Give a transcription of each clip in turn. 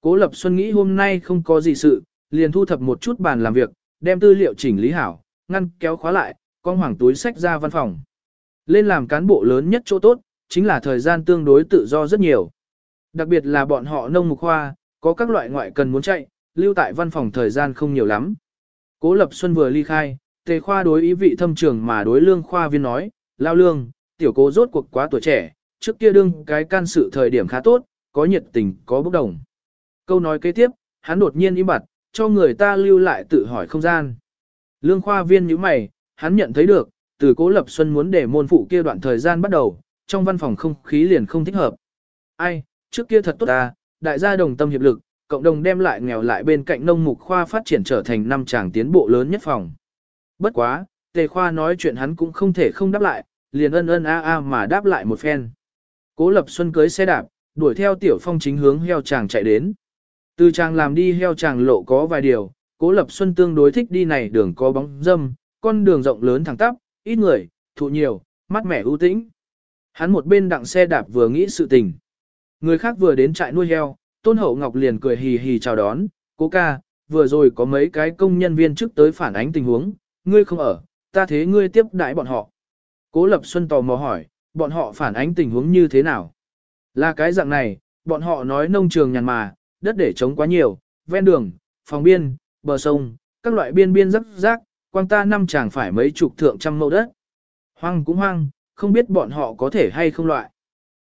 Cố Lập Xuân nghĩ hôm nay không có gì sự, liền thu thập một chút bàn làm việc, đem tư liệu chỉnh lý hảo, ngăn kéo khóa lại, con hoàng túi sách ra văn phòng. Lên làm cán bộ lớn nhất chỗ tốt, chính là thời gian tương đối tự do rất nhiều. Đặc biệt là bọn họ nông mục khoa, có các loại ngoại cần muốn chạy, lưu tại văn phòng thời gian không nhiều lắm. Cố Lập Xuân vừa ly khai, tề khoa đối ý vị thâm trường mà đối lương khoa viên nói, lao lương, tiểu cố rốt cuộc quá tuổi trẻ, trước kia đương cái can sự thời điểm khá tốt, có nhiệt tình, có bốc đồng. Câu nói kế tiếp, hắn đột nhiên im bặt, cho người ta lưu lại tự hỏi không gian. Lương khoa viên như mày, hắn nhận thấy được, từ cố lập xuân muốn để môn phụ kia đoạn thời gian bắt đầu, trong văn phòng không khí liền không thích hợp. Ai, trước kia thật tốt à, đại gia đồng tâm hiệp lực, cộng đồng đem lại nghèo lại bên cạnh nông mục khoa phát triển trở thành năm tràng tiến bộ lớn nhất phòng. Bất quá, tề khoa nói chuyện hắn cũng không thể không đáp lại, liền ân ân a a mà đáp lại một phen. Cố lập xuân cưới xe đạp, đuổi theo tiểu phong chính hướng heo chàng chạy đến. Từ chàng làm đi heo chàng lộ có vài điều, cố lập xuân tương đối thích đi này đường có bóng dâm, con đường rộng lớn thẳng tắp, ít người, thụ nhiều, mát mẻ ưu tĩnh. Hắn một bên đặng xe đạp vừa nghĩ sự tình. Người khác vừa đến trại nuôi heo, Tôn Hậu Ngọc liền cười hì hì chào đón, cố ca, vừa rồi có mấy cái công nhân viên trước tới phản ánh tình huống, ngươi không ở, ta thế ngươi tiếp đãi bọn họ. Cố Lập Xuân tò mò hỏi, bọn họ phản ánh tình huống như thế nào? Là cái dạng này, bọn họ nói nông trường nhàn mà, đất để trống quá nhiều, ven đường, phòng biên, bờ sông, các loại biên biên rắc rác, quang ta năm chàng phải mấy chục thượng trăm mẫu đất. Hoang cũng hoang, không biết bọn họ có thể hay không loại.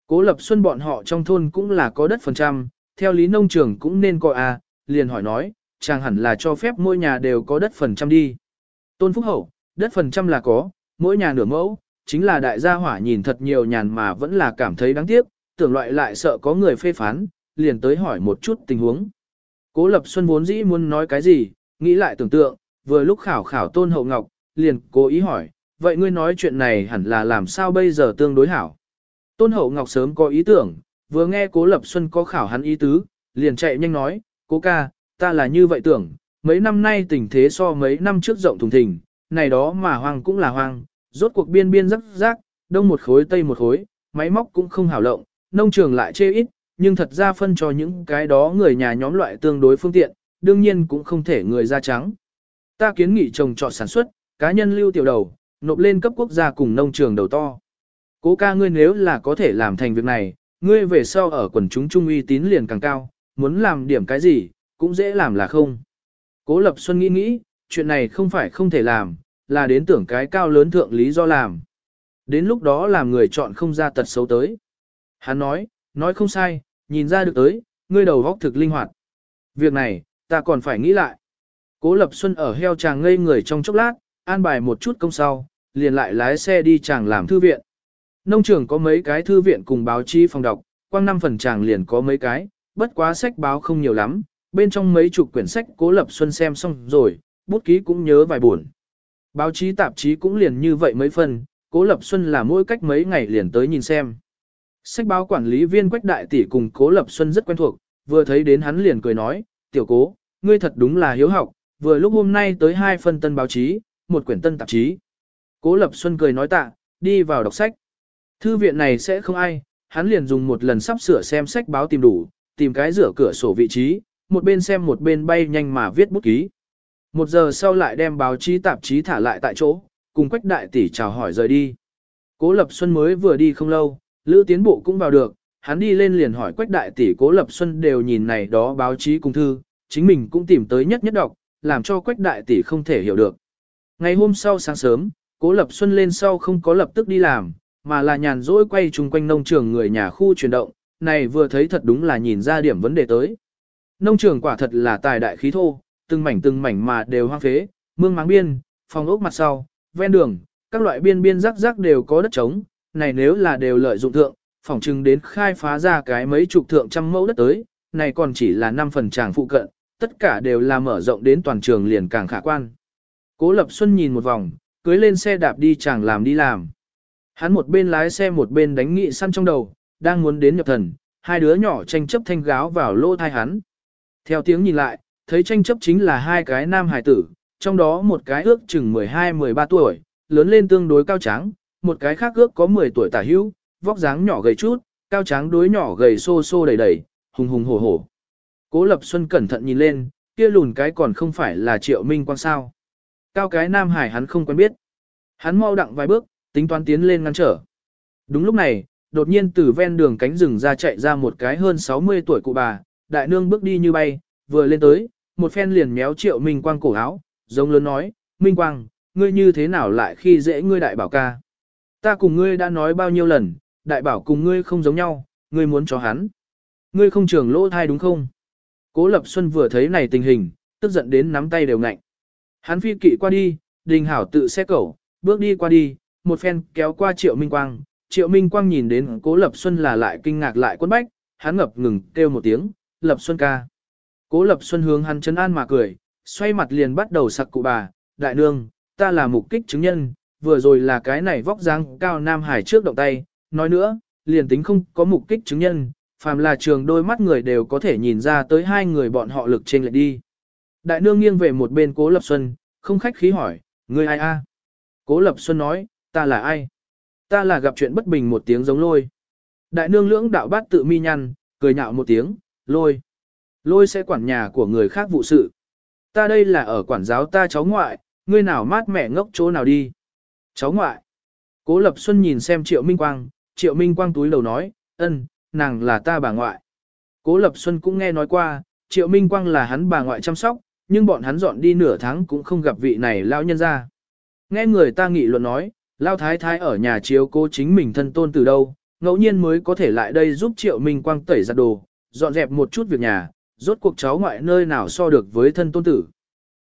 Cố lập xuân bọn họ trong thôn cũng là có đất phần trăm, theo lý nông trường cũng nên coi à, liền hỏi nói, chàng hẳn là cho phép mỗi nhà đều có đất phần trăm đi. Tôn Phúc Hậu, đất phần trăm là có, mỗi nhà nửa mẫu, chính là đại gia hỏa nhìn thật nhiều nhàn mà vẫn là cảm thấy đáng tiếc, tưởng loại lại sợ có người phê phán, liền tới hỏi một chút tình huống. Cố Lập Xuân vốn dĩ muốn nói cái gì, nghĩ lại tưởng tượng, vừa lúc khảo khảo Tôn Hậu Ngọc, liền cố ý hỏi, vậy ngươi nói chuyện này hẳn là làm sao bây giờ tương đối hảo. Tôn Hậu Ngọc sớm có ý tưởng, vừa nghe Cố Lập Xuân có khảo hắn ý tứ, liền chạy nhanh nói, cố ca, ta là như vậy tưởng, mấy năm nay tình thế so mấy năm trước rộng thùng thình, này đó mà hoang cũng là hoang, rốt cuộc biên biên rắc rác, đông một khối tây một khối, máy móc cũng không hảo lộng, nông trường lại chê ít, nhưng thật ra phân cho những cái đó người nhà nhóm loại tương đối phương tiện, đương nhiên cũng không thể người da trắng. Ta kiến nghị trồng trọt sản xuất, cá nhân lưu tiểu đầu, nộp lên cấp quốc gia cùng nông trường đầu to. Cố ca ngươi nếu là có thể làm thành việc này, ngươi về sau ở quần chúng trung uy tín liền càng cao, muốn làm điểm cái gì, cũng dễ làm là không. Cố Lập Xuân nghĩ nghĩ, chuyện này không phải không thể làm, là đến tưởng cái cao lớn thượng lý do làm. Đến lúc đó làm người chọn không ra tật xấu tới. Hắn nói, nói không sai, nhìn ra được tới, ngươi đầu góc thực linh hoạt. Việc này, ta còn phải nghĩ lại. Cố Lập Xuân ở heo chàng ngây người trong chốc lát, an bài một chút công sau, liền lại lái xe đi chàng làm thư viện. Nông trường có mấy cái thư viện cùng báo chí phòng đọc, quang năm phần chàng liền có mấy cái, bất quá sách báo không nhiều lắm, bên trong mấy chục quyển sách Cố Lập Xuân xem xong rồi, bút ký cũng nhớ vài buồn. Báo chí tạp chí cũng liền như vậy mấy phần, Cố Lập Xuân là mỗi cách mấy ngày liền tới nhìn xem. Sách báo quản lý viên Quách Đại Tỷ cùng Cố Lập Xuân rất quen thuộc, vừa thấy đến hắn liền cười nói, tiểu cố, ngươi thật đúng là hiếu học, vừa lúc hôm nay tới hai phân tân báo chí, một quyển tân tạp chí. Cố Lập Xuân cười nói tạ, đi vào đọc sách. Thư viện này sẽ không ai, hắn liền dùng một lần sắp sửa xem sách báo tìm đủ, tìm cái rửa cửa sổ vị trí, một bên xem một bên bay nhanh mà viết bút ký. Một giờ sau lại đem báo chí tạp chí thả lại tại chỗ, cùng Quách Đại Tỷ chào hỏi rời đi. Cố Lập Xuân mới vừa đi không lâu, Lữ Tiến Bộ cũng vào được, hắn đi lên liền hỏi Quách Đại Tỷ Cố Lập Xuân đều nhìn này đó báo chí cùng thư, chính mình cũng tìm tới nhất nhất đọc, làm cho Quách Đại Tỷ không thể hiểu được. Ngày hôm sau sáng sớm, Cố Lập Xuân lên sau không có lập tức đi làm, mà là nhàn rỗi quay chung quanh nông trường người nhà khu chuyển động, này vừa thấy thật đúng là nhìn ra điểm vấn đề tới. Nông trường quả thật là tài đại khí thô, từng mảnh từng mảnh mà đều hoang phế, mương máng biên, phòng ốc mặt sau, ven đường, các loại biên biên rắc rắc đều có đất trống, này nếu là đều lợi dụng thượng, phỏng chừng đến khai phá ra cái mấy chục thượng trăm mẫu đất tới, này còn chỉ là 5 phần tràng phụ cận, tất cả đều là mở rộng đến toàn trường liền càng khả quan. Cố Lập Xuân nhìn một vòng, cưới lên xe đạp đi chàng làm đi làm. Hắn một bên lái xe một bên đánh nghị săn trong đầu, đang muốn đến nhập thần, hai đứa nhỏ tranh chấp thanh gáo vào lỗ thai hắn. Theo tiếng nhìn lại, thấy tranh chấp chính là hai cái nam hải tử, trong đó một cái ước chừng 12-13 tuổi, lớn lên tương đối cao trắng, một cái khác ước có 10 tuổi tả hữu, vóc dáng nhỏ gầy chút, cao trắng đối nhỏ gầy xô xô đầy đầy, hùng hùng hổ hổ. Cố Lập Xuân cẩn thận nhìn lên, kia lùn cái còn không phải là Triệu Minh Quang sao. Cao cái Nam Hải hắn không quen biết. Hắn mau đặng vài bước, tính toán tiến lên ngăn trở. Đúng lúc này, đột nhiên từ ven đường cánh rừng ra chạy ra một cái hơn 60 tuổi cụ bà, đại nương bước đi như bay, vừa lên tới, một phen liền méo Triệu Minh Quang cổ áo, giống lớn nói, Minh Quang, ngươi như thế nào lại khi dễ ngươi đại bảo ca. Ta cùng ngươi đã nói bao nhiêu lần, đại bảo cùng ngươi không giống nhau, ngươi muốn cho hắn. Ngươi không trường lỗ thai đúng không? Cố Lập Xuân vừa thấy này tình hình, tức giận đến nắm tay đều ngạnh. Hắn phi kỵ qua đi, đình hảo tự xe cẩu, bước đi qua đi, một phen kéo qua Triệu Minh Quang. Triệu Minh Quang nhìn đến Cố Lập Xuân là lại kinh ngạc lại quân bách, hắn ngập ngừng kêu một tiếng, Lập Xuân ca. Cố Lập Xuân hướng hắn chân an mà cười, xoay mặt liền bắt đầu sặc cụ bà, đại nương, ta là mục kích chứng nhân, vừa rồi là cái này vóc dáng cao Nam Hải trước động tay, nói nữa, liền tính không có mục kích chứng nhân, phàm là trường đôi mắt người đều có thể nhìn ra tới hai người bọn họ lực trên lại đi. Đại nương nghiêng về một bên Cố Lập Xuân, không khách khí hỏi, ngươi ai a? Cố Lập Xuân nói, ta là ai? Ta là gặp chuyện bất bình một tiếng giống lôi. Đại nương lưỡng đạo bát tự mi nhăn, cười nhạo một tiếng, lôi. Lôi sẽ quản nhà của người khác vụ sự. Ta đây là ở quản giáo ta cháu ngoại, ngươi nào mát mẹ ngốc chỗ nào đi. Cháu ngoại. Cố Lập Xuân nhìn xem Triệu Minh Quang, Triệu Minh Quang túi đầu nói, ân, nàng là ta bà ngoại. Cố Lập Xuân cũng nghe nói qua, Triệu Minh Quang là hắn bà ngoại chăm sóc, nhưng bọn hắn dọn đi nửa tháng cũng không gặp vị này lao nhân ra. Nghe người ta nghị luận nói, lao thái thái ở nhà chiếu cố chính mình thân tôn từ đâu, ngẫu nhiên mới có thể lại đây giúp Triệu Minh Quang tẩy giặt đồ, dọn dẹp một chút việc nhà, rốt cuộc cháu ngoại nơi nào so được với thân tôn tử.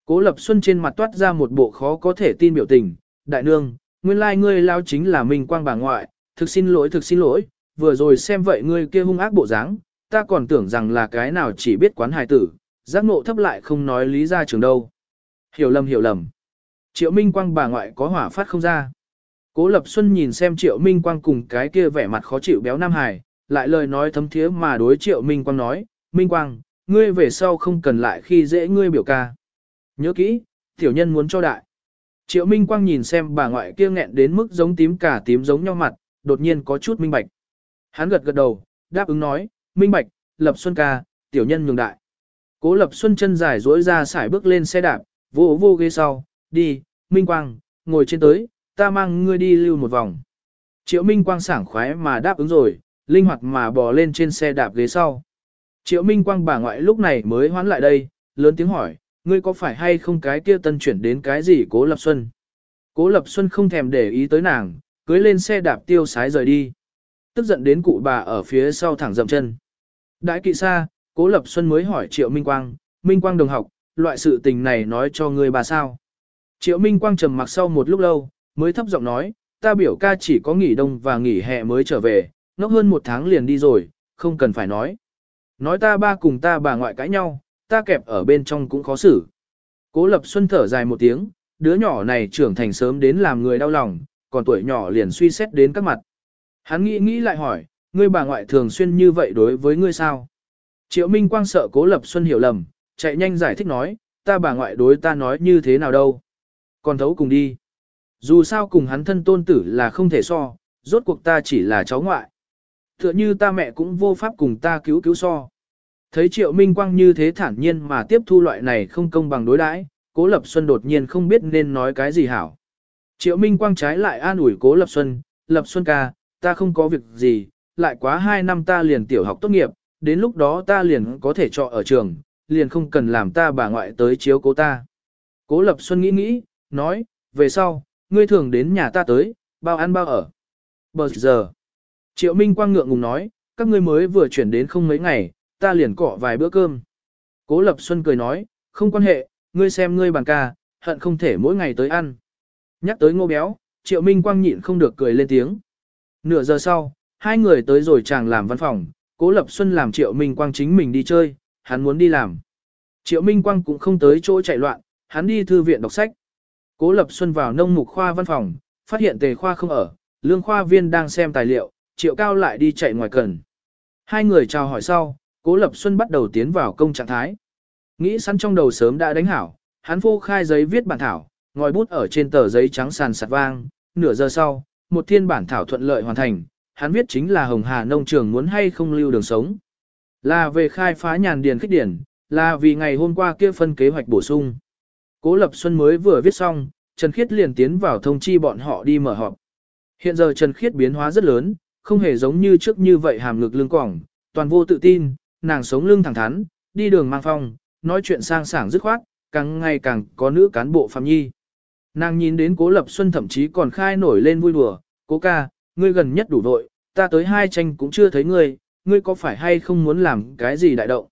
Cố Lập Xuân trên mặt toát ra một bộ khó có thể tin biểu tình, đại nương, nguyên lai ngươi lao chính là Minh Quang bà ngoại, thực xin lỗi thực xin lỗi, vừa rồi xem vậy ngươi kia hung ác bộ dáng, ta còn tưởng rằng là cái nào chỉ biết quán hài tử, giác ngộ thấp lại không nói lý ra trường đâu. Hiểu lầm hiểu lầm. Triệu Minh Quang bà ngoại có hỏa phát không ra. Cố Lập Xuân nhìn xem Triệu Minh Quang cùng cái kia vẻ mặt khó chịu béo Nam Hải, lại lời nói thấm thiế mà đối Triệu Minh Quang nói, Minh Quang, ngươi về sau không cần lại khi dễ ngươi biểu ca. Nhớ kỹ, tiểu nhân muốn cho đại. Triệu Minh Quang nhìn xem bà ngoại kia nghẹn đến mức giống tím cả tím giống nhau mặt, đột nhiên có chút minh bạch. Hắn gật gật đầu, đáp ứng nói, minh bạch, Lập Xuân ca, tiểu nhân nhường đại. Cố Lập Xuân chân dài duỗi ra xải bước lên xe đạp, vô vô ghế sau, đi, Minh Quang, ngồi trên tới, ta mang ngươi đi lưu một vòng. Triệu Minh Quang sảng khoái mà đáp ứng rồi, linh hoạt mà bò lên trên xe đạp ghế sau. Triệu Minh Quang bà ngoại lúc này mới hoán lại đây, lớn tiếng hỏi, ngươi có phải hay không cái kia tân chuyển đến cái gì Cố Lập Xuân? Cố Lập Xuân không thèm để ý tới nàng, cưới lên xe đạp tiêu sái rời đi. Tức giận đến cụ bà ở phía sau thẳng dậm chân. Đại kỵ xa, Cố Lập Xuân mới hỏi Triệu Minh Quang, Minh Quang đồng học, loại sự tình này nói cho ngươi bà sao? Triệu Minh Quang trầm mặc sau một lúc lâu, mới thấp giọng nói, ta biểu ca chỉ có nghỉ đông và nghỉ hè mới trở về, ngốc hơn một tháng liền đi rồi, không cần phải nói. Nói ta ba cùng ta bà ngoại cãi nhau, ta kẹp ở bên trong cũng khó xử. Cố Lập Xuân thở dài một tiếng, đứa nhỏ này trưởng thành sớm đến làm người đau lòng, còn tuổi nhỏ liền suy xét đến các mặt. Hắn nghĩ nghĩ lại hỏi, ngươi bà ngoại thường xuyên như vậy đối với ngươi sao? Triệu Minh Quang sợ Cố Lập Xuân hiểu lầm, chạy nhanh giải thích nói, ta bà ngoại đối ta nói như thế nào đâu. Còn thấu cùng đi. Dù sao cùng hắn thân tôn tử là không thể so, rốt cuộc ta chỉ là cháu ngoại. Tựa như ta mẹ cũng vô pháp cùng ta cứu cứu so. Thấy Triệu Minh Quang như thế thản nhiên mà tiếp thu loại này không công bằng đối đãi, Cố Lập Xuân đột nhiên không biết nên nói cái gì hảo. Triệu Minh Quang trái lại an ủi Cố Lập Xuân, Lập Xuân ca, ta không có việc gì, lại quá 2 năm ta liền tiểu học tốt nghiệp, đến lúc đó ta liền có thể trọ ở trường, liền không cần làm ta bà ngoại tới chiếu cố ta. Cố Lập Xuân nghĩ nghĩ, nói, về sau, ngươi thường đến nhà ta tới, bao ăn bao ở. Bờ giờ, Triệu Minh Quang ngượng ngùng nói, các ngươi mới vừa chuyển đến không mấy ngày, ta liền cọ vài bữa cơm. Cố Lập Xuân cười nói, không quan hệ, ngươi xem ngươi bàn ca, hận không thể mỗi ngày tới ăn. Nhắc tới ngô béo, Triệu Minh Quang nhịn không được cười lên tiếng. Nửa giờ sau, hai người tới rồi chàng làm văn phòng, Cố Lập Xuân làm Triệu Minh Quang chính mình đi chơi, hắn muốn đi làm. Triệu Minh Quang cũng không tới chỗ chạy loạn, hắn đi thư viện đọc sách. Cố Lập Xuân vào nông mục khoa văn phòng, phát hiện tề khoa không ở, lương khoa viên đang xem tài liệu, Triệu Cao lại đi chạy ngoài cần. Hai người chào hỏi sau, Cố Lập Xuân bắt đầu tiến vào công trạng thái. Nghĩ sẵn trong đầu sớm đã đánh hảo, hắn phô khai giấy viết bản thảo, ngòi bút ở trên tờ giấy trắng sàn sạt vang, nửa giờ sau, một thiên bản thảo thuận lợi hoàn thành, hắn viết chính là Hồng Hà nông trường muốn hay không lưu đường sống. Là về khai phá nhàn điền khích điển, là vì ngày hôm qua kia phân kế hoạch bổ sung. Cố Lập Xuân mới vừa viết xong, Trần Khiết liền tiến vào thông chi bọn họ đi mở họp. Hiện giờ Trần Khiết biến hóa rất lớn, không hề giống như trước như vậy hàm ngực lưng quỏng, toàn vô tự tin, nàng sống lưng thẳng thắn, đi đường mang phong, nói chuyện sang sảng dứt khoát, càng ngày càng có nữ cán bộ phạm nhi. Nàng nhìn đến Cố Lập Xuân thậm chí còn khai nổi lên vui đùa, cố ca, ngươi gần nhất đủ vội, ta tới hai tranh cũng chưa thấy ngươi, ngươi có phải hay không muốn làm cái gì đại động.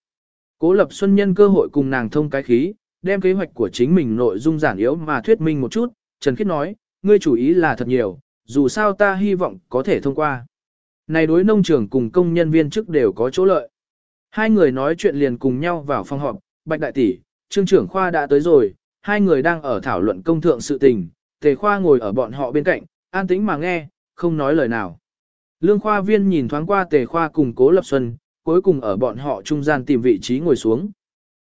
Cố Lập Xuân nhân cơ hội cùng nàng thông cái khí, đem kế hoạch của chính mình nội dung giản yếu mà thuyết minh một chút, Trần Khiết nói, ngươi chủ ý là thật nhiều, dù sao ta hy vọng có thể thông qua. Này đối nông trường cùng công nhân viên chức đều có chỗ lợi. Hai người nói chuyện liền cùng nhau vào phòng họp, Bạch Đại Tỷ, Trương trưởng khoa đã tới rồi, hai người đang ở thảo luận công thượng sự tình, Tề Khoa ngồi ở bọn họ bên cạnh, an tĩnh mà nghe, không nói lời nào. Lương khoa viên nhìn thoáng qua Tề Khoa cùng Cố Lập Xuân, cuối cùng ở bọn họ trung gian tìm vị trí ngồi xuống.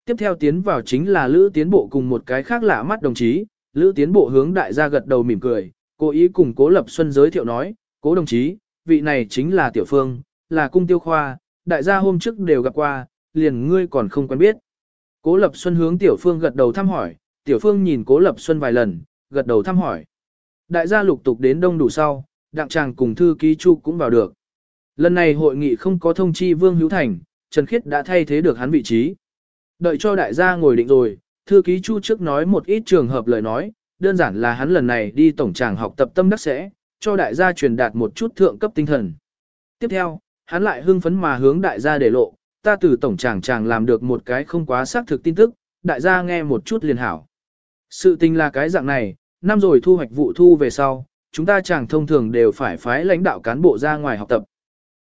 Tiếp theo tiến vào chính là Lữ Tiến Bộ cùng một cái khác lạ mắt đồng chí, Lữ Tiến Bộ hướng đại gia gật đầu mỉm cười, cố ý cùng Cố Lập Xuân giới thiệu nói, Cố đồng chí, vị này chính là Tiểu Phương, là cung tiêu khoa, đại gia hôm trước đều gặp qua, liền ngươi còn không quen biết. Cố Lập Xuân hướng Tiểu Phương gật đầu thăm hỏi, Tiểu Phương nhìn Cố Lập Xuân vài lần, gật đầu thăm hỏi. Đại gia lục tục đến đông đủ sau, đặng chàng cùng thư ký Chu cũng vào được. Lần này hội nghị không có thông chi Vương Hữu Thành, Trần Khiết đã thay thế được hắn vị trí. Đợi cho đại gia ngồi định rồi, thư ký Chu trước nói một ít trường hợp lời nói, đơn giản là hắn lần này đi tổng tràng học tập tâm đắc sẽ, cho đại gia truyền đạt một chút thượng cấp tinh thần. Tiếp theo, hắn lại hưng phấn mà hướng đại gia để lộ, ta từ tổng chàng chàng làm được một cái không quá xác thực tin tức, đại gia nghe một chút liền hảo. Sự tình là cái dạng này, năm rồi thu hoạch vụ thu về sau, chúng ta chàng thông thường đều phải phái lãnh đạo cán bộ ra ngoài học tập.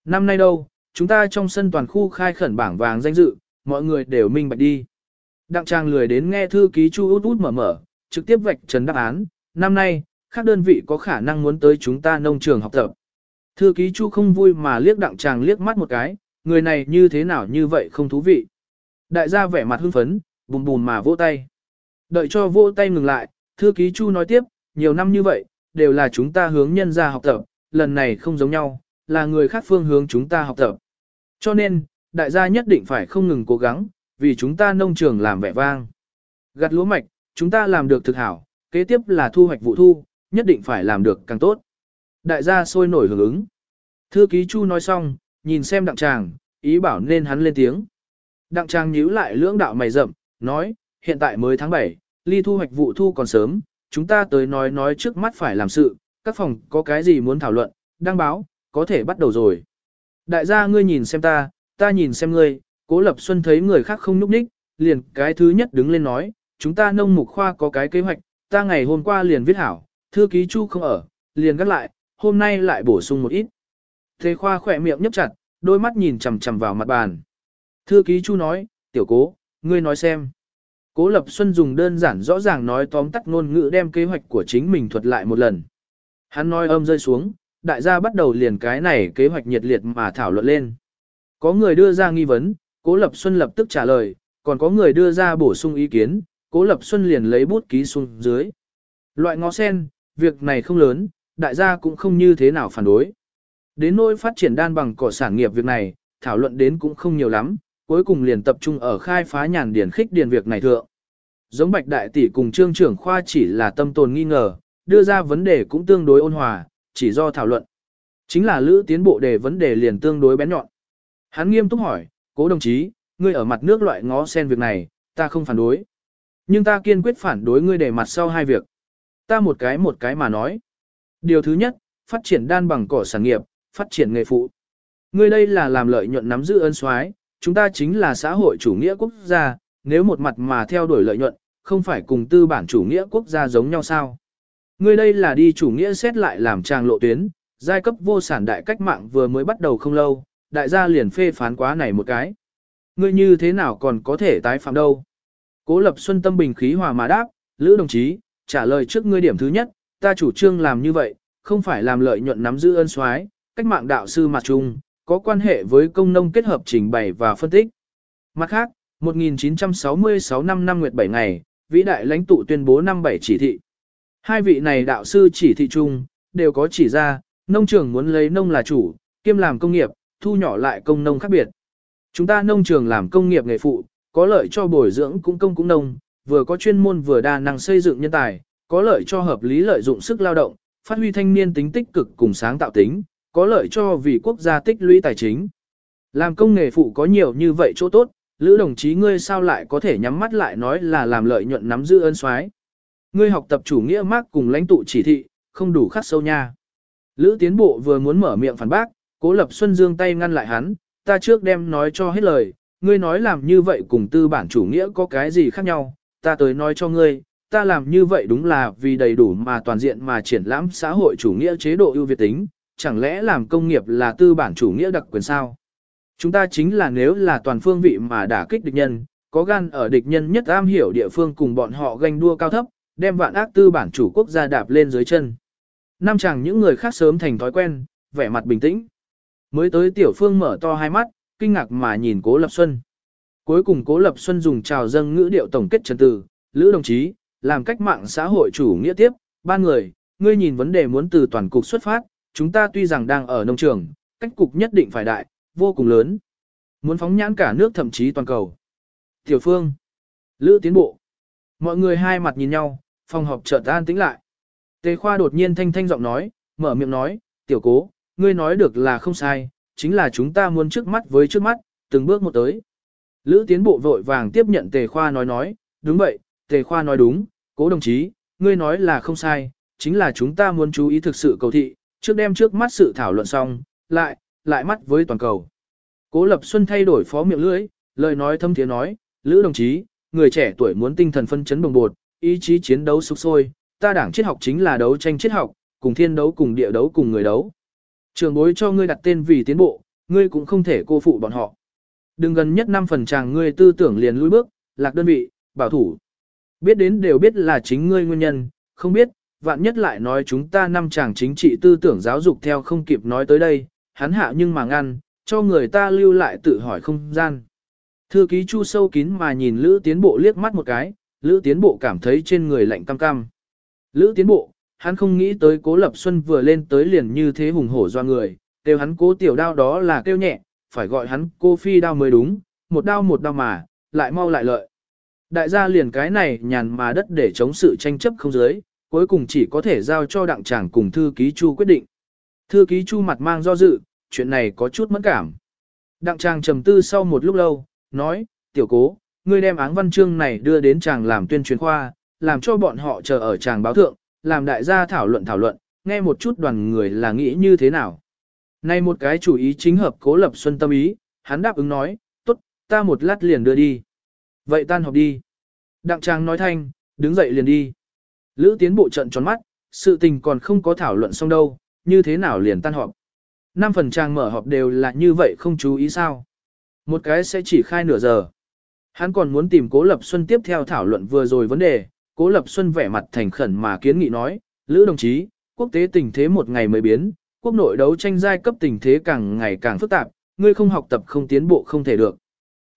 Năm nay đâu, chúng ta trong sân toàn khu khai khẩn bảng vàng danh dự, mọi người đều minh bạch đi. Đặng chàng lười đến nghe thư ký chu út út mở mở, trực tiếp vạch trần đáp án, năm nay, các đơn vị có khả năng muốn tới chúng ta nông trường học tập. Thư ký chu không vui mà liếc đặng chàng liếc mắt một cái, người này như thế nào như vậy không thú vị. Đại gia vẻ mặt hưng phấn, bùm bùm mà vỗ tay. Đợi cho vỗ tay ngừng lại, thư ký chu nói tiếp, nhiều năm như vậy, đều là chúng ta hướng nhân ra học tập, lần này không giống nhau, là người khác phương hướng chúng ta học tập. Cho nên, đại gia nhất định phải không ngừng cố gắng, vì chúng ta nông trường làm vẻ vang. Gặt lúa mạch, chúng ta làm được thực hảo, kế tiếp là thu hoạch vụ thu, nhất định phải làm được càng tốt. Đại gia sôi nổi hưởng ứng. Thư ký Chu nói xong, nhìn xem đặng tràng, ý bảo nên hắn lên tiếng. Đặng tràng nhíu lại lưỡng đạo mày rậm, nói, hiện tại mới tháng 7, ly thu hoạch vụ thu còn sớm, chúng ta tới nói nói trước mắt phải làm sự, các phòng có cái gì muốn thảo luận, đăng báo, có thể bắt đầu rồi. Đại gia ngươi nhìn xem ta, ta nhìn xem ngươi, cố lập xuân thấy người khác không núp đích, liền cái thứ nhất đứng lên nói, chúng ta nông mục khoa có cái kế hoạch, ta ngày hôm qua liền viết hảo, thư ký chu không ở, liền gắt lại, hôm nay lại bổ sung một ít. Thế khoa khỏe miệng nhấp chặt, đôi mắt nhìn chằm chằm vào mặt bàn. Thư ký chu nói, tiểu cố, ngươi nói xem. Cố Lập Xuân dùng đơn giản rõ ràng nói tóm tắt ngôn ngữ đem kế hoạch của chính mình thuật lại một lần. Hắn nói âm rơi xuống, đại gia bắt đầu liền cái này kế hoạch nhiệt liệt mà thảo luận lên. Có người đưa ra nghi vấn, Cố Lập Xuân lập tức trả lời, còn có người đưa ra bổ sung ý kiến, Cố Lập Xuân liền lấy bút ký xuống dưới. Loại ngó sen, việc này không lớn, đại gia cũng không như thế nào phản đối. Đến nỗi phát triển đan bằng cỏ sản nghiệp việc này, thảo luận đến cũng không nhiều lắm, cuối cùng liền tập trung ở khai phá nhàn điển khích điền việc này thượng. Giống Bạch Đại Tỷ cùng Trương trưởng khoa chỉ là tâm tồn nghi ngờ, đưa ra vấn đề cũng tương đối ôn hòa, chỉ do thảo luận. Chính là Lữ tiến bộ đề vấn đề liền tương đối bén nhọn. Hắn nghiêm túc hỏi, cố đồng chí, ngươi ở mặt nước loại ngó sen việc này, ta không phản đối. Nhưng ta kiên quyết phản đối ngươi để mặt sau hai việc. Ta một cái một cái mà nói. Điều thứ nhất, phát triển đan bằng cỏ sản nghiệp, phát triển nghề phụ. Ngươi đây là làm lợi nhuận nắm giữ ơn soái, chúng ta chính là xã hội chủ nghĩa quốc gia, nếu một mặt mà theo đuổi lợi nhuận, không phải cùng tư bản chủ nghĩa quốc gia giống nhau sao? Ngươi đây là đi chủ nghĩa xét lại làm trang lộ tuyến, giai cấp vô sản đại cách mạng vừa mới bắt đầu không lâu, đại gia liền phê phán quá này một cái. Ngươi như thế nào còn có thể tái phạm đâu? Cố Lập Xuân tâm bình khí hòa mà đáp, Lữ đồng chí, trả lời trước ngươi điểm thứ nhất, ta chủ trương làm như vậy, không phải làm lợi nhuận nắm giữ ân soái, cách mạng đạo sư mặt chung, có quan hệ với công nông kết hợp trình bày và phân tích. Mặt khác, 1966 năm năm nguyệt 7 ngày, vĩ đại lãnh tụ tuyên bố năm bảy chỉ thị. Hai vị này đạo sư chỉ thị chung, đều có chỉ ra, nông trường muốn lấy nông là chủ, kiêm làm công nghiệp, thu nhỏ lại công nông khác biệt. Chúng ta nông trường làm công nghiệp nghề phụ, có lợi cho bồi dưỡng cũng công cũng nông, vừa có chuyên môn vừa đa năng xây dựng nhân tài, có lợi cho hợp lý lợi dụng sức lao động, phát huy thanh niên tính tích cực cùng sáng tạo tính, có lợi cho vì quốc gia tích lũy tài chính. Làm công nghề phụ có nhiều như vậy chỗ tốt, Lữ đồng chí ngươi sao lại có thể nhắm mắt lại nói là làm lợi nhuận nắm giữ ơn soái Ngươi học tập chủ nghĩa Mark cùng lãnh tụ chỉ thị, không đủ khắc sâu nha. Lữ tiến bộ vừa muốn mở miệng phản bác, cố lập Xuân Dương tay ngăn lại hắn, ta trước đem nói cho hết lời, ngươi nói làm như vậy cùng tư bản chủ nghĩa có cái gì khác nhau, ta tới nói cho ngươi, ta làm như vậy đúng là vì đầy đủ mà toàn diện mà triển lãm xã hội chủ nghĩa chế độ ưu việt tính, chẳng lẽ làm công nghiệp là tư bản chủ nghĩa đặc quyền sao? Chúng ta chính là nếu là toàn phương vị mà đả kích địch nhân, có gan ở địch nhân nhất am hiểu địa phương cùng bọn họ ganh đua cao thấp, đem vạn ác tư bản chủ quốc gia đạp lên dưới chân. Nam chàng những người khác sớm thành thói quen, vẻ mặt bình tĩnh. Mới tới tiểu phương mở to hai mắt, kinh ngạc mà nhìn Cố Lập Xuân. Cuối cùng Cố Lập Xuân dùng chào dâng ngữ điệu tổng kết trần từ, Lữ đồng chí, làm cách mạng xã hội chủ nghĩa tiếp, ba người, ngươi nhìn vấn đề muốn từ toàn cục xuất phát, chúng ta tuy rằng đang ở nông trường, cách cục nhất định phải đại, vô cùng lớn. Muốn phóng nhãn cả nước thậm chí toàn cầu. Tiểu Phương, Lữ tiến bộ. Mọi người hai mặt nhìn nhau, phòng họp chợt an tĩnh lại. Tề Khoa đột nhiên thanh thanh giọng nói, mở miệng nói, tiểu cố, ngươi nói được là không sai, chính là chúng ta muốn trước mắt với trước mắt, từng bước một tới. Lữ tiến bộ vội vàng tiếp nhận Tề Khoa nói nói, đúng vậy, Tề Khoa nói đúng, cố đồng chí, ngươi nói là không sai, chính là chúng ta muốn chú ý thực sự cầu thị, trước đem trước mắt sự thảo luận xong, lại, lại mắt với toàn cầu. Cố Lập Xuân thay đổi phó miệng lưỡi, lời nói thâm thiế nói, Lữ đồng chí, người trẻ tuổi muốn tinh thần phân chấn bồng bột, ý chí chiến đấu sục sôi, ta đảng triết học chính là đấu tranh triết học, cùng thiên đấu cùng địa đấu cùng người đấu. Trường bối cho ngươi đặt tên vì tiến bộ, ngươi cũng không thể cô phụ bọn họ. Đừng gần nhất năm phần chàng ngươi tư tưởng liền lùi bước, lạc đơn vị, bảo thủ. Biết đến đều biết là chính ngươi nguyên nhân, không biết, vạn nhất lại nói chúng ta năm chàng chính trị tư tưởng giáo dục theo không kịp nói tới đây, hắn hạ nhưng mà ngăn, cho người ta lưu lại tự hỏi không gian. Thư ký chu sâu kín mà nhìn Lữ Tiến Bộ liếc mắt một cái, Lữ Tiến Bộ cảm thấy trên người lạnh cam cam. Lữ Tiến Bộ, hắn không nghĩ tới Cố Lập Xuân vừa lên tới liền như thế hùng hổ do người, kêu hắn cố tiểu đao đó là kêu nhẹ, phải gọi hắn cô phi đao mới đúng, một đao một đao mà, lại mau lại lợi. Đại gia liền cái này nhàn mà đất để chống sự tranh chấp không giới, cuối cùng chỉ có thể giao cho đặng tràng cùng thư ký chu quyết định. Thư ký chu mặt mang do dự, chuyện này có chút mẫn cảm. Đặng tràng trầm tư sau một lúc lâu, nói, tiểu cố, ngươi đem áng văn chương này đưa đến chàng làm tuyên truyền khoa, làm cho bọn họ chờ ở chàng báo thượng, làm đại gia thảo luận thảo luận, nghe một chút đoàn người là nghĩ như thế nào. Này một cái chủ ý chính hợp cố lập xuân tâm ý, hắn đáp ứng nói, tốt, ta một lát liền đưa đi. Vậy tan họp đi. Đặng trang nói thanh, đứng dậy liền đi. Lữ tiến bộ trận tròn mắt, sự tình còn không có thảo luận xong đâu, như thế nào liền tan họp. Năm phần trang mở họp đều là như vậy không chú ý sao. Một cái sẽ chỉ khai nửa giờ. Hắn còn muốn tìm Cố Lập Xuân tiếp theo thảo luận vừa rồi vấn đề, Cố Lập Xuân vẻ mặt thành khẩn mà kiến nghị nói, Lữ đồng chí, quốc tế tình thế một ngày mới biến, quốc nội đấu tranh giai cấp tình thế càng ngày càng phức tạp, ngươi không học tập không tiến bộ không thể được.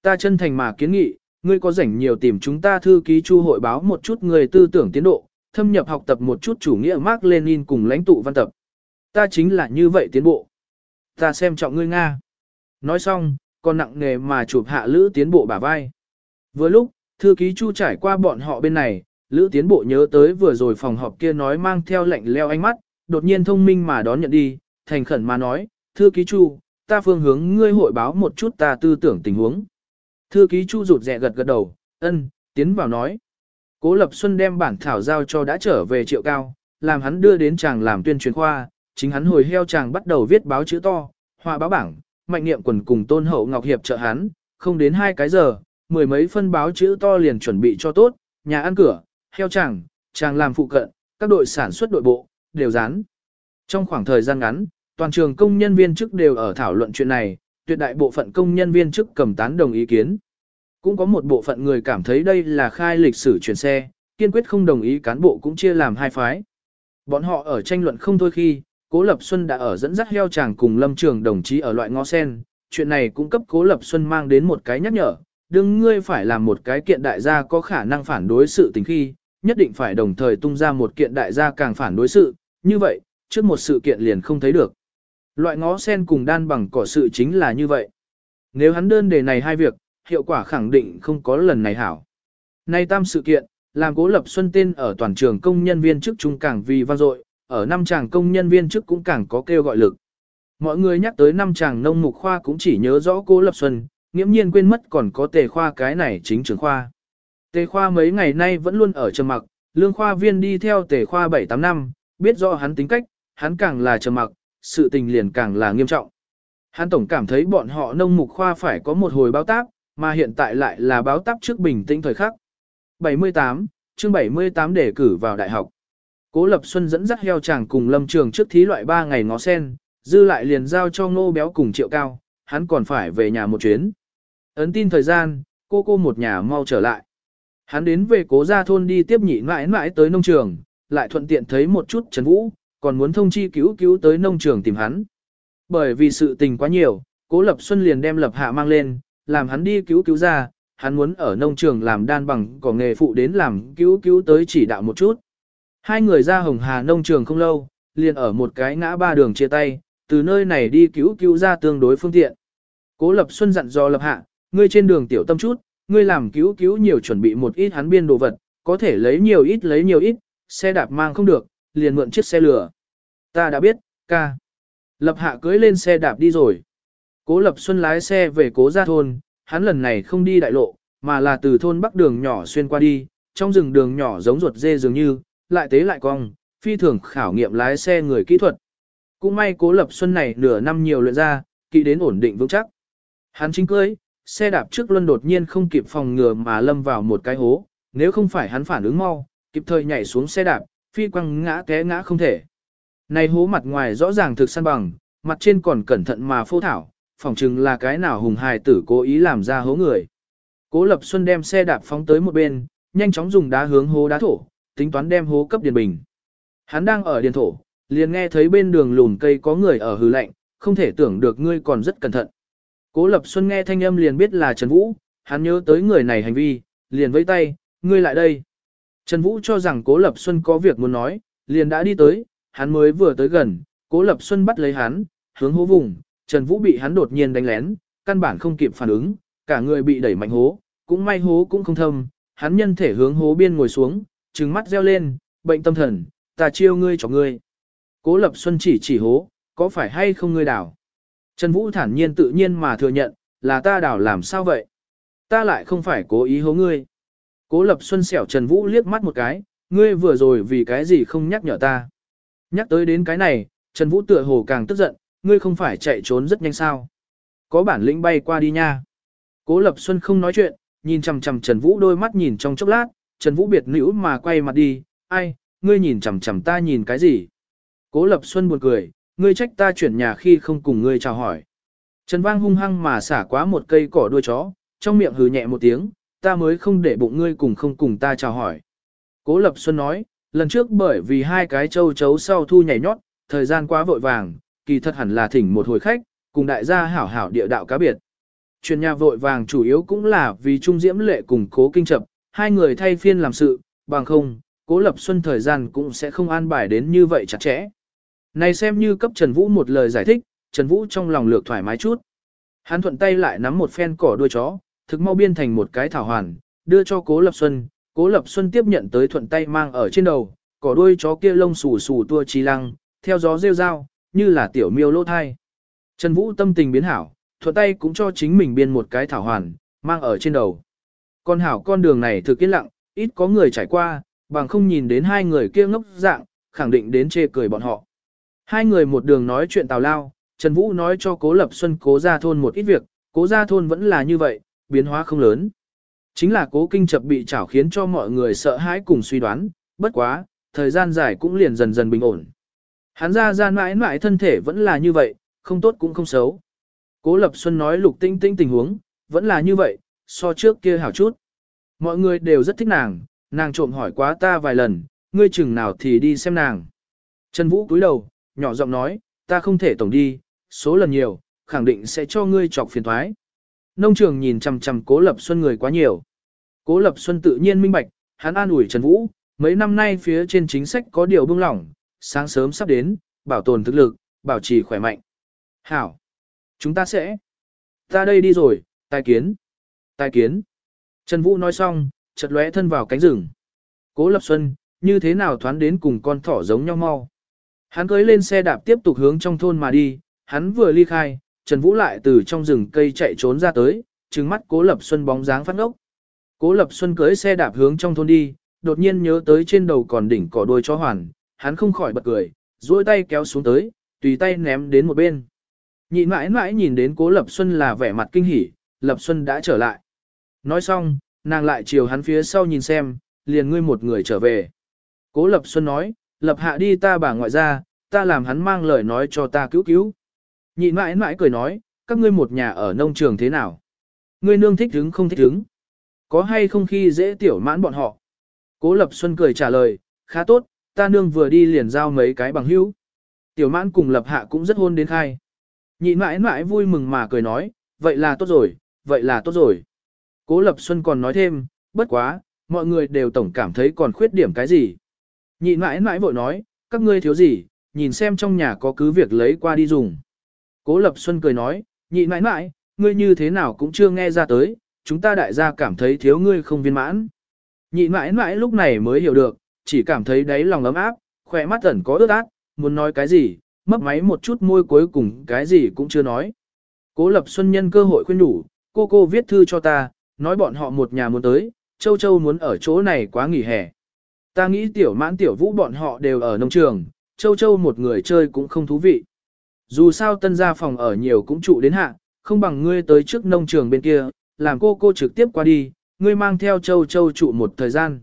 Ta chân thành mà kiến nghị, ngươi có rảnh nhiều tìm chúng ta thư ký chu hội báo một chút người tư tưởng tiến độ, thâm nhập học tập một chút chủ nghĩa Mark Lenin cùng lãnh tụ văn tập. Ta chính là như vậy tiến bộ. Ta xem trọng ngươi Nga. Nói xong, còn nặng nghề mà chụp hạ Lữ tiến bộ bả vai. Vừa lúc, thư ký chu trải qua bọn họ bên này, Lữ tiến bộ nhớ tới vừa rồi phòng họp kia nói mang theo lệnh leo ánh mắt, đột nhiên thông minh mà đón nhận đi, thành khẩn mà nói, thư ký chu, ta phương hướng ngươi hội báo một chút ta tư tưởng tình huống. Thư ký chu rụt rè gật gật đầu, ân, tiến vào nói. Cố Lập Xuân đem bản thảo giao cho đã trở về triệu cao, làm hắn đưa đến chàng làm tuyên truyền khoa, chính hắn hồi heo chàng bắt đầu viết báo chữ to, họa báo bảng, mạnh niệm quần cùng tôn hậu ngọc hiệp trợ hắn, không đến hai cái giờ, mười mấy phân báo chữ to liền chuẩn bị cho tốt, nhà ăn cửa, heo chàng, chàng làm phụ cận, các đội sản xuất đội bộ, đều dán. Trong khoảng thời gian ngắn, toàn trường công nhân viên chức đều ở thảo luận chuyện này, tuyệt đại bộ phận công nhân viên chức cầm tán đồng ý kiến. Cũng có một bộ phận người cảm thấy đây là khai lịch sử chuyển xe, kiên quyết không đồng ý cán bộ cũng chia làm hai phái. Bọn họ ở tranh luận không thôi khi, Cố Lập Xuân đã ở dẫn dắt heo chàng cùng Lâm Trường đồng chí ở loại ngõ sen, chuyện này cũng cấp Cố Lập Xuân mang đến một cái nhắc nhở, đừng ngươi phải làm một cái kiện đại gia có khả năng phản đối sự tình khi, nhất định phải đồng thời tung ra một kiện đại gia càng phản đối sự, như vậy, trước một sự kiện liền không thấy được. Loại ngõ sen cùng đan bằng cỏ sự chính là như vậy. Nếu hắn đơn đề này hai việc, hiệu quả khẳng định không có lần này hảo. Nay tam sự kiện, làm cố lập xuân tên ở toàn trường công nhân viên chức trung càng vì vang dội, ở năm chàng công nhân viên chức cũng càng có kêu gọi lực. Mọi người nhắc tới năm chàng nông mục khoa cũng chỉ nhớ rõ cố lập xuân, nghiễm nhiên quên mất còn có tề khoa cái này chính trường khoa. Tề khoa mấy ngày nay vẫn luôn ở trầm mặc, lương khoa viên đi theo tề khoa 7-8 năm, biết rõ hắn tính cách, hắn càng là trầm mặc, sự tình liền càng là nghiêm trọng. Hắn tổng cảm thấy bọn họ nông mục khoa phải có một hồi báo táp, mà hiện tại lại là báo táp trước bình tĩnh thời khắc. 78, chương 78 để cử vào đại học. Cố Lập Xuân dẫn dắt heo chàng cùng lâm trường trước thí loại 3 ngày ngó sen, dư lại liền giao cho ngô béo cùng triệu cao, hắn còn phải về nhà một chuyến. Ấn tin thời gian, cô cô một nhà mau trở lại. Hắn đến về cố gia thôn đi tiếp nhị mãi mãi tới nông trường, lại thuận tiện thấy một chút Trần Vũ, còn muốn thông chi cứu cứu tới nông trường tìm hắn. Bởi vì sự tình quá nhiều, cố Lập Xuân liền đem Lập Hạ mang lên, làm hắn đi cứu cứu ra, hắn muốn ở nông trường làm đan bằng có nghề phụ đến làm cứu cứu tới chỉ đạo một chút. Hai người ra Hồng Hà nông trường không lâu, liền ở một cái ngã ba đường chia tay, từ nơi này đi cứu cứu ra tương đối phương tiện. Cố Lập Xuân dặn dò Lập Hạ, ngươi trên đường tiểu tâm chút, ngươi làm cứu cứu nhiều chuẩn bị một ít hắn biên đồ vật, có thể lấy nhiều ít lấy nhiều ít, xe đạp mang không được, liền mượn chiếc xe lửa. Ta đã biết, ca. Lập Hạ cưới lên xe đạp đi rồi. Cố Lập Xuân lái xe về cố gia thôn, hắn lần này không đi đại lộ, mà là từ thôn bắc đường nhỏ xuyên qua đi, trong rừng đường nhỏ giống ruột dê dường như, lại tế lại cong, phi thường khảo nghiệm lái xe người kỹ thuật. Cũng may cố lập xuân này nửa năm nhiều luyện ra, kỹ đến ổn định vững chắc. Hắn chính cưới, xe đạp trước luân đột nhiên không kịp phòng ngừa mà lâm vào một cái hố, nếu không phải hắn phản ứng mau, kịp thời nhảy xuống xe đạp, phi quăng ngã té ngã không thể. Này hố mặt ngoài rõ ràng thực săn bằng, mặt trên còn cẩn thận mà phô thảo, phỏng chừng là cái nào hùng hài tử cố ý làm ra hố người. Cố Lập Xuân đem xe đạp phóng tới một bên, nhanh chóng dùng đá hướng hố đá thổ, tính toán đem hố cấp điền bình. Hắn đang ở điền thổ, liền nghe thấy bên đường lùn cây có người ở hừ lạnh, không thể tưởng được ngươi còn rất cẩn thận. Cố Lập Xuân nghe thanh âm liền biết là Trần Vũ, hắn nhớ tới người này hành vi, liền vẫy tay, ngươi lại đây. Trần Vũ cho rằng Cố Lập Xuân có việc muốn nói, liền đã đi tới, hắn mới vừa tới gần, Cố Lập Xuân bắt lấy hắn, hướng hố vùng, Trần Vũ bị hắn đột nhiên đánh lén, căn bản không kịp phản ứng, cả người bị đẩy mạnh hố, cũng may hố cũng không thâm, hắn nhân thể hướng hố biên ngồi xuống, trừng mắt reo lên, bệnh tâm thần, ta chiêu ngươi cho ngươi. Cố Lập Xuân chỉ chỉ hố, có phải hay không ngươi đảo? Trần Vũ thản nhiên tự nhiên mà thừa nhận, là ta đảo làm sao vậy? Ta lại không phải cố ý hố ngươi. Cố Lập Xuân xẻo Trần Vũ liếc mắt một cái, ngươi vừa rồi vì cái gì không nhắc nhở ta. Nhắc tới đến cái này, Trần Vũ tựa hồ càng tức giận, ngươi không phải chạy trốn rất nhanh sao. Có bản lĩnh bay qua đi nha. Cố Lập Xuân không nói chuyện, nhìn chằm chằm Trần Vũ đôi mắt nhìn trong chốc lát, Trần Vũ biệt nữ mà quay mặt đi, ai, ngươi nhìn chằm chằm ta nhìn cái gì. Cố Lập Xuân buồn cười, ngươi trách ta chuyển nhà khi không cùng ngươi chào hỏi. Trần Vang hung hăng mà xả quá một cây cỏ đuôi chó, trong miệng hừ nhẹ một tiếng, ta mới không để bụng ngươi cùng không cùng ta chào hỏi. Cố Lập Xuân nói, lần trước bởi vì hai cái châu chấu sau thu nhảy nhót, thời gian quá vội vàng, kỳ thật hẳn là thỉnh một hồi khách, cùng đại gia hảo hảo địa đạo cá biệt. Chuyển nhà vội vàng chủ yếu cũng là vì Trung Diễm Lệ cùng Cố Kinh Chập, hai người thay phiên làm sự, bằng không, Cố Lập Xuân thời gian cũng sẽ không an bài đến như vậy chặt chẽ. Này xem như cấp Trần Vũ một lời giải thích, Trần Vũ trong lòng lược thoải mái chút. Hắn thuận tay lại nắm một phen cỏ đuôi chó, thực mau biên thành một cái thảo hoàn, đưa cho Cố Lập Xuân. Cố Lập Xuân tiếp nhận tới thuận tay mang ở trên đầu, cỏ đuôi chó kia lông xù xù tua chi lăng, theo gió rêu rao, như là tiểu miêu lỗ thai. Trần Vũ tâm tình biến hảo, thuận tay cũng cho chính mình biên một cái thảo hoàn, mang ở trên đầu. Con hảo con đường này thực yên lặng, ít có người trải qua, bằng không nhìn đến hai người kia ngốc dạng, khẳng định đến chê cười bọn họ. Hai người một đường nói chuyện tào lao, Trần Vũ nói cho Cố Lập Xuân cố ra thôn một ít việc, cố ra thôn vẫn là như vậy, biến hóa không lớn. Chính là cố kinh chập bị chảo khiến cho mọi người sợ hãi cùng suy đoán, bất quá, thời gian dài cũng liền dần dần bình ổn. Hắn ra ra mãi mãi thân thể vẫn là như vậy, không tốt cũng không xấu. Cố Lập Xuân nói lục tinh tinh tình huống, vẫn là như vậy, so trước kia hảo chút. Mọi người đều rất thích nàng, nàng trộm hỏi quá ta vài lần, ngươi chừng nào thì đi xem nàng. Trần Vũ cúi đầu, nhỏ giọng nói, ta không thể tổng đi, số lần nhiều, khẳng định sẽ cho ngươi chọc phiền thoái. Nông trường nhìn chằm chằm Cố Lập Xuân người quá nhiều. Cố Lập Xuân tự nhiên minh bạch, hắn an ủi Trần Vũ, mấy năm nay phía trên chính sách có điều bưng lỏng, sáng sớm sắp đến, bảo tồn thực lực, bảo trì khỏe mạnh. Hảo! Chúng ta sẽ. Ta đây đi rồi, tài kiến. Tài kiến. Trần Vũ nói xong, chợt lóe thân vào cánh rừng. Cố Lập Xuân, như thế nào thoán đến cùng con thỏ giống nhau mau. Hắn cưới lên xe đạp tiếp tục hướng trong thôn mà đi, hắn vừa ly khai, Trần Vũ lại từ trong rừng cây chạy trốn ra tới, trừng mắt Cố Lập Xuân bóng dáng phát ngốc. Cố Lập Xuân cưới xe đạp hướng trong thôn đi, đột nhiên nhớ tới trên đầu còn đỉnh cỏ đuôi chó hoàn, hắn không khỏi bật cười, duỗi tay kéo xuống tới, tùy tay ném đến một bên. Nhị mãi mãi nhìn đến Cố Lập Xuân là vẻ mặt kinh hỉ, Lập Xuân đã trở lại. Nói xong, nàng lại chiều hắn phía sau nhìn xem, liền ngươi một người trở về. Cố Lập Xuân nói, Lập hạ đi ta bà ngoại ra, ta làm hắn mang lời nói cho ta cứu cứu. Nhị mãi mãi cười nói, các ngươi một nhà ở nông trường thế nào? Ngươi nương thích hứng không thích hứng? Có hay không khi dễ tiểu mãn bọn họ? Cố Lập Xuân cười trả lời, khá tốt, ta nương vừa đi liền giao mấy cái bằng hữu. Tiểu mãn cùng Lập hạ cũng rất hôn đến khai. Nhị mãi mãi vui mừng mà cười nói, vậy là tốt rồi, vậy là tốt rồi. Cố Lập Xuân còn nói thêm, bất quá, mọi người đều tổng cảm thấy còn khuyết điểm cái gì. Nhị mãi mãi vội nói, các ngươi thiếu gì, nhìn xem trong nhà có cứ việc lấy qua đi dùng. Cố Lập Xuân cười nói, nhị mãi mãi, ngươi như thế nào cũng chưa nghe ra tới, chúng ta đại gia cảm thấy thiếu ngươi không viên mãn. Nhị mãi mãi lúc này mới hiểu được, chỉ cảm thấy đáy lòng ấm áp, khỏe mắt ẩn có ướt át, muốn nói cái gì, mấp máy một chút môi cuối cùng cái gì cũng chưa nói. Cố Lập Xuân nhân cơ hội khuyên đủ, cô cô viết thư cho ta, nói bọn họ một nhà muốn tới, Châu Châu muốn ở chỗ này quá nghỉ hè. Ta nghĩ tiểu mãn tiểu vũ bọn họ đều ở nông trường, Châu Châu một người chơi cũng không thú vị. Dù sao tân gia phòng ở nhiều cũng trụ đến hạ, không bằng ngươi tới trước nông trường bên kia, làm cô cô trực tiếp qua đi, ngươi mang theo Châu Châu trụ một thời gian.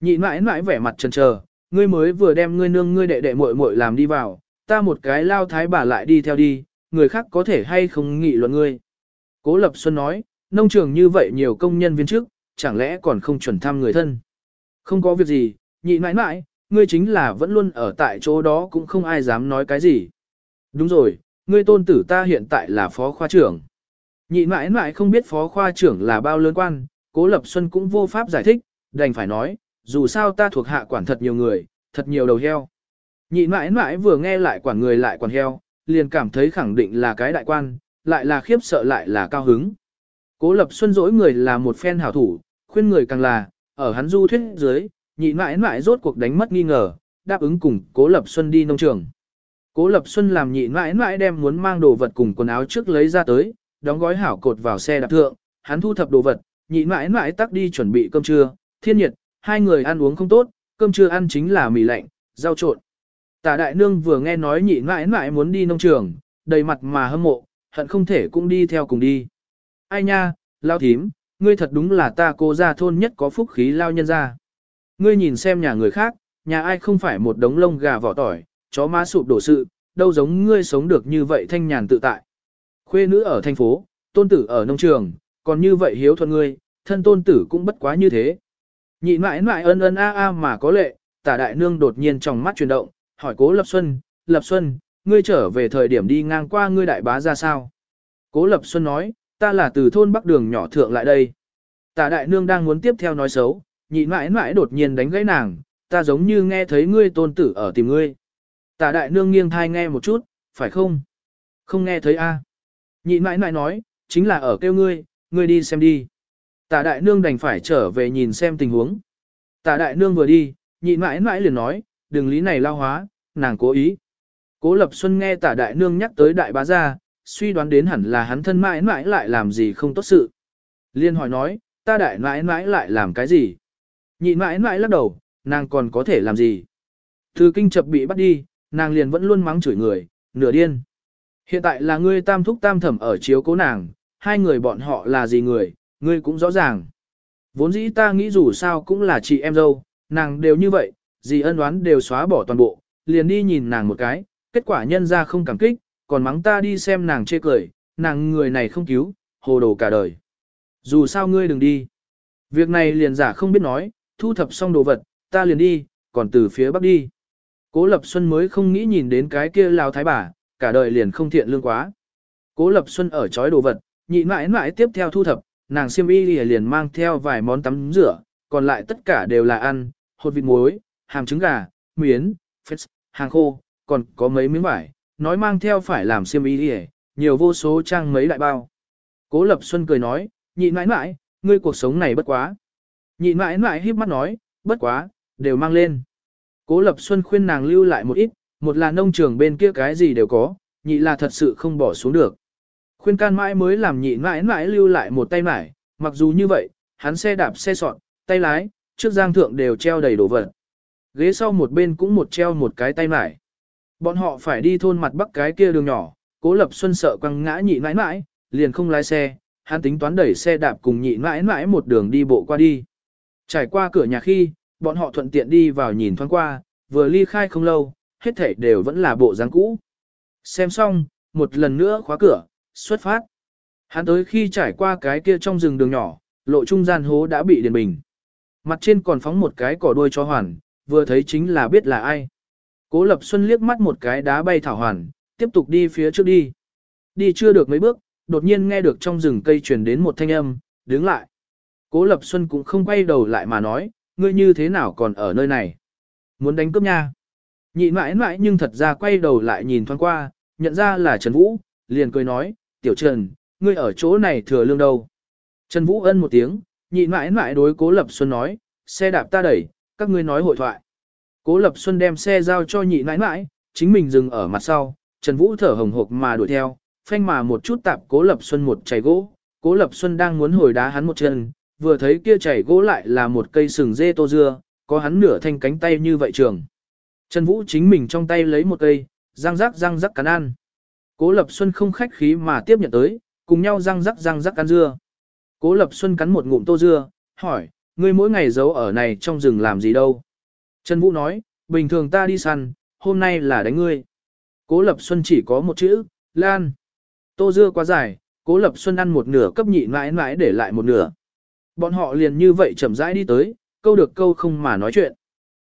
Nhị mãi mãi vẻ mặt chần chờ, ngươi mới vừa đem ngươi nương ngươi đệ đệ muội muội làm đi vào, ta một cái lao thái bà lại đi theo đi, người khác có thể hay không nghị luận ngươi. Cố Lập Xuân nói, nông trường như vậy nhiều công nhân viên chức, chẳng lẽ còn không chuẩn thăm người thân. Không có việc gì, nhị mãi mãi, ngươi chính là vẫn luôn ở tại chỗ đó cũng không ai dám nói cái gì. Đúng rồi, ngươi tôn tử ta hiện tại là phó khoa trưởng. Nhị mãi mãi không biết phó khoa trưởng là bao lớn quan, cố lập xuân cũng vô pháp giải thích, đành phải nói, dù sao ta thuộc hạ quản thật nhiều người, thật nhiều đầu heo. Nhị mãi mãi vừa nghe lại quản người lại quản heo, liền cảm thấy khẳng định là cái đại quan, lại là khiếp sợ lại là cao hứng. Cố lập xuân dỗi người là một phen hảo thủ, khuyên người càng là, ở hắn du thuyết dưới, nhị mãi mãi rốt cuộc đánh mất nghi ngờ, đáp ứng cùng cố lập xuân đi nông trường. Cố lập xuân làm nhị mãi mãi đem muốn mang đồ vật cùng quần áo trước lấy ra tới, đóng gói hảo cột vào xe đạp thượng, hắn thu thập đồ vật, nhị mãi mãi tắc đi chuẩn bị cơm trưa, thiên nhiệt, hai người ăn uống không tốt, cơm trưa ăn chính là mì lạnh, rau trộn. Tả đại nương vừa nghe nói nhị mãi mãi muốn đi nông trường, đầy mặt mà hâm mộ, hận không thể cũng đi theo cùng đi. Ai nha, lao thím, ngươi thật đúng là ta cô gia thôn nhất có phúc khí lao nhân ra. Ngươi nhìn xem nhà người khác, nhà ai không phải một đống lông gà vỏ tỏi, chó má sụp đổ sự, đâu giống ngươi sống được như vậy thanh nhàn tự tại. Khuê nữ ở thành phố, tôn tử ở nông trường, còn như vậy hiếu thuận ngươi, thân tôn tử cũng bất quá như thế. Nhị mãi mãi ân ân a a mà có lệ, tả đại nương đột nhiên trong mắt chuyển động, hỏi cố Lập Xuân, Lập Xuân, ngươi trở về thời điểm đi ngang qua ngươi đại bá ra sao? Cố Lập Xuân nói, ta là từ thôn Bắc Đường nhỏ thượng lại đây. Tả đại nương đang muốn tiếp theo nói xấu, nhị mãi mãi đột nhiên đánh gãy nàng, ta giống như nghe thấy ngươi tôn tử ở tìm ngươi. Tả đại nương nghiêng thai nghe một chút, phải không? Không nghe thấy a? À? Nhị mãi mãi nói, chính là ở kêu ngươi, ngươi đi xem đi. Tả đại nương đành phải trở về nhìn xem tình huống. Tả đại nương vừa đi, nhị mãi mãi liền nói, đừng lý này lao hóa, nàng cố ý. Cố Lập Xuân nghe tả đại nương nhắc tới đại bá gia, suy đoán đến hẳn là hắn thân mãi mãi lại làm gì không tốt sự. Liên hỏi nói, ta đại mãi mãi lại làm cái gì? Nhị mãi mãi lắc đầu, nàng còn có thể làm gì? Từ kinh chập bị bắt đi, nàng liền vẫn luôn mắng chửi người, nửa điên. Hiện tại là ngươi tam thúc tam thẩm ở chiếu cố nàng, hai người bọn họ là gì người, ngươi cũng rõ ràng. Vốn dĩ ta nghĩ dù sao cũng là chị em dâu, nàng đều như vậy, gì ân oán đều xóa bỏ toàn bộ, liền đi nhìn nàng một cái, kết quả nhân ra không cảm kích, còn mắng ta đi xem nàng chê cười, nàng người này không cứu, hồ đồ cả đời. Dù sao ngươi đừng đi. Việc này liền giả không biết nói, thu thập xong đồ vật, ta liền đi, còn từ phía bắc đi. Cố Lập Xuân mới không nghĩ nhìn đến cái kia lao thái bà, cả đời liền không thiện lương quá. Cố Lập Xuân ở chói đồ vật, nhị mãi mãi tiếp theo thu thập, nàng siêm y liền mang theo vài món tắm rửa, còn lại tất cả đều là ăn, hột vịt muối, hàm trứng gà, miến, phết, hàng khô, còn có mấy miếng vải, nói mang theo phải làm siêm y nhiều vô số trang mấy đại bao. Cố Lập Xuân cười nói, nhị mãi mãi, ngươi cuộc sống này bất quá. Nhị mãi mãi híp mắt nói, bất quá, đều mang lên. Cố Lập Xuân khuyên nàng lưu lại một ít, một là nông trường bên kia cái gì đều có, nhị là thật sự không bỏ xuống được. Khuyên can mãi mới làm nhị mãi mãi lưu lại một tay mãi, mặc dù như vậy, hắn xe đạp xe sọn, tay lái, trước giang thượng đều treo đầy đồ vật. Ghế sau một bên cũng một treo một cái tay mãi. Bọn họ phải đi thôn mặt bắc cái kia đường nhỏ, cố lập xuân sợ quăng ngã nhị mãi mãi, liền không lái xe, hắn tính toán đẩy xe đạp cùng nhị mãi mãi một đường đi bộ qua đi. Trải qua cửa nhà khi, bọn họ thuận tiện đi vào nhìn thoáng qua, vừa ly khai không lâu, hết thảy đều vẫn là bộ dáng cũ. Xem xong, một lần nữa khóa cửa, xuất phát. Hắn tới khi trải qua cái kia trong rừng đường nhỏ, lộ trung gian hố đã bị điền bình. Mặt trên còn phóng một cái cỏ đuôi cho hoàn, vừa thấy chính là biết là ai. Cố Lập Xuân liếc mắt một cái đá bay thảo hoàn, tiếp tục đi phía trước đi. Đi chưa được mấy bước, đột nhiên nghe được trong rừng cây truyền đến một thanh âm, đứng lại. Cố Lập Xuân cũng không quay đầu lại mà nói, ngươi như thế nào còn ở nơi này? Muốn đánh cướp nha. Nhị mãi mãi nhưng thật ra quay đầu lại nhìn thoáng qua, nhận ra là Trần Vũ, liền cười nói, tiểu Trần, ngươi ở chỗ này thừa lương đâu. Trần Vũ ân một tiếng, nhị mãi mãi đối Cố Lập Xuân nói, xe đạp ta đẩy, các ngươi nói hội thoại. Cố Lập Xuân đem xe giao cho nhị mãi mãi, chính mình dừng ở mặt sau, Trần Vũ thở hồng hộc mà đuổi theo, phanh mà một chút tạp Cố Lập Xuân một chảy gỗ, Cố Lập Xuân đang muốn hồi đá hắn một chân, vừa thấy kia chảy gỗ lại là một cây sừng dê tô dưa, có hắn nửa thanh cánh tay như vậy trường. Trần Vũ chính mình trong tay lấy một cây, răng rắc răng rắc cắn ăn. Cố Lập Xuân không khách khí mà tiếp nhận tới, cùng nhau răng rắc răng rắc ăn dưa. Cố Lập Xuân cắn một ngụm tô dưa, hỏi, ngươi mỗi ngày giấu ở này trong rừng làm gì đâu? Trần Vũ nói, bình thường ta đi săn, hôm nay là đánh ngươi. Cố Lập Xuân chỉ có một chữ, Lan. Tô dưa quá dài, Cố Lập Xuân ăn một nửa cấp nhị mãi mãi để lại một nửa. Bọn họ liền như vậy chậm rãi đi tới, câu được câu không mà nói chuyện.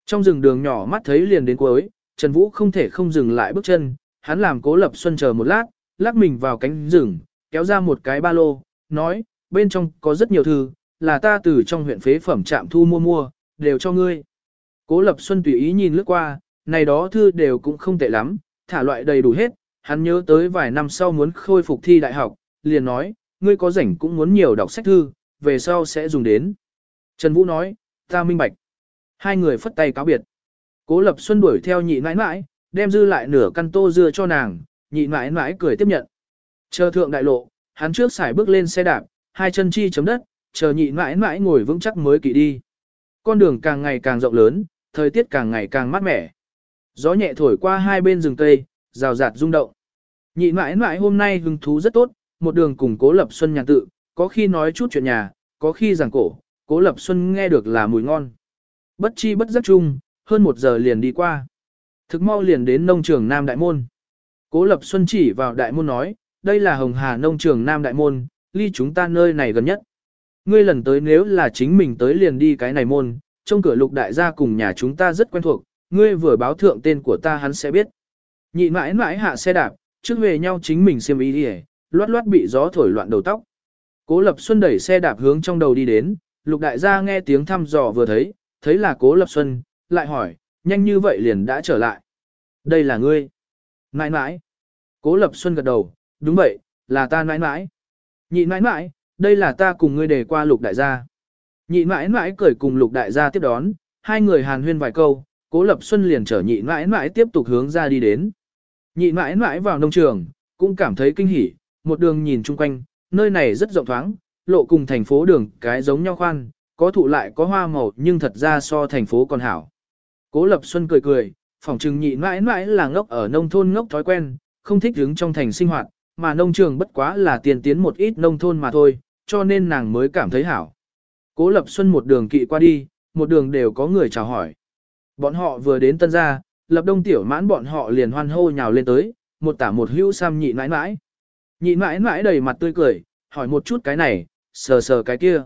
Trong rừng đường nhỏ mắt thấy liền đến cuối, Trần Vũ không thể không dừng lại bước chân, hắn làm Cố Lập Xuân chờ một lát, lắc mình vào cánh rừng, kéo ra một cái ba lô, nói, bên trong có rất nhiều thư, là ta từ trong huyện phế phẩm trạm thu mua mua, đều cho ngươi. Cố Lập Xuân tùy ý nhìn lướt qua, này đó thư đều cũng không tệ lắm, thả loại đầy đủ hết, hắn nhớ tới vài năm sau muốn khôi phục thi đại học, liền nói, ngươi có rảnh cũng muốn nhiều đọc sách thư, về sau sẽ dùng đến. Trần Vũ nói, ta minh bạch. Hai người phất tay cáo biệt. Cố Lập Xuân đuổi theo nhị nãi nãi đem dư lại nửa căn tô dưa cho nàng, nhị mãi mãi cười tiếp nhận. Chờ thượng đại lộ, hắn trước xài bước lên xe đạp, hai chân chi chấm đất, chờ nhị mãi mãi ngồi vững chắc mới kỵ đi. Con đường càng ngày càng rộng lớn, thời tiết càng ngày càng mát mẻ. Gió nhẹ thổi qua hai bên rừng cây, rào rạt rung động. Nhị mãi mãi hôm nay hứng thú rất tốt, một đường cùng cố lập xuân nhàn tự, có khi nói chút chuyện nhà, có khi giảng cổ, cố lập xuân nghe được là mùi ngon. Bất chi bất giác chung, hơn một giờ liền đi qua. Thực mau liền đến nông trường Nam Đại Môn. Cố lập xuân chỉ vào Đại Môn nói, đây là Hồng Hà nông trường Nam Đại Môn, ly chúng ta nơi này gần nhất. Ngươi lần tới nếu là chính mình tới liền đi cái này môn, trong cửa lục đại gia cùng nhà chúng ta rất quen thuộc, ngươi vừa báo thượng tên của ta hắn sẽ biết. Nhị mãi mãi hạ xe đạp, trước về nhau chính mình xem ý đi loát loát bị gió thổi loạn đầu tóc. Cố Lập Xuân đẩy xe đạp hướng trong đầu đi đến, lục đại gia nghe tiếng thăm dò vừa thấy, thấy là Cố Lập Xuân, lại hỏi, nhanh như vậy liền đã trở lại. Đây là ngươi. Nãi nãi. Cố Lập Xuân gật đầu, đúng vậy, là ta nãi nãi. Nhị nãi nãi, đây là ta cùng ngươi để qua lục đại gia. Nhị nãi nãi cười cùng lục đại gia tiếp đón, hai người hàn huyên vài câu, Cố Lập Xuân liền chở nhị nãi nãi tiếp tục hướng ra đi đến. Nhị nãi nãi vào nông trường, cũng cảm thấy kinh hỉ, một đường nhìn chung quanh, nơi này rất rộng thoáng, lộ cùng thành phố đường cái giống nhau khoan, có thụ lại có hoa màu nhưng thật ra so thành phố còn hảo. Cố Lập Xuân cười cười, phòng trừng nhị mãi mãi là ngốc ở nông thôn ngốc thói quen, không thích đứng trong thành sinh hoạt, mà nông trường bất quá là tiền tiến một ít nông thôn mà thôi, cho nên nàng mới cảm thấy hảo. Cố Lập Xuân một đường kỵ qua đi, một đường đều có người chào hỏi. Bọn họ vừa đến tân gia, Lập Đông Tiểu mãn bọn họ liền hoan hô nhào lên tới, một tả một hữu sam nhị mãi mãi. Nhị mãi mãi đầy mặt tươi cười, hỏi một chút cái này, sờ sờ cái kia.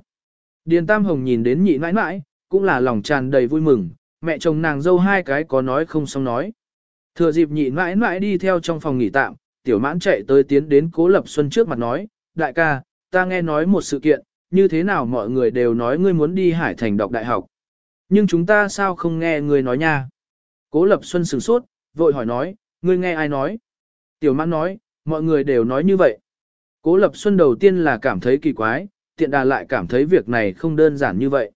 Điền Tam Hồng nhìn đến nhị mãi mãi, cũng là lòng tràn đầy vui mừng, mẹ chồng nàng dâu hai cái có nói không xong nói. Thừa dịp nhị mãi mãi đi theo trong phòng nghỉ tạm, tiểu mãn chạy tới tiến đến cố lập xuân trước mặt nói, đại ca, ta nghe nói một sự kiện, như thế nào mọi người đều nói ngươi muốn đi Hải Thành đọc đại học. Nhưng chúng ta sao không nghe ngươi nói nha? Cố lập xuân sửng sốt, vội hỏi nói, ngươi nghe ai nói? Tiểu mãn nói, mọi người đều nói như vậy. Cố Lập Xuân đầu tiên là cảm thấy kỳ quái, tiện đà lại cảm thấy việc này không đơn giản như vậy.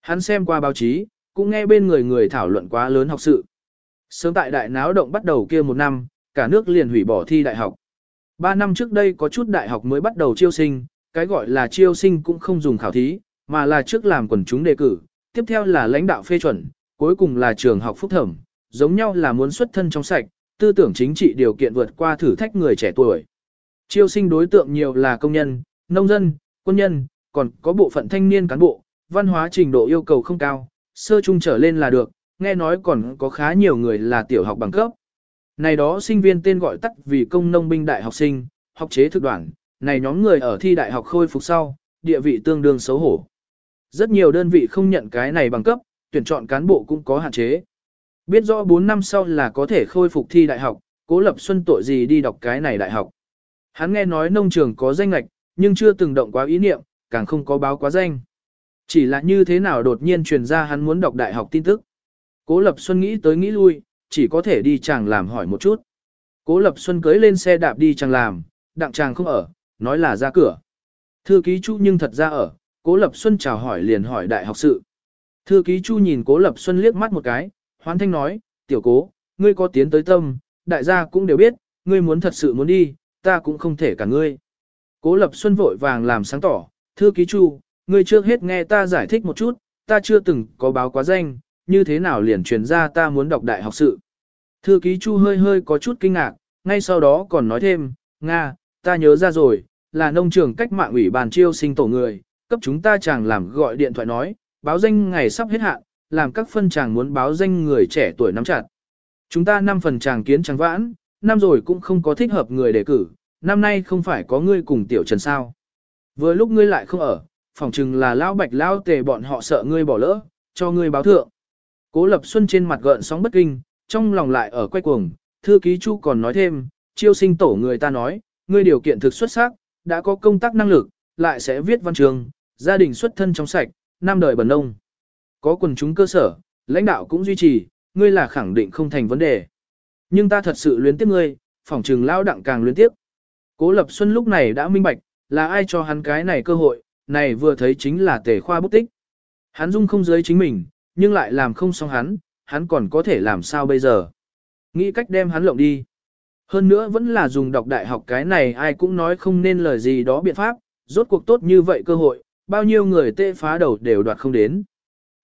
Hắn xem qua báo chí, cũng nghe bên người người thảo luận quá lớn học sự. Sớm tại đại náo động bắt đầu kia một năm, cả nước liền hủy bỏ thi đại học. Ba năm trước đây có chút đại học mới bắt đầu chiêu sinh, cái gọi là chiêu sinh cũng không dùng khảo thí, mà là trước làm quần chúng đề cử, tiếp theo là lãnh đạo phê chuẩn, cuối cùng là trường học phúc thẩm, giống nhau là muốn xuất thân trong sạch, tư tưởng chính trị điều kiện vượt qua thử thách người trẻ tuổi. Chiêu sinh đối tượng nhiều là công nhân, nông dân, quân nhân, còn có bộ phận thanh niên cán bộ, văn hóa trình độ yêu cầu không cao, sơ trung trở lên là được, nghe nói còn có khá nhiều người là tiểu học bằng cấp. Này đó sinh viên tên gọi tắt vì công nông binh đại học sinh, học chế thực đoạn, này nhóm người ở thi đại học khôi phục sau, địa vị tương đương xấu hổ. Rất nhiều đơn vị không nhận cái này bằng cấp, tuyển chọn cán bộ cũng có hạn chế. Biết rõ 4 năm sau là có thể khôi phục thi đại học, cố lập xuân tội gì đi đọc cái này đại học. Hắn nghe nói nông trường có danh lạch, nhưng chưa từng động quá ý niệm, càng không có báo quá danh. Chỉ là như thế nào đột nhiên truyền ra hắn muốn đọc đại học tin tức. Cố Lập Xuân nghĩ tới nghĩ lui, chỉ có thể đi chàng làm hỏi một chút. Cố Lập Xuân cưới lên xe đạp đi chàng làm, đặng chàng không ở, nói là ra cửa. Thư ký Chu nhưng thật ra ở, Cố Lập Xuân chào hỏi liền hỏi đại học sự. Thư ký Chu nhìn Cố Lập Xuân liếc mắt một cái, hoán thanh nói, tiểu cố, ngươi có tiến tới tâm, đại gia cũng đều biết, ngươi muốn thật sự muốn đi, ta cũng không thể cả ngươi. Cố Lập Xuân vội vàng làm sáng tỏ, thư ký Chu, ngươi trước hết nghe ta giải thích một chút, ta chưa từng có báo quá danh, như thế nào liền truyền ra ta muốn đọc đại học sự. Thư ký Chu hơi hơi có chút kinh ngạc, ngay sau đó còn nói thêm, Nga, ta nhớ ra rồi, là nông trường cách mạng ủy ban chiêu sinh tổ người, cấp chúng ta chàng làm gọi điện thoại nói, báo danh ngày sắp hết hạn, làm các phân chàng muốn báo danh người trẻ tuổi nắm chặt. Chúng ta năm phần chàng kiến trắng vãn, năm rồi cũng không có thích hợp người đề cử, năm nay không phải có ngươi cùng tiểu trần sao. Vừa lúc ngươi lại không ở, phỏng chừng là lão bạch lão tề bọn họ sợ ngươi bỏ lỡ, cho ngươi báo thượng. Cố Lập Xuân trên mặt gợn sóng bất kinh, trong lòng lại ở quay cuồng, thư ký Chu còn nói thêm, chiêu sinh tổ người ta nói, ngươi điều kiện thực xuất sắc, đã có công tác năng lực, lại sẽ viết văn trường, gia đình xuất thân trong sạch, năm đời bần nông. Có quần chúng cơ sở, lãnh đạo cũng duy trì, ngươi là khẳng định không thành vấn đề. Nhưng ta thật sự luyến tiếc ngươi, phỏng trừng lao đặng càng luyến tiếc. Cố Lập Xuân lúc này đã minh bạch, là ai cho hắn cái này cơ hội, này vừa thấy chính là tề khoa bút tích. Hắn dung không giới chính mình, nhưng lại làm không xong hắn, hắn còn có thể làm sao bây giờ. Nghĩ cách đem hắn lộng đi. Hơn nữa vẫn là dùng đọc đại học cái này ai cũng nói không nên lời gì đó biện pháp, rốt cuộc tốt như vậy cơ hội, bao nhiêu người tê phá đầu đều đoạt không đến.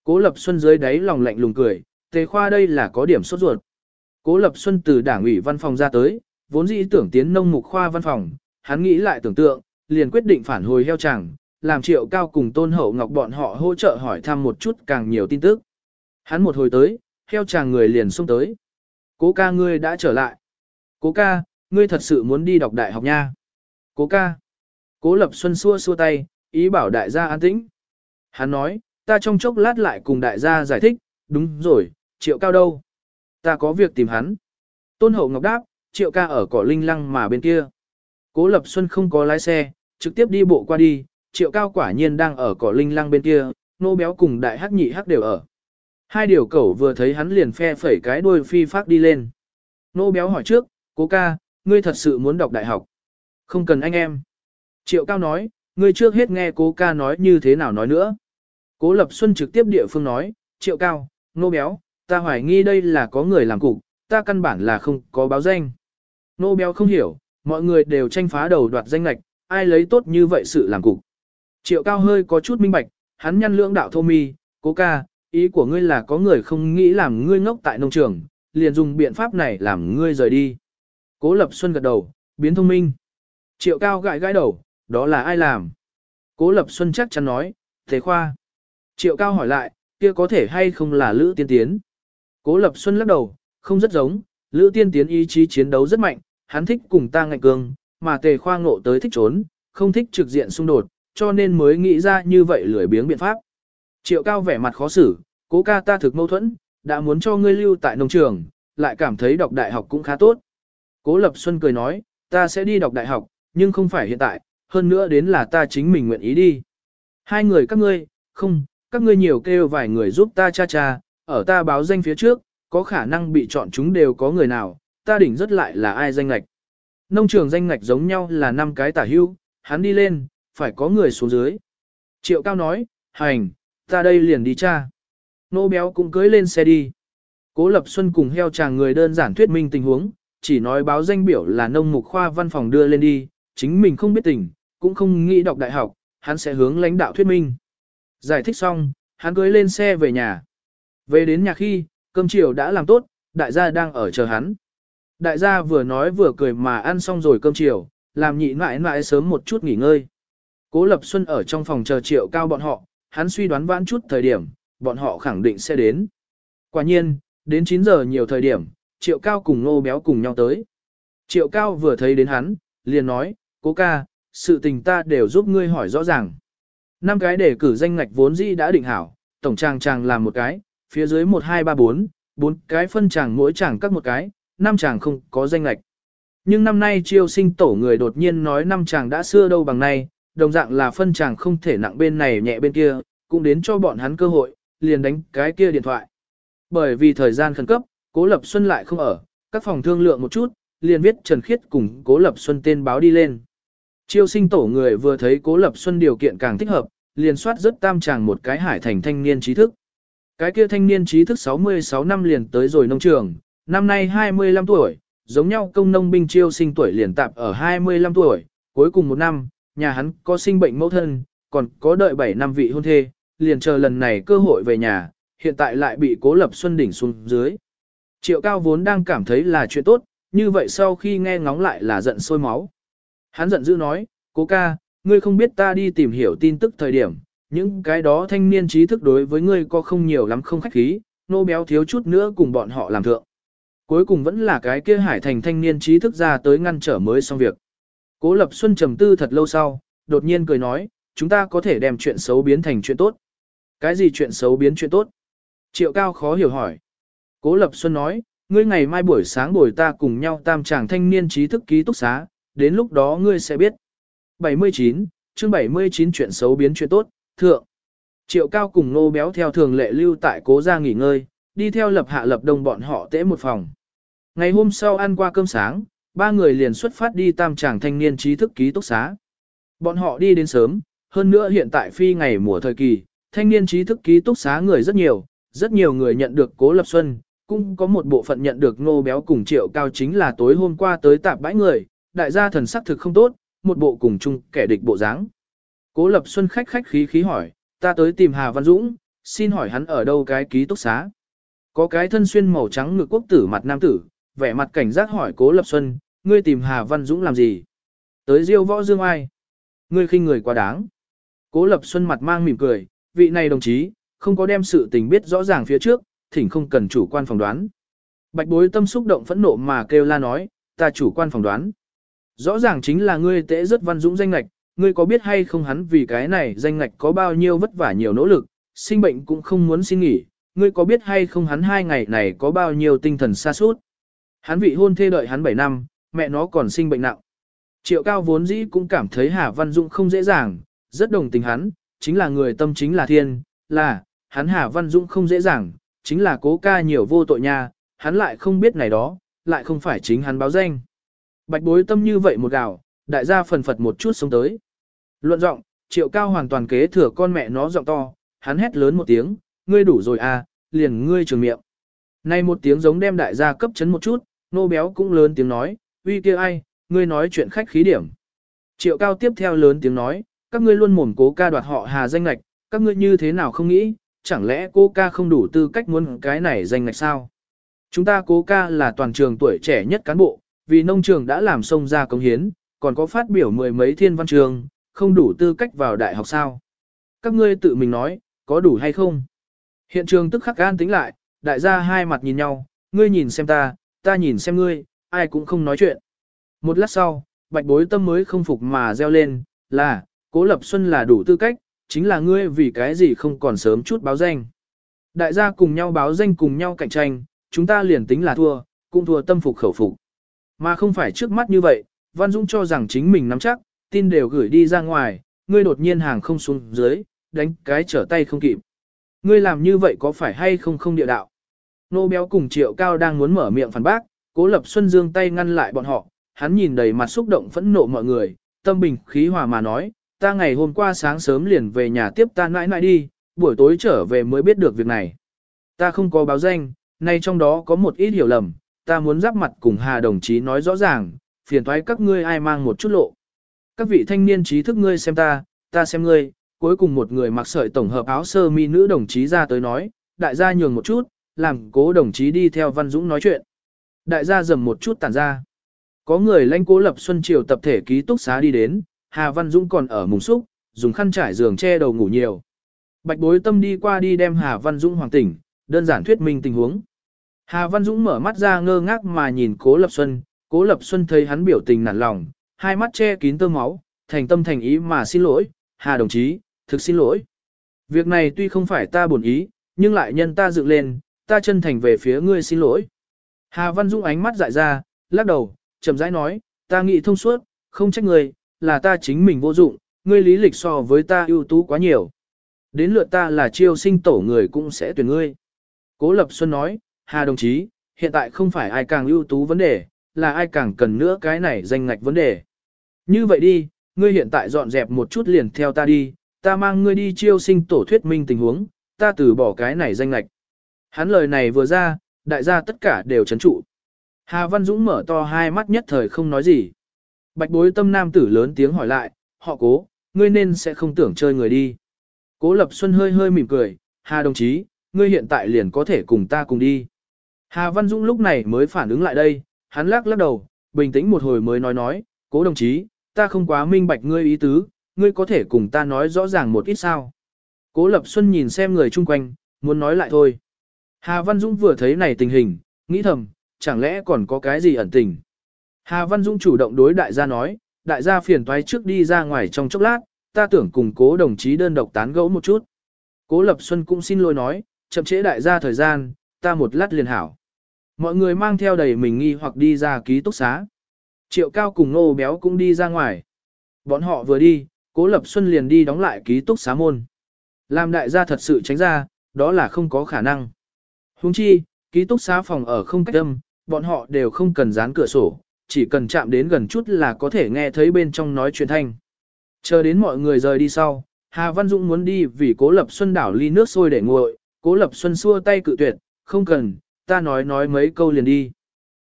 Cố Lập Xuân dưới đáy lòng lạnh lùng cười, tề khoa đây là có điểm sốt ruột. Cố Lập Xuân từ đảng ủy văn phòng ra tới, vốn dĩ tưởng tiến nông mục khoa văn phòng, hắn nghĩ lại tưởng tượng, liền quyết định phản hồi heo chẳng, làm triệu cao cùng tôn hậu ngọc bọn họ hỗ trợ hỏi thăm một chút càng nhiều tin tức. Hắn một hồi tới, heo chàng người liền xông tới. Cố ca ngươi đã trở lại. Cố ca, ngươi thật sự muốn đi đọc đại học nha. Cố ca. Cố lập xuân xua xua tay, ý bảo đại gia an tĩnh. Hắn nói, ta trong chốc lát lại cùng đại gia giải thích, đúng rồi, triệu cao đâu? Ta có việc tìm hắn. Tôn hậu ngọc đáp, triệu ca ở cỏ linh lăng mà bên kia. Cố lập xuân không có lái xe, trực tiếp đi bộ qua đi, triệu cao quả nhiên đang ở cỏ linh lăng bên kia, nô béo cùng đại hắc nhị hắc đều ở. Hai điều cẩu vừa thấy hắn liền phe phẩy cái đuôi phi phát đi lên. Nô béo hỏi trước, cố ca, ngươi thật sự muốn đọc đại học. Không cần anh em. Triệu cao nói, ngươi trước hết nghe cố ca nói như thế nào nói nữa. Cố Lập Xuân trực tiếp địa phương nói, triệu cao, nô béo, ta hoài nghi đây là có người làm cục, ta căn bản là không có báo danh. Nô béo không hiểu, mọi người đều tranh phá đầu đoạt danh lạch, ai lấy tốt như vậy sự làm cục. Triệu cao hơi có chút minh bạch, hắn nhăn lưỡng đạo thô mi, cố ca, ý của ngươi là có người không nghĩ làm ngươi ngốc tại nông trường, liền dùng biện pháp này làm ngươi rời đi. Cố Lập Xuân gật đầu, biến thông minh. Triệu cao gãi gãi đầu, đó là ai làm? Cố Lập Xuân chắc chắn nói, Thế Khoa. Triệu cao hỏi lại, kia có thể hay không là Lữ Tiên Tiến? Cố Lập Xuân lắc đầu, không rất giống, Lữ Tiên Tiến ý chí chiến đấu rất mạnh, hắn thích cùng ta ngạnh cường, mà Tề Khoa ngộ tới thích trốn, không thích trực diện xung đột, cho nên mới nghĩ ra như vậy lười biếng biện pháp. Triệu cao vẻ mặt khó xử, cố ca ta thực mâu thuẫn, đã muốn cho ngươi lưu tại nông trường, lại cảm thấy đọc đại học cũng khá tốt. Cố Lập Xuân cười nói, ta sẽ đi đọc đại học, nhưng không phải hiện tại, hơn nữa đến là ta chính mình nguyện ý đi. Hai người các ngươi, không, các ngươi nhiều kêu vài người giúp ta cha cha, ở ta báo danh phía trước, có khả năng bị chọn chúng đều có người nào, ta đỉnh rất lại là ai danh ngạch. nông trường danh ngạch giống nhau là năm cái tả hưu, hắn đi lên, phải có người xuống dưới. Triệu cao nói, hành, ta đây liền đi cha. Nô béo cũng cưới lên xe đi. Cố Lập Xuân cùng heo chàng người đơn giản thuyết minh tình huống, chỉ nói báo danh biểu là nông mục khoa văn phòng đưa lên đi, chính mình không biết tình, cũng không nghĩ đọc đại học, hắn sẽ hướng lãnh đạo thuyết minh. Giải thích xong, hắn cưới lên xe về nhà. Về đến nhà khi, cơm chiều đã làm tốt, đại gia đang ở chờ hắn. Đại gia vừa nói vừa cười mà ăn xong rồi cơm chiều, làm nhị mãi mãi sớm một chút nghỉ ngơi. Cố Lập Xuân ở trong phòng chờ triệu cao bọn họ, hắn suy đoán vãn chút thời điểm, bọn họ khẳng định sẽ đến. Quả nhiên, đến 9 giờ nhiều thời điểm, triệu cao cùng nô béo cùng nhau tới. Triệu cao vừa thấy đến hắn, liền nói, cố ca, sự tình ta đều giúp ngươi hỏi rõ ràng. Năm cái để cử danh ngạch vốn dĩ đã định hảo, tổng tràng tràng làm một cái, phía dưới 1 2 3 4, bốn cái phân tràng mỗi tràng các một cái, năm tràng không có danh ngạch. Nhưng năm nay Triêu sinh tổ người đột nhiên nói năm chàng đã xưa đâu bằng nay, đồng dạng là phân chàng không thể nặng bên này nhẹ bên kia, cũng đến cho bọn hắn cơ hội, liền đánh cái kia điện thoại. Bởi vì thời gian khẩn cấp, Cố Lập Xuân lại không ở, các phòng thương lượng một chút, liền viết Trần Khiết cùng Cố Lập Xuân tên báo đi lên. Chiêu sinh tổ người vừa thấy Cố Lập Xuân điều kiện càng thích hợp, liền soát rất tam chàng một cái hải thành thanh niên trí thức. Cái kia thanh niên trí thức 66 năm liền tới rồi nông trường, năm nay 25 tuổi, giống nhau công nông binh chiêu sinh tuổi liền tạp ở 25 tuổi, cuối cùng một năm, nhà hắn có sinh bệnh mẫu thân, còn có đợi 7 năm vị hôn thê, liền chờ lần này cơ hội về nhà, hiện tại lại bị cố lập xuân đỉnh xuống dưới. Triệu cao vốn đang cảm thấy là chuyện tốt, như vậy sau khi nghe ngóng lại là giận sôi máu. Hắn giận dữ nói, cố ca, ngươi không biết ta đi tìm hiểu tin tức thời điểm, những cái đó thanh niên trí thức đối với ngươi có không nhiều lắm không khách khí, nô béo thiếu chút nữa cùng bọn họ làm thượng. Cuối cùng vẫn là cái kia hải thành thanh niên trí thức ra tới ngăn trở mới xong việc. Cố Lập Xuân trầm tư thật lâu sau, đột nhiên cười nói, chúng ta có thể đem chuyện xấu biến thành chuyện tốt. Cái gì chuyện xấu biến chuyện tốt? Triệu Cao khó hiểu hỏi. Cố Lập Xuân nói, ngươi ngày mai buổi sáng buổi ta cùng nhau tam tràng thanh niên trí thức ký túc xá, đến lúc đó ngươi sẽ biết. 79, chương 79 chuyện xấu biến chuyện tốt, thượng. Triệu Cao cùng nô béo theo thường lệ lưu tại cố gia nghỉ ngơi, đi theo lập hạ lập đông bọn họ tễ một phòng. Ngày hôm sau ăn qua cơm sáng, ba người liền xuất phát đi tam tràng thanh niên trí thức ký túc xá. Bọn họ đi đến sớm, hơn nữa hiện tại phi ngày mùa thời kỳ, thanh niên trí thức ký túc xá người rất nhiều, rất nhiều người nhận được cố lập xuân, cũng có một bộ phận nhận được ngô béo cùng triệu cao chính là tối hôm qua tới tạp bãi người, đại gia thần sắc thực không tốt, một bộ cùng chung kẻ địch bộ dáng. Cố lập xuân khách khách khí khí hỏi, ta tới tìm Hà Văn Dũng, xin hỏi hắn ở đâu cái ký túc xá. Có cái thân xuyên màu trắng ngực quốc tử mặt nam tử, vẻ mặt cảnh giác hỏi Cố Lập Xuân, ngươi tìm Hà Văn Dũng làm gì? Tới diêu võ dương ai? Ngươi khinh người quá đáng. Cố Lập Xuân mặt mang mỉm cười, vị này đồng chí, không có đem sự tình biết rõ ràng phía trước, thỉnh không cần chủ quan phỏng đoán. Bạch bối tâm xúc động phẫn nộ mà kêu la nói, ta chủ quan phỏng đoán. Rõ ràng chính là ngươi tễ rất văn dũng danh ngạch, ngươi có biết hay không hắn vì cái này danh ngạch có bao nhiêu vất vả nhiều nỗ lực, sinh bệnh cũng không muốn xin nghỉ, ngươi có biết hay không hắn hai ngày này có bao nhiêu tinh thần xa suốt. Hắn vị hôn thê đợi hắn 7 năm, mẹ nó còn sinh bệnh nặng. Triệu cao vốn dĩ cũng cảm thấy Hà Văn Dũng không dễ dàng, rất đồng tình hắn, chính là người tâm chính là thiên, là, hắn Hà Văn Dũng không dễ dàng, chính là cố ca nhiều vô tội nha, hắn lại không biết này đó, lại không phải chính hắn báo danh. Bạch bối tâm như vậy một gạo, đại gia phần phật một chút sống tới. Luận giọng, triệu cao hoàn toàn kế thừa con mẹ nó giọng to, hắn hét lớn một tiếng, ngươi đủ rồi à, liền ngươi trường miệng. Này một tiếng giống đem đại gia cấp chấn một chút, nô béo cũng lớn tiếng nói, uy kia ai, ngươi nói chuyện khách khí điểm. Triệu cao tiếp theo lớn tiếng nói, các ngươi luôn mồm cố ca đoạt họ hà danh lạch, các ngươi như thế nào không nghĩ, chẳng lẽ cố ca không đủ tư cách muốn cái này danh lạch sao? Chúng ta cố ca là toàn trường tuổi trẻ nhất cán bộ, vì nông trường đã làm sông ra công hiến, còn có phát biểu mười mấy thiên văn trường, không đủ tư cách vào đại học sao? Các ngươi tự mình nói, có đủ hay không? Hiện trường tức khắc an tính lại, đại gia hai mặt nhìn nhau, ngươi nhìn xem ta, ta nhìn xem ngươi, ai cũng không nói chuyện. Một lát sau, bạch bối tâm mới không phục mà reo lên, là, cố lập xuân là đủ tư cách, chính là ngươi vì cái gì không còn sớm chút báo danh. Đại gia cùng nhau báo danh cùng nhau cạnh tranh, chúng ta liền tính là thua, cũng thua tâm phục khẩu phục. Mà không phải trước mắt như vậy, Văn Dũng cho rằng chính mình nắm chắc, tin đều gửi đi ra ngoài, ngươi đột nhiên hàng không xuống dưới, đánh cái trở tay không kịp. Ngươi làm như vậy có phải hay không không địa đạo? Nô béo cùng triệu cao đang muốn mở miệng phản bác, cố lập xuân dương tay ngăn lại bọn họ, hắn nhìn đầy mặt xúc động phẫn nộ mọi người, tâm bình khí hòa mà nói, ta ngày hôm qua sáng sớm liền về nhà tiếp ta nãi nãi đi, buổi tối trở về mới biết được việc này. Ta không có báo danh, nay trong đó có một ít hiểu lầm, ta muốn giáp mặt cùng Hà đồng chí nói rõ ràng, phiền thoái các ngươi ai mang một chút lộ. Các vị thanh niên trí thức ngươi xem ta, ta xem ngươi, cuối cùng một người mặc sợi tổng hợp áo sơ mi nữ đồng chí ra tới nói, đại gia nhường một chút, làm cố đồng chí đi theo Văn Dũng nói chuyện. Đại gia dầm một chút tản ra. Có người lãnh cố lập xuân triều tập thể ký túc xá đi đến, Hà Văn Dũng còn ở mùng xúc, dùng khăn trải giường che đầu ngủ nhiều. Bạch bối tâm đi qua đi đem Hà Văn Dũng hoàng tỉnh, đơn giản thuyết minh tình huống. Hà Văn Dũng mở mắt ra ngơ ngác mà nhìn Cố Lập Xuân, Cố Lập Xuân thấy hắn biểu tình nản lòng, hai mắt che kín tơ máu, thành tâm thành ý mà xin lỗi, Hà đồng chí, thực xin lỗi. Việc này tuy không phải ta buồn ý, nhưng lại nhân ta dựng lên, ta chân thành về phía ngươi xin lỗi. Hà Văn Dũng ánh mắt dại ra, lắc đầu, chậm rãi nói, ta nghĩ thông suốt, không trách người, là ta chính mình vô dụng, ngươi lý lịch so với ta ưu tú quá nhiều. Đến lượt ta là chiêu sinh tổ người cũng sẽ tuyển ngươi. Cố Lập Xuân nói, Hà đồng chí, hiện tại không phải ai càng ưu tú vấn đề, là ai càng cần nữa cái này danh ngạch vấn đề. Như vậy đi, ngươi hiện tại dọn dẹp một chút liền theo ta đi, ta mang ngươi đi chiêu sinh tổ thuyết minh tình huống, ta từ bỏ cái này danh ngạch. Hắn lời này vừa ra, đại gia tất cả đều chấn trụ. Hà Văn Dũng mở to hai mắt nhất thời không nói gì. Bạch bối tâm nam tử lớn tiếng hỏi lại, họ cố, ngươi nên sẽ không tưởng chơi người đi. Cố Lập Xuân hơi hơi mỉm cười, Hà đồng chí, ngươi hiện tại liền có thể cùng ta cùng đi. Hà Văn Dũng lúc này mới phản ứng lại đây, hắn lắc lắc đầu, bình tĩnh một hồi mới nói nói, cố đồng chí, ta không quá minh bạch ngươi ý tứ, ngươi có thể cùng ta nói rõ ràng một ít sao. Cố Lập Xuân nhìn xem người chung quanh, muốn nói lại thôi. Hà Văn Dũng vừa thấy này tình hình, nghĩ thầm, chẳng lẽ còn có cái gì ẩn tình. Hà Văn Dũng chủ động đối đại gia nói, đại gia phiền toái trước đi ra ngoài trong chốc lát, ta tưởng cùng cố đồng chí đơn độc tán gẫu một chút. Cố Lập Xuân cũng xin lỗi nói, chậm trễ đại gia thời gian, ta một lát liền hảo. Mọi người mang theo đầy mình nghi hoặc đi ra ký túc xá. Triệu Cao cùng Nô Béo cũng đi ra ngoài. Bọn họ vừa đi, Cố Lập Xuân liền đi đóng lại ký túc xá môn. Làm đại gia thật sự tránh ra, đó là không có khả năng. Huống chi, ký túc xá phòng ở không cách âm, bọn họ đều không cần dán cửa sổ, chỉ cần chạm đến gần chút là có thể nghe thấy bên trong nói chuyện thanh. Chờ đến mọi người rời đi sau, Hà Văn Dũng muốn đi vì Cố Lập Xuân đảo ly nước sôi để nguội, Cố Lập Xuân xua tay cự tuyệt, không cần, ta nói nói mấy câu liền đi.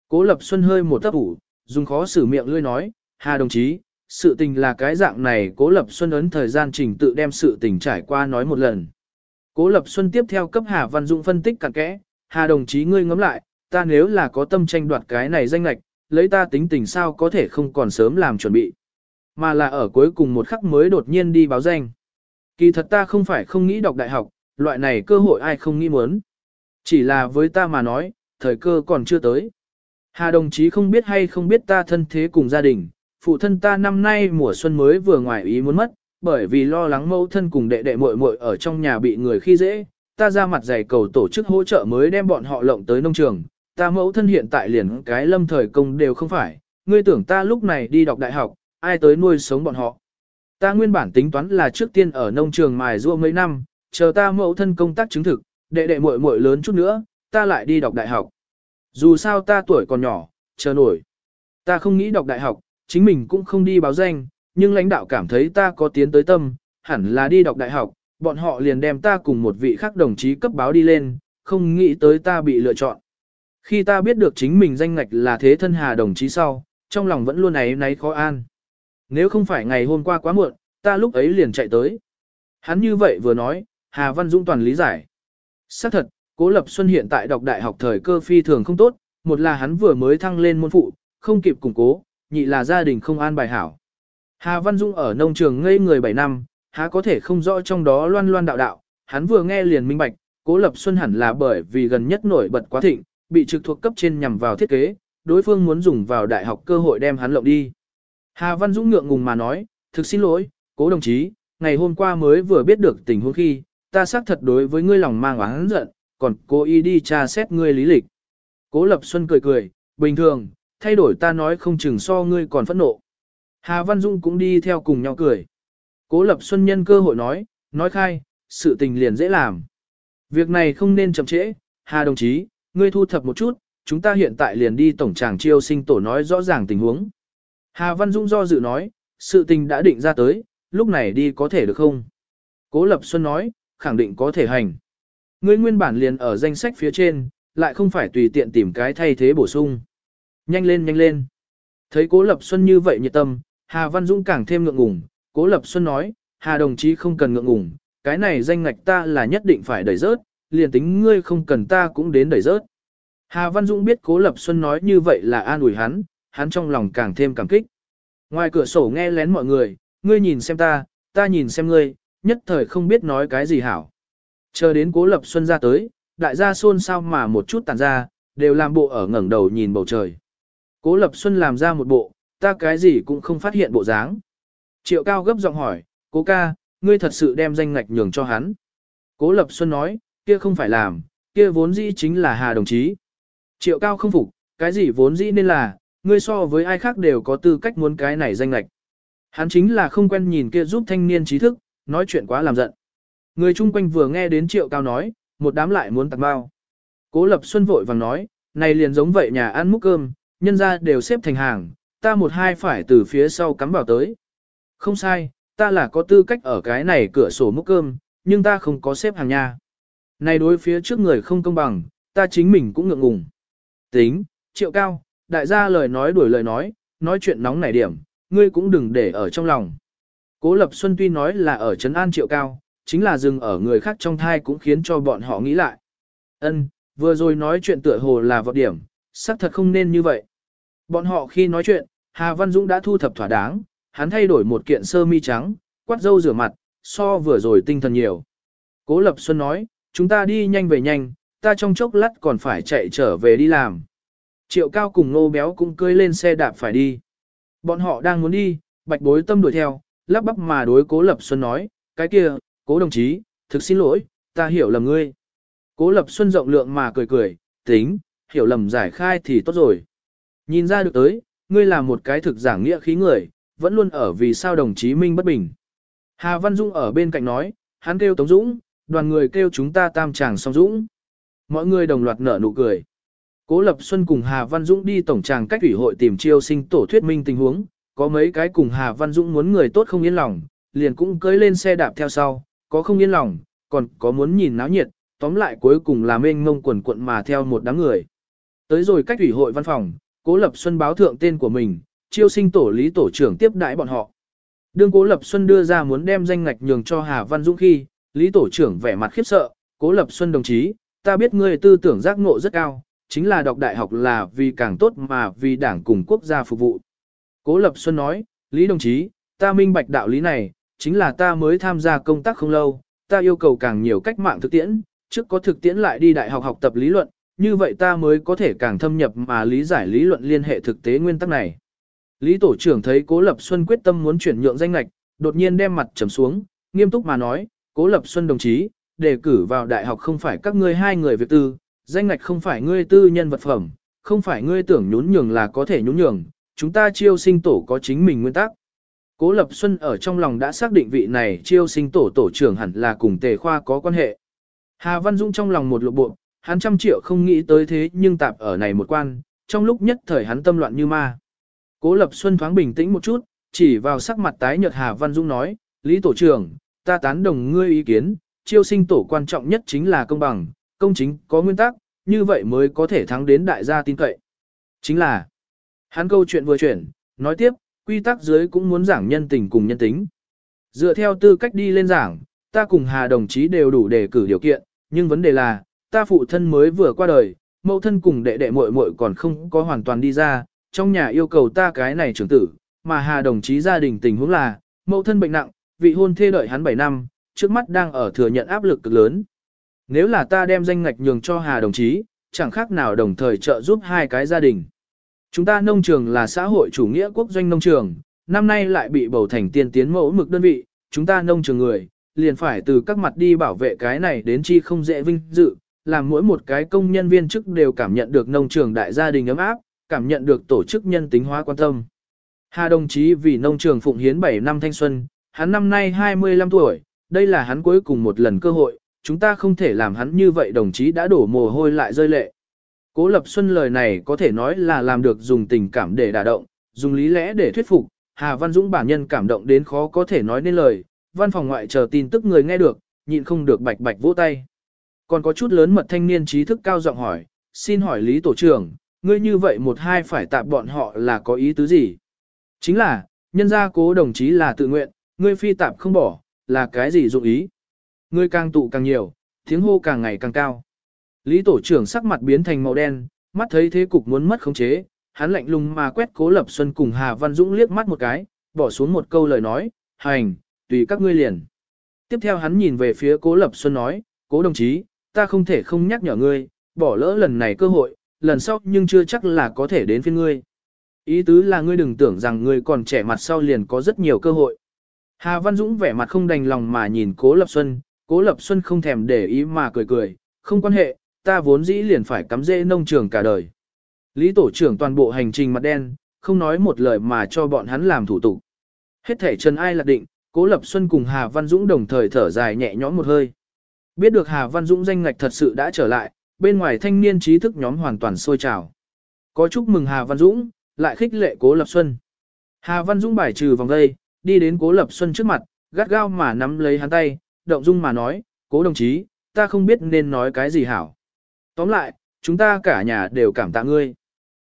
Cố Lập Xuân hơi một tấp ủ, dùng khó xử miệng lươi nói, Hà đồng chí, sự tình là cái dạng này Cố Lập Xuân ấn thời gian trình tự đem sự tình trải qua nói một lần. Cố Lập Xuân tiếp theo cấp Hà Văn Dũng phân tích cặn kẽ, Hà đồng chí ngươi ngẫm lại, ta nếu là có tâm tranh đoạt cái này danh lệch, lấy ta tính tình sao có thể không còn sớm làm chuẩn bị. Mà là ở cuối cùng một khắc mới đột nhiên đi báo danh. Kỳ thật ta không phải không nghĩ đọc đại học, loại này cơ hội ai không nghĩ muốn. Chỉ là với ta mà nói, thời cơ còn chưa tới. Hà đồng chí không biết hay không biết ta thân thế cùng gia đình, phụ thân ta năm nay mùa xuân mới vừa ngoài ý muốn mất, bởi vì lo lắng mẫu thân cùng đệ đệ muội muội ở trong nhà bị người khi dễ, ta ra mặt dày cầu tổ chức hỗ trợ mới đem bọn họ lộng tới nông trường, ta mẫu thân hiện tại liền cái lâm thời công đều không phải, ngươi tưởng ta lúc này đi đọc đại học, ai tới nuôi sống bọn họ. Ta nguyên bản tính toán là trước tiên ở nông trường mài rua mấy năm, chờ ta mẫu thân công tác chứng thực, đệ đệ muội muội lớn chút nữa, ta lại đi đọc đại học. Dù sao ta tuổi còn nhỏ, chờ nổi. Ta không nghĩ đọc đại học, chính mình cũng không đi báo danh, nhưng lãnh đạo cảm thấy ta có tiến tới tâm, hẳn là đi đọc đại học, bọn họ liền đem ta cùng một vị khác đồng chí cấp báo đi lên, không nghĩ tới ta bị lựa chọn. Khi ta biết được chính mình danh ngạch là thế thân hà đồng chí sau, trong lòng vẫn luôn ấy náy khó an. Nếu không phải ngày hôm qua quá muộn, ta lúc ấy liền chạy tới. Hắn như vậy vừa nói, Hà Văn Dũng toàn lý giải. Xác thật, Cố Lập Xuân hiện tại đọc đại học thời cơ phi thường không tốt, một là hắn vừa mới thăng lên môn phụ, không kịp củng cố, nhị là gia đình không an bài hảo. Hà Văn Dung ở nông trường ngây người 7 năm, há có thể không rõ trong đó loan loan đạo đạo, hắn vừa nghe liền minh bạch, Cố Lập Xuân hẳn là bởi vì gần nhất nổi bật quá thịnh, bị trực thuộc cấp trên nhằm vào thiết kế, đối phương muốn dùng vào đại học cơ hội đem hắn lộng đi. Hà Văn Dũng ngượng ngùng mà nói, thực xin lỗi, cố đồng chí, ngày hôm qua mới vừa biết được tình huống khi, ta xác thật đối với ngươi lòng mang oán giận, còn cố ý đi tra xét ngươi lý lịch. Cố Lập Xuân cười cười, bình thường, thay đổi ta nói không chừng so ngươi còn phẫn nộ. Hà Văn Dung cũng đi theo cùng nhau cười. Cố Lập Xuân nhân cơ hội nói, nói khai, sự tình liền dễ làm. Việc này không nên chậm trễ, Hà đồng chí, ngươi thu thập một chút, chúng ta hiện tại liền đi tổng tràng chiêu sinh tổ nói rõ ràng tình huống. Hà Văn Dung do dự nói, sự tình đã định ra tới, lúc này đi có thể được không? Cố Lập Xuân nói, khẳng định có thể hành. Ngươi nguyên bản liền ở danh sách phía trên, lại không phải tùy tiện tìm cái thay thế bổ sung. Nhanh lên nhanh lên. Thấy Cố Lập Xuân như vậy nhiệt tâm, Hà Văn Dũng càng thêm ngượng ngùng. Cố Lập Xuân nói, Hà đồng chí không cần ngượng ngùng, cái này danh ngạch ta là nhất định phải đẩy rớt, liền tính ngươi không cần ta cũng đến đẩy rớt. Hà Văn Dũng biết Cố Lập Xuân nói như vậy là an ủi hắn, hắn trong lòng càng thêm cảm kích. Ngoài cửa sổ nghe lén mọi người, ngươi nhìn xem ta, ta nhìn xem ngươi, nhất thời không biết nói cái gì hảo. Chờ đến Cố Lập Xuân ra tới, đại gia xôn xao mà một chút tàn ra, đều làm bộ ở ngẩng đầu nhìn bầu trời. Cố Lập Xuân làm ra một bộ, ta cái gì cũng không phát hiện bộ dáng. Triệu Cao gấp giọng hỏi, cố ca, ngươi thật sự đem danh ngạch nhường cho hắn. Cố Lập Xuân nói, kia không phải làm, kia vốn dĩ chính là Hà đồng chí. Triệu Cao không phục, cái gì vốn dĩ nên là, ngươi so với ai khác đều có tư cách muốn cái này danh ngạch. Hắn chính là không quen nhìn kia giúp thanh niên trí thức, nói chuyện quá làm giận. Người chung quanh vừa nghe đến Triệu Cao nói, một đám lại muốn tặng bao. Cố Lập Xuân vội vàng nói, này liền giống vậy nhà ăn múc cơm, nhân ra đều xếp thành hàng, ta một hai phải từ phía sau cắm vào tới. Không sai, ta là có tư cách ở cái này cửa sổ múc cơm, nhưng ta không có xếp hàng nha. Này đối phía trước người không công bằng, ta chính mình cũng ngượng ngùng. Tính, triệu cao, đại gia lời nói đuổi lời nói, nói chuyện nóng nảy điểm, ngươi cũng đừng để ở trong lòng. Cố Lập Xuân tuy nói là ở Trấn An triệu cao, chính là dừng ở người khác trong thai cũng khiến cho bọn họ nghĩ lại. Ân, vừa rồi nói chuyện tựa hồ là vọt điểm, xác thật không nên như vậy. Bọn họ khi nói chuyện, Hà Văn Dũng đã thu thập thỏa đáng, hắn thay đổi một kiện sơ mi trắng, quát dâu rửa mặt, so vừa rồi tinh thần nhiều. Cố Lập Xuân nói, chúng ta đi nhanh về nhanh, ta trong chốc lát còn phải chạy trở về đi làm. Triệu Cao cùng Nô Béo cũng cưỡi lên xe đạp phải đi. Bọn họ đang muốn đi, bạch bối tâm đuổi theo, lắp bắp mà đối Cố Lập Xuân nói, cái kia, Cố đồng chí, thực xin lỗi, ta hiểu lầm ngươi. Cố Lập Xuân rộng lượng mà cười cười, tính, hiểu lầm giải khai thì tốt rồi. Nhìn ra được tới, ngươi là một cái thực giảng nghĩa khí người, vẫn luôn ở vì sao đồng chí Minh bất bình. Hà Văn Dung ở bên cạnh nói, hắn kêu Tống Dũng, đoàn người kêu chúng ta tam tràng song Dũng. Mọi người đồng loạt nở nụ cười. Cố Lập Xuân cùng Hà Văn Dũng đi tổng tràng cách ủy hội tìm chiêu sinh tổ thuyết minh tình huống, có mấy cái cùng Hà Văn Dũng muốn người tốt không yên lòng, liền cũng cưỡi lên xe đạp theo sau, có không yên lòng, còn có muốn nhìn náo nhiệt, tóm lại cuối cùng là mênh ngông quần quận mà theo một đám người. Tới rồi cách ủy hội văn phòng, Cố Lập Xuân báo thượng tên của mình, chiêu sinh tổ lý tổ trưởng tiếp đãi bọn họ. Đương Cố Lập Xuân đưa ra muốn đem danh ngạch nhường cho Hà Văn Dũng khi, lý tổ trưởng vẻ mặt khiếp sợ, Cố Lập Xuân đồng chí, ta biết ngươi tư tưởng giác ngộ rất cao, chính là đọc đại học là vì càng tốt mà vì đảng cùng quốc gia phục vụ. Cố Lập Xuân nói, Lý đồng chí, ta minh bạch đạo lý này, chính là ta mới tham gia công tác không lâu, ta yêu cầu càng nhiều cách mạng thực tiễn, trước có thực tiễn lại đi đại học học tập lý luận, như vậy ta mới có thể càng thâm nhập mà lý giải lý luận liên hệ thực tế nguyên tắc này. Lý tổ trưởng thấy Cố Lập Xuân quyết tâm muốn chuyển nhượng danh lạch, đột nhiên đem mặt trầm xuống, nghiêm túc mà nói, Cố Lập Xuân đồng chí, đề cử vào đại học không phải các ngươi hai người việc tư, danh ngạch không phải ngươi tư nhân vật phẩm, không phải ngươi tưởng nhún nhường là có thể nhún nhường, chúng ta chiêu sinh tổ có chính mình nguyên tắc. Cố Lập Xuân ở trong lòng đã xác định vị này chiêu sinh tổ tổ trưởng hẳn là cùng tề khoa có quan hệ. Hà Văn Dung trong lòng một lộ bộ, hắn trăm triệu không nghĩ tới thế nhưng tạp ở này một quan, trong lúc nhất thời hắn tâm loạn như ma. Cố Lập Xuân thoáng bình tĩnh một chút, chỉ vào sắc mặt tái nhợt Hà Văn Dung nói, Lý Tổ trưởng, ta tán đồng ngươi ý kiến, chiêu sinh tổ quan trọng nhất chính là công bằng, công chính, có nguyên tắc, như vậy mới có thể thắng đến đại gia tin cậy. Chính là, hắn câu chuyện vừa chuyển, nói tiếp, quy tắc dưới cũng muốn giảng nhân tình cùng nhân tính. Dựa theo tư cách đi lên giảng, ta cùng Hà đồng chí đều đủ để cử điều kiện, nhưng vấn đề là, ta phụ thân mới vừa qua đời, mẫu thân cùng đệ đệ muội muội còn không có hoàn toàn đi ra, trong nhà yêu cầu ta cái này trưởng tử, mà Hà đồng chí gia đình tình huống là, mẫu thân bệnh nặng, vị hôn thê đợi hắn 7 năm, trước mắt đang ở thừa nhận áp lực cực lớn. Nếu là ta đem danh ngạch nhường cho Hà đồng chí, chẳng khác nào đồng thời trợ giúp hai cái gia đình. Chúng ta nông trường là xã hội chủ nghĩa quốc doanh nông trường, năm nay lại bị bầu thành tiên tiến mẫu mực đơn vị, chúng ta nông trường người, liền phải từ các mặt đi bảo vệ cái này đến chi không dễ vinh dự, làm mỗi một cái công nhân viên chức đều cảm nhận được nông trường đại gia đình ấm áp, cảm nhận được tổ chức nhân tính hóa quan tâm. Hà đồng chí vì nông trường phụng hiến 7 năm thanh xuân, hắn năm nay 25 tuổi, đây là hắn cuối cùng một lần cơ hội, chúng ta không thể làm hắn như vậy đồng chí đã đổ mồ hôi lại rơi lệ. Cố Lập Xuân lời này có thể nói là làm được dùng tình cảm để đả động, dùng lý lẽ để thuyết phục, Hà Văn Dũng bản nhân cảm động đến khó có thể nói nên lời, văn phòng ngoại chờ tin tức người nghe được, nhịn không được bạch bạch vỗ tay. Còn có chút lớn mật thanh niên trí thức cao giọng hỏi, xin hỏi Lý Tổ trưởng, ngươi như vậy một hai phải tạm bọn họ là có ý tứ gì? Chính là, nhân gia cố đồng chí là tự nguyện, ngươi phi tạm không bỏ, là cái gì dụng ý? Ngươi càng tụ càng nhiều, tiếng hô càng ngày càng cao. Lý Tổ trưởng sắc mặt biến thành màu đen, mắt thấy thế cục muốn mất khống chế, hắn lạnh lùng mà quét Cố Lập Xuân cùng Hà Văn Dũng liếc mắt một cái, bỏ xuống một câu lời nói, hành, tùy các ngươi liền. Tiếp theo hắn nhìn về phía Cố Lập Xuân nói, Cố đồng chí, ta không thể không nhắc nhở ngươi, bỏ lỡ lần này cơ hội, lần sau nhưng chưa chắc là có thể đến phiên ngươi. Ý tứ là ngươi đừng tưởng rằng ngươi còn trẻ mặt sau liền có rất nhiều cơ hội. Hà Văn Dũng vẻ mặt không đành lòng mà nhìn Cố Lập Xuân, Cố Lập Xuân không thèm để ý mà cười cười, không quan hệ, ta vốn dĩ liền phải cắm rễ nông trường cả đời. Lý tổ trưởng toàn bộ hành trình mặt đen, không nói một lời mà cho bọn hắn làm thủ tục. Hết thể Trần Ai lạc định, Cố Lập Xuân cùng Hà Văn Dũng đồng thời thở dài nhẹ nhõm một hơi. Biết được Hà Văn Dũng danh ngạch thật sự đã trở lại, bên ngoài thanh niên trí thức nhóm hoàn toàn sôi trào. Có chúc mừng Hà Văn Dũng, lại khích lệ Cố Lập Xuân. Hà Văn Dũng bài trừ vòng đây, đi đến Cố Lập Xuân trước mặt, gắt gao mà nắm lấy hắn tay, động dung mà nói, Cố đồng chí, ta không biết nên nói cái gì hảo. Tóm lại, chúng ta cả nhà đều cảm tạ ngươi.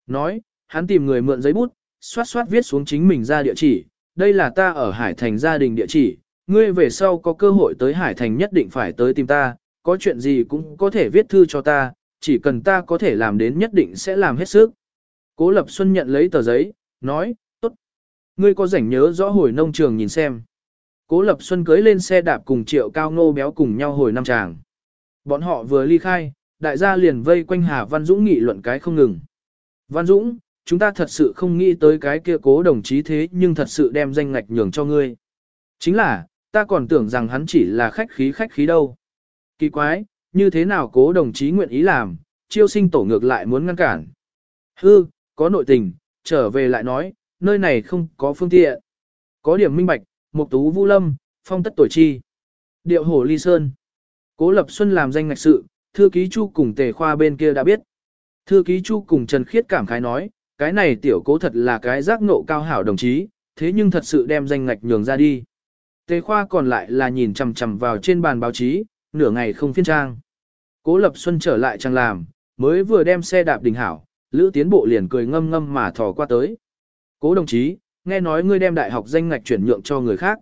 Nói, hắn tìm người mượn giấy bút, xoát xoát viết xuống chính mình ra địa chỉ, đây là ta ở Hải Thành gia đình địa chỉ, ngươi về sau có cơ hội tới Hải Thành nhất định phải tới tìm ta, có chuyện gì cũng có thể viết thư cho ta, chỉ cần ta có thể làm đến nhất định sẽ làm hết sức. Cố Lập Xuân nhận lấy tờ giấy, nói, tốt. Ngươi có rảnh nhớ rõ hồi nông trường nhìn xem. Cố Lập Xuân cưới lên xe đạp cùng triệu cao ngô béo cùng nhau hồi năm tràng. Bọn họ vừa ly khai, đại gia liền vây quanh Hà Văn Dũng nghị luận cái không ngừng. Văn Dũng, chúng ta thật sự không nghĩ tới cái kia cố đồng chí thế nhưng thật sự đem danh ngạch nhường cho ngươi. Chính là, ta còn tưởng rằng hắn chỉ là khách khí khách khí đâu. Kỳ quái, như thế nào cố đồng chí nguyện ý làm, chiêu sinh tổ ngược lại muốn ngăn cản. Hư, có nội tình, trở về lại nói, nơi này không có phương tiện. Có điểm minh bạch, mục tú vũ lâm, phong tất tuổi chi. Điệu hổ ly sơn. Cố Lập Xuân làm danh ngạch sự, thư ký Chu cùng tề khoa bên kia đã biết. Thư ký Chu cùng Trần Khiết cảm khái nói, cái này tiểu cố thật là cái giác ngộ cao hảo đồng chí, thế nhưng thật sự đem danh ngạch nhường ra đi. Tề khoa còn lại là nhìn chằm chằm vào trên bàn báo chí, nửa ngày không phiên trang. Cố Lập Xuân trở lại chẳng làm, mới vừa đem xe đạp đình hảo, Lữ Tiến Bộ liền cười ngâm ngâm mà thò qua tới. Cố đồng chí, nghe nói ngươi đem đại học danh ngạch chuyển nhượng cho người khác.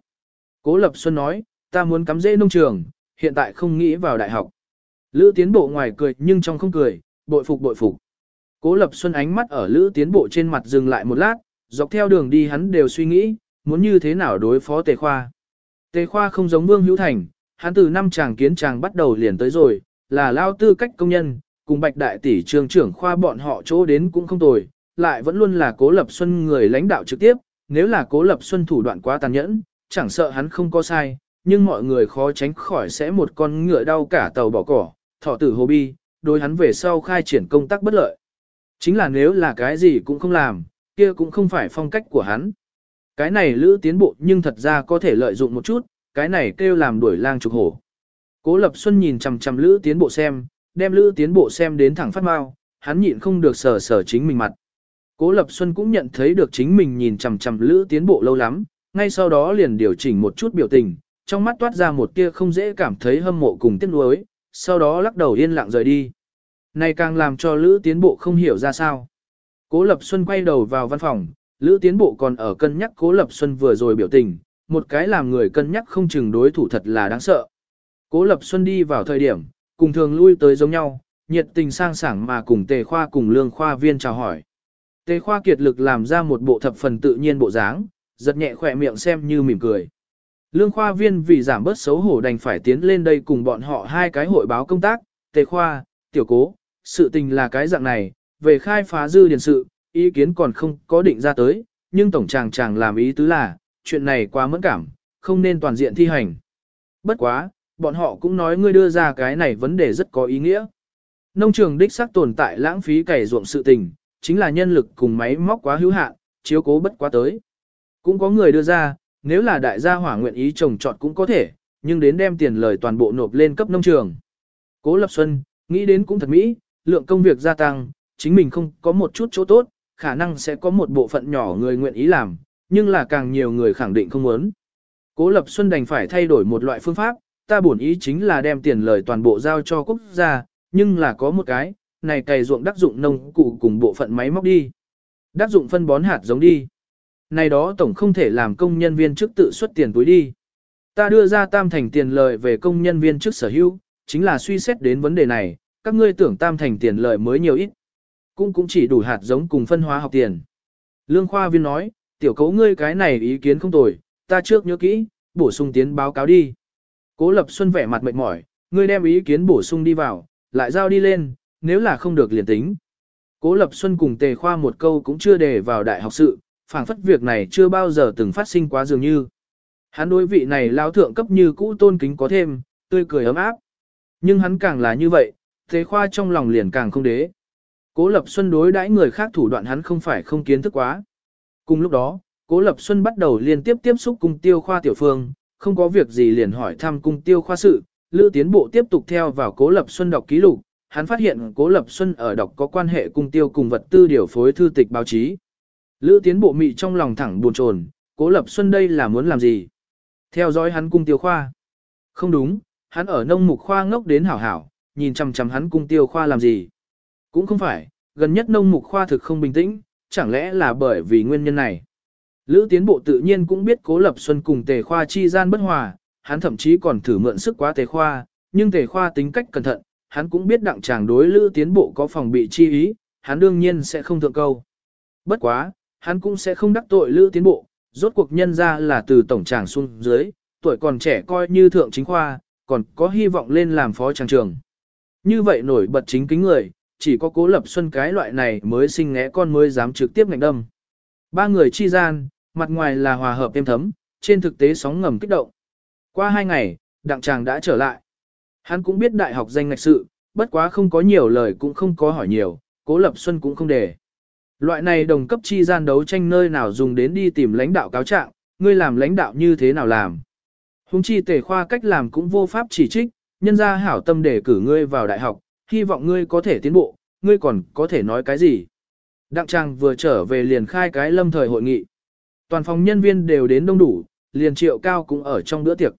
Cố Lập Xuân nói, ta muốn cắm dễ nông trường, hiện tại không nghĩ vào đại học. Lữ Tiến Bộ ngoài cười nhưng trong không cười, bội phục bội phục. Cố Lập Xuân ánh mắt ở Lữ Tiến Bộ trên mặt dừng lại một lát, dọc theo đường đi hắn đều suy nghĩ, muốn như thế nào đối phó Tề Khoa. Tề Khoa không giống Vương Hữu Thành, hắn từ năm chàng kiến chàng bắt đầu liền tới rồi, là lao tư cách công nhân, cùng Bạch Đại Tỷ trường trưởng khoa bọn họ chỗ đến cũng không tồi, lại vẫn luôn là Cố Lập Xuân người lãnh đạo trực tiếp, nếu là Cố Lập Xuân thủ đoạn quá tàn nhẫn, chẳng sợ hắn không có sai, nhưng mọi người khó tránh khỏi sẽ một con ngựa đau cả tàu bỏ cỏ, thọ tử hồ bi, đối hắn về sau khai triển công tác bất lợi. Chính là nếu là cái gì cũng không làm, kia cũng không phải phong cách của hắn. Cái này lữ tiến bộ nhưng thật ra có thể lợi dụng một chút, cái này kêu làm đuổi lang trục hổ. Cố Lập Xuân nhìn chằm chằm lữ tiến bộ xem, đem lữ tiến bộ xem đến thẳng phát mau, hắn nhịn không được sờ sờ chính mình mặt. Cố Lập Xuân cũng nhận thấy được chính mình nhìn chằm chằm lữ tiến bộ lâu lắm, ngay sau đó liền điều chỉnh một chút biểu tình, trong mắt toát ra một tia không dễ cảm thấy hâm mộ cùng tiếc nuối, sau đó lắc đầu yên lặng rời đi. Này càng làm cho Lữ Tiến Bộ không hiểu ra sao. Cố Lập Xuân quay đầu vào văn phòng, Lữ Tiến Bộ còn ở cân nhắc Cố Lập Xuân vừa rồi biểu tình, một cái làm người cân nhắc không chừng đối thủ thật là đáng sợ. Cố Lập Xuân đi vào thời điểm, cùng thường lui tới giống nhau, nhiệt tình sang sảng mà cùng Tề Khoa cùng Lương Khoa viên chào hỏi. Tề Khoa kiệt lực làm ra một bộ thập phần tự nhiên bộ dáng, giật nhẹ khỏe miệng xem như mỉm cười. Lương Khoa viên vì giảm bớt xấu hổ đành phải tiến lên đây cùng bọn họ hai cái hội báo công tác, Tề Khoa, Tiểu Cố, sự tình là cái dạng này, về khai phá dư điền sự, ý kiến còn không có định ra tới, nhưng tổng chàng chàng làm ý tứ là, chuyện này quá mẫn cảm, không nên toàn diện thi hành. Bất quá, bọn họ cũng nói ngươi đưa ra cái này vấn đề rất có ý nghĩa. Nông trường đích xác tồn tại lãng phí cày ruộng sự tình, chính là nhân lực cùng máy móc quá hữu hạn, chiếu cố bất quá tới. Cũng có người đưa ra, nếu là đại gia hỏa nguyện ý trồng trọt cũng có thể, nhưng đến đem tiền lời toàn bộ nộp lên cấp nông trường. Cố Lập Xuân, nghĩ đến cũng thật mỹ, lượng công việc gia tăng, chính mình không có một chút chỗ tốt, khả năng sẽ có một bộ phận nhỏ người nguyện ý làm, nhưng là càng nhiều người khẳng định không muốn. Cố Lập Xuân đành phải thay đổi một loại phương pháp, ta bổn ý chính là đem tiền lời toàn bộ giao cho quốc gia, nhưng là có một cái, này cày ruộng đắc dụng nông cụ cùng bộ phận máy móc đi. Đắc dụng phân bón hạt giống đi. Này đó tổng không thể làm công nhân viên chức tự xuất tiền túi đi. Ta đưa ra tam thành tiền lợi về công nhân viên chức sở hữu, chính là suy xét đến vấn đề này, các ngươi tưởng tam thành tiền lợi mới nhiều ít. Cũng cũng chỉ đủ hạt giống cùng phân hóa học tiền. Lương khoa viên nói, tiểu cấu ngươi cái này ý kiến không tồi, ta trước nhớ kỹ, bổ sung tiến báo cáo đi. Cố Lập Xuân vẻ mặt mệt mỏi, ngươi đem ý kiến bổ sung đi vào, lại giao đi lên, nếu là không được liền tính. Cố Lập Xuân cùng Tề Khoa một câu cũng chưa đề vào đại học sự, phảng phất việc này chưa bao giờ từng phát sinh quá dường như. Hắn đối vị này lao thượng cấp như cũ tôn kính có thêm, tươi cười ấm áp. Nhưng hắn càng là như vậy, Tề Khoa trong lòng liền càng không đế. Cố Lập Xuân đối đãi người khác thủ đoạn hắn không phải không kiến thức quá. Cùng lúc đó, Cố Lập Xuân bắt đầu liên tiếp tiếp xúc cùng tiêu khoa tiểu phương, không có việc gì liền hỏi thăm cung tiêu khoa sự, Lữ Tiến Bộ tiếp tục theo vào Cố Lập Xuân đọc ký lục, hắn phát hiện Cố Lập Xuân ở đọc có quan hệ cung tiêu cùng vật tư điều phối thư tịch báo chí. Lữ Tiến Bộ mị trong lòng thẳng buồn chồn, Cố Lập Xuân đây là muốn làm gì? Theo dõi hắn cung tiêu khoa. Không đúng, hắn ở nông mục khoa ngốc đến hảo hảo, nhìn chằm chằm hắn cung tiêu khoa làm gì? Cũng không phải, gần nhất nông mục khoa thực không bình tĩnh, chẳng lẽ là bởi vì nguyên nhân này? Lữ tiến bộ tự nhiên cũng biết cố lập xuân cùng tề khoa chi gian bất hòa, hắn thậm chí còn thử mượn sức quá tề khoa, nhưng tề khoa tính cách cẩn thận, hắn cũng biết đặng chàng đối lữ tiến bộ có phòng bị chi ý, hắn đương nhiên sẽ không thượng câu. Bất quá, hắn cũng sẽ không đắc tội lữ tiến bộ, rốt cuộc nhân ra là từ tổng tràng xuống dưới, tuổi còn trẻ coi như thượng chính khoa, còn có hy vọng lên làm phó tràng trường. Như vậy nổi bật chính kính người, chỉ có cố lập xuân cái loại này mới sinh ngẽ con mới dám trực tiếp ngạnh đâm. Ba người chi gian, mặt ngoài là hòa hợp êm thấm, trên thực tế sóng ngầm kích động. Qua hai ngày, đặng chàng đã trở lại. Hắn cũng biết đại học danh ngạch sự, bất quá không có nhiều lời cũng không có hỏi nhiều, cố lập xuân cũng không để. Loại này đồng cấp chi gian đấu tranh nơi nào dùng đến đi tìm lãnh đạo cáo trạng, ngươi làm lãnh đạo như thế nào làm. Hùng chi tề khoa cách làm cũng vô pháp chỉ trích, nhân ra hảo tâm để cử ngươi vào đại học, hy vọng ngươi có thể tiến bộ, ngươi còn có thể nói cái gì. Đặng Trang vừa trở về liền khai cái lâm thời hội nghị. Toàn phòng nhân viên đều đến đông đủ, liền triệu cao cũng ở trong bữa tiệc.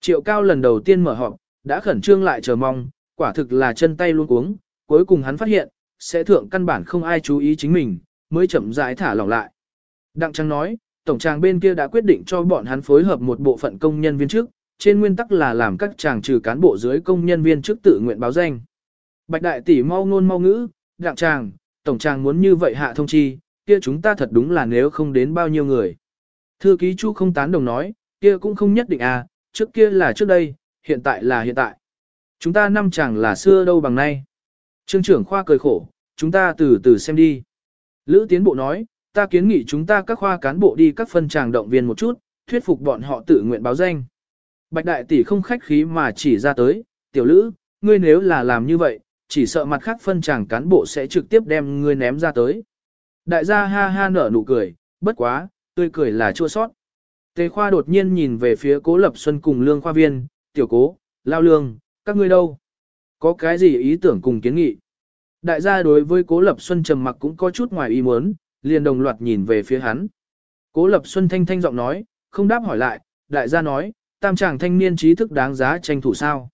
Triệu cao lần đầu tiên mở họp, đã khẩn trương lại chờ mong, quả thực là chân tay luôn cuống, cuối cùng hắn phát hiện, sẽ thượng căn bản không ai chú ý chính mình, mới chậm rãi thả lỏng lại. Đặng Trang nói, tổng tràng bên kia đã quyết định cho bọn hắn phối hợp một bộ phận công nhân viên trước, trên nguyên tắc là làm các chàng trừ cán bộ dưới công nhân viên trước tự nguyện báo danh. Bạch đại tỷ mau ngôn mau ngữ, đặng tràng, tổng tràng muốn như vậy hạ thông chi, kia chúng ta thật đúng là nếu không đến bao nhiêu người. Thư ký Chu không tán đồng nói, kia cũng không nhất định à, trước kia là trước đây, hiện tại là hiện tại. Chúng ta năm chàng là xưa đâu bằng nay. Trương trưởng khoa cười khổ, chúng ta từ từ xem đi. Lữ tiến bộ nói, ta kiến nghị chúng ta các khoa cán bộ đi các phân tràng động viên một chút, thuyết phục bọn họ tự nguyện báo danh. Bạch đại tỷ không khách khí mà chỉ ra tới, tiểu lữ, ngươi nếu là làm như vậy, chỉ sợ mặt khác phân tràng cán bộ sẽ trực tiếp đem ngươi ném ra tới. Đại gia ha ha nở nụ cười, bất quá, tươi cười là chua sót. Tề khoa đột nhiên nhìn về phía cố lập xuân cùng lương khoa viên, tiểu cố, lao lương, các ngươi đâu? Có cái gì ý tưởng cùng kiến nghị? Đại gia đối với cố lập xuân trầm mặc cũng có chút ngoài ý muốn, liền đồng loạt nhìn về phía hắn. Cố lập xuân thanh thanh giọng nói, không đáp hỏi lại, đại gia nói, tam chàng thanh niên trí thức đáng giá tranh thủ sao?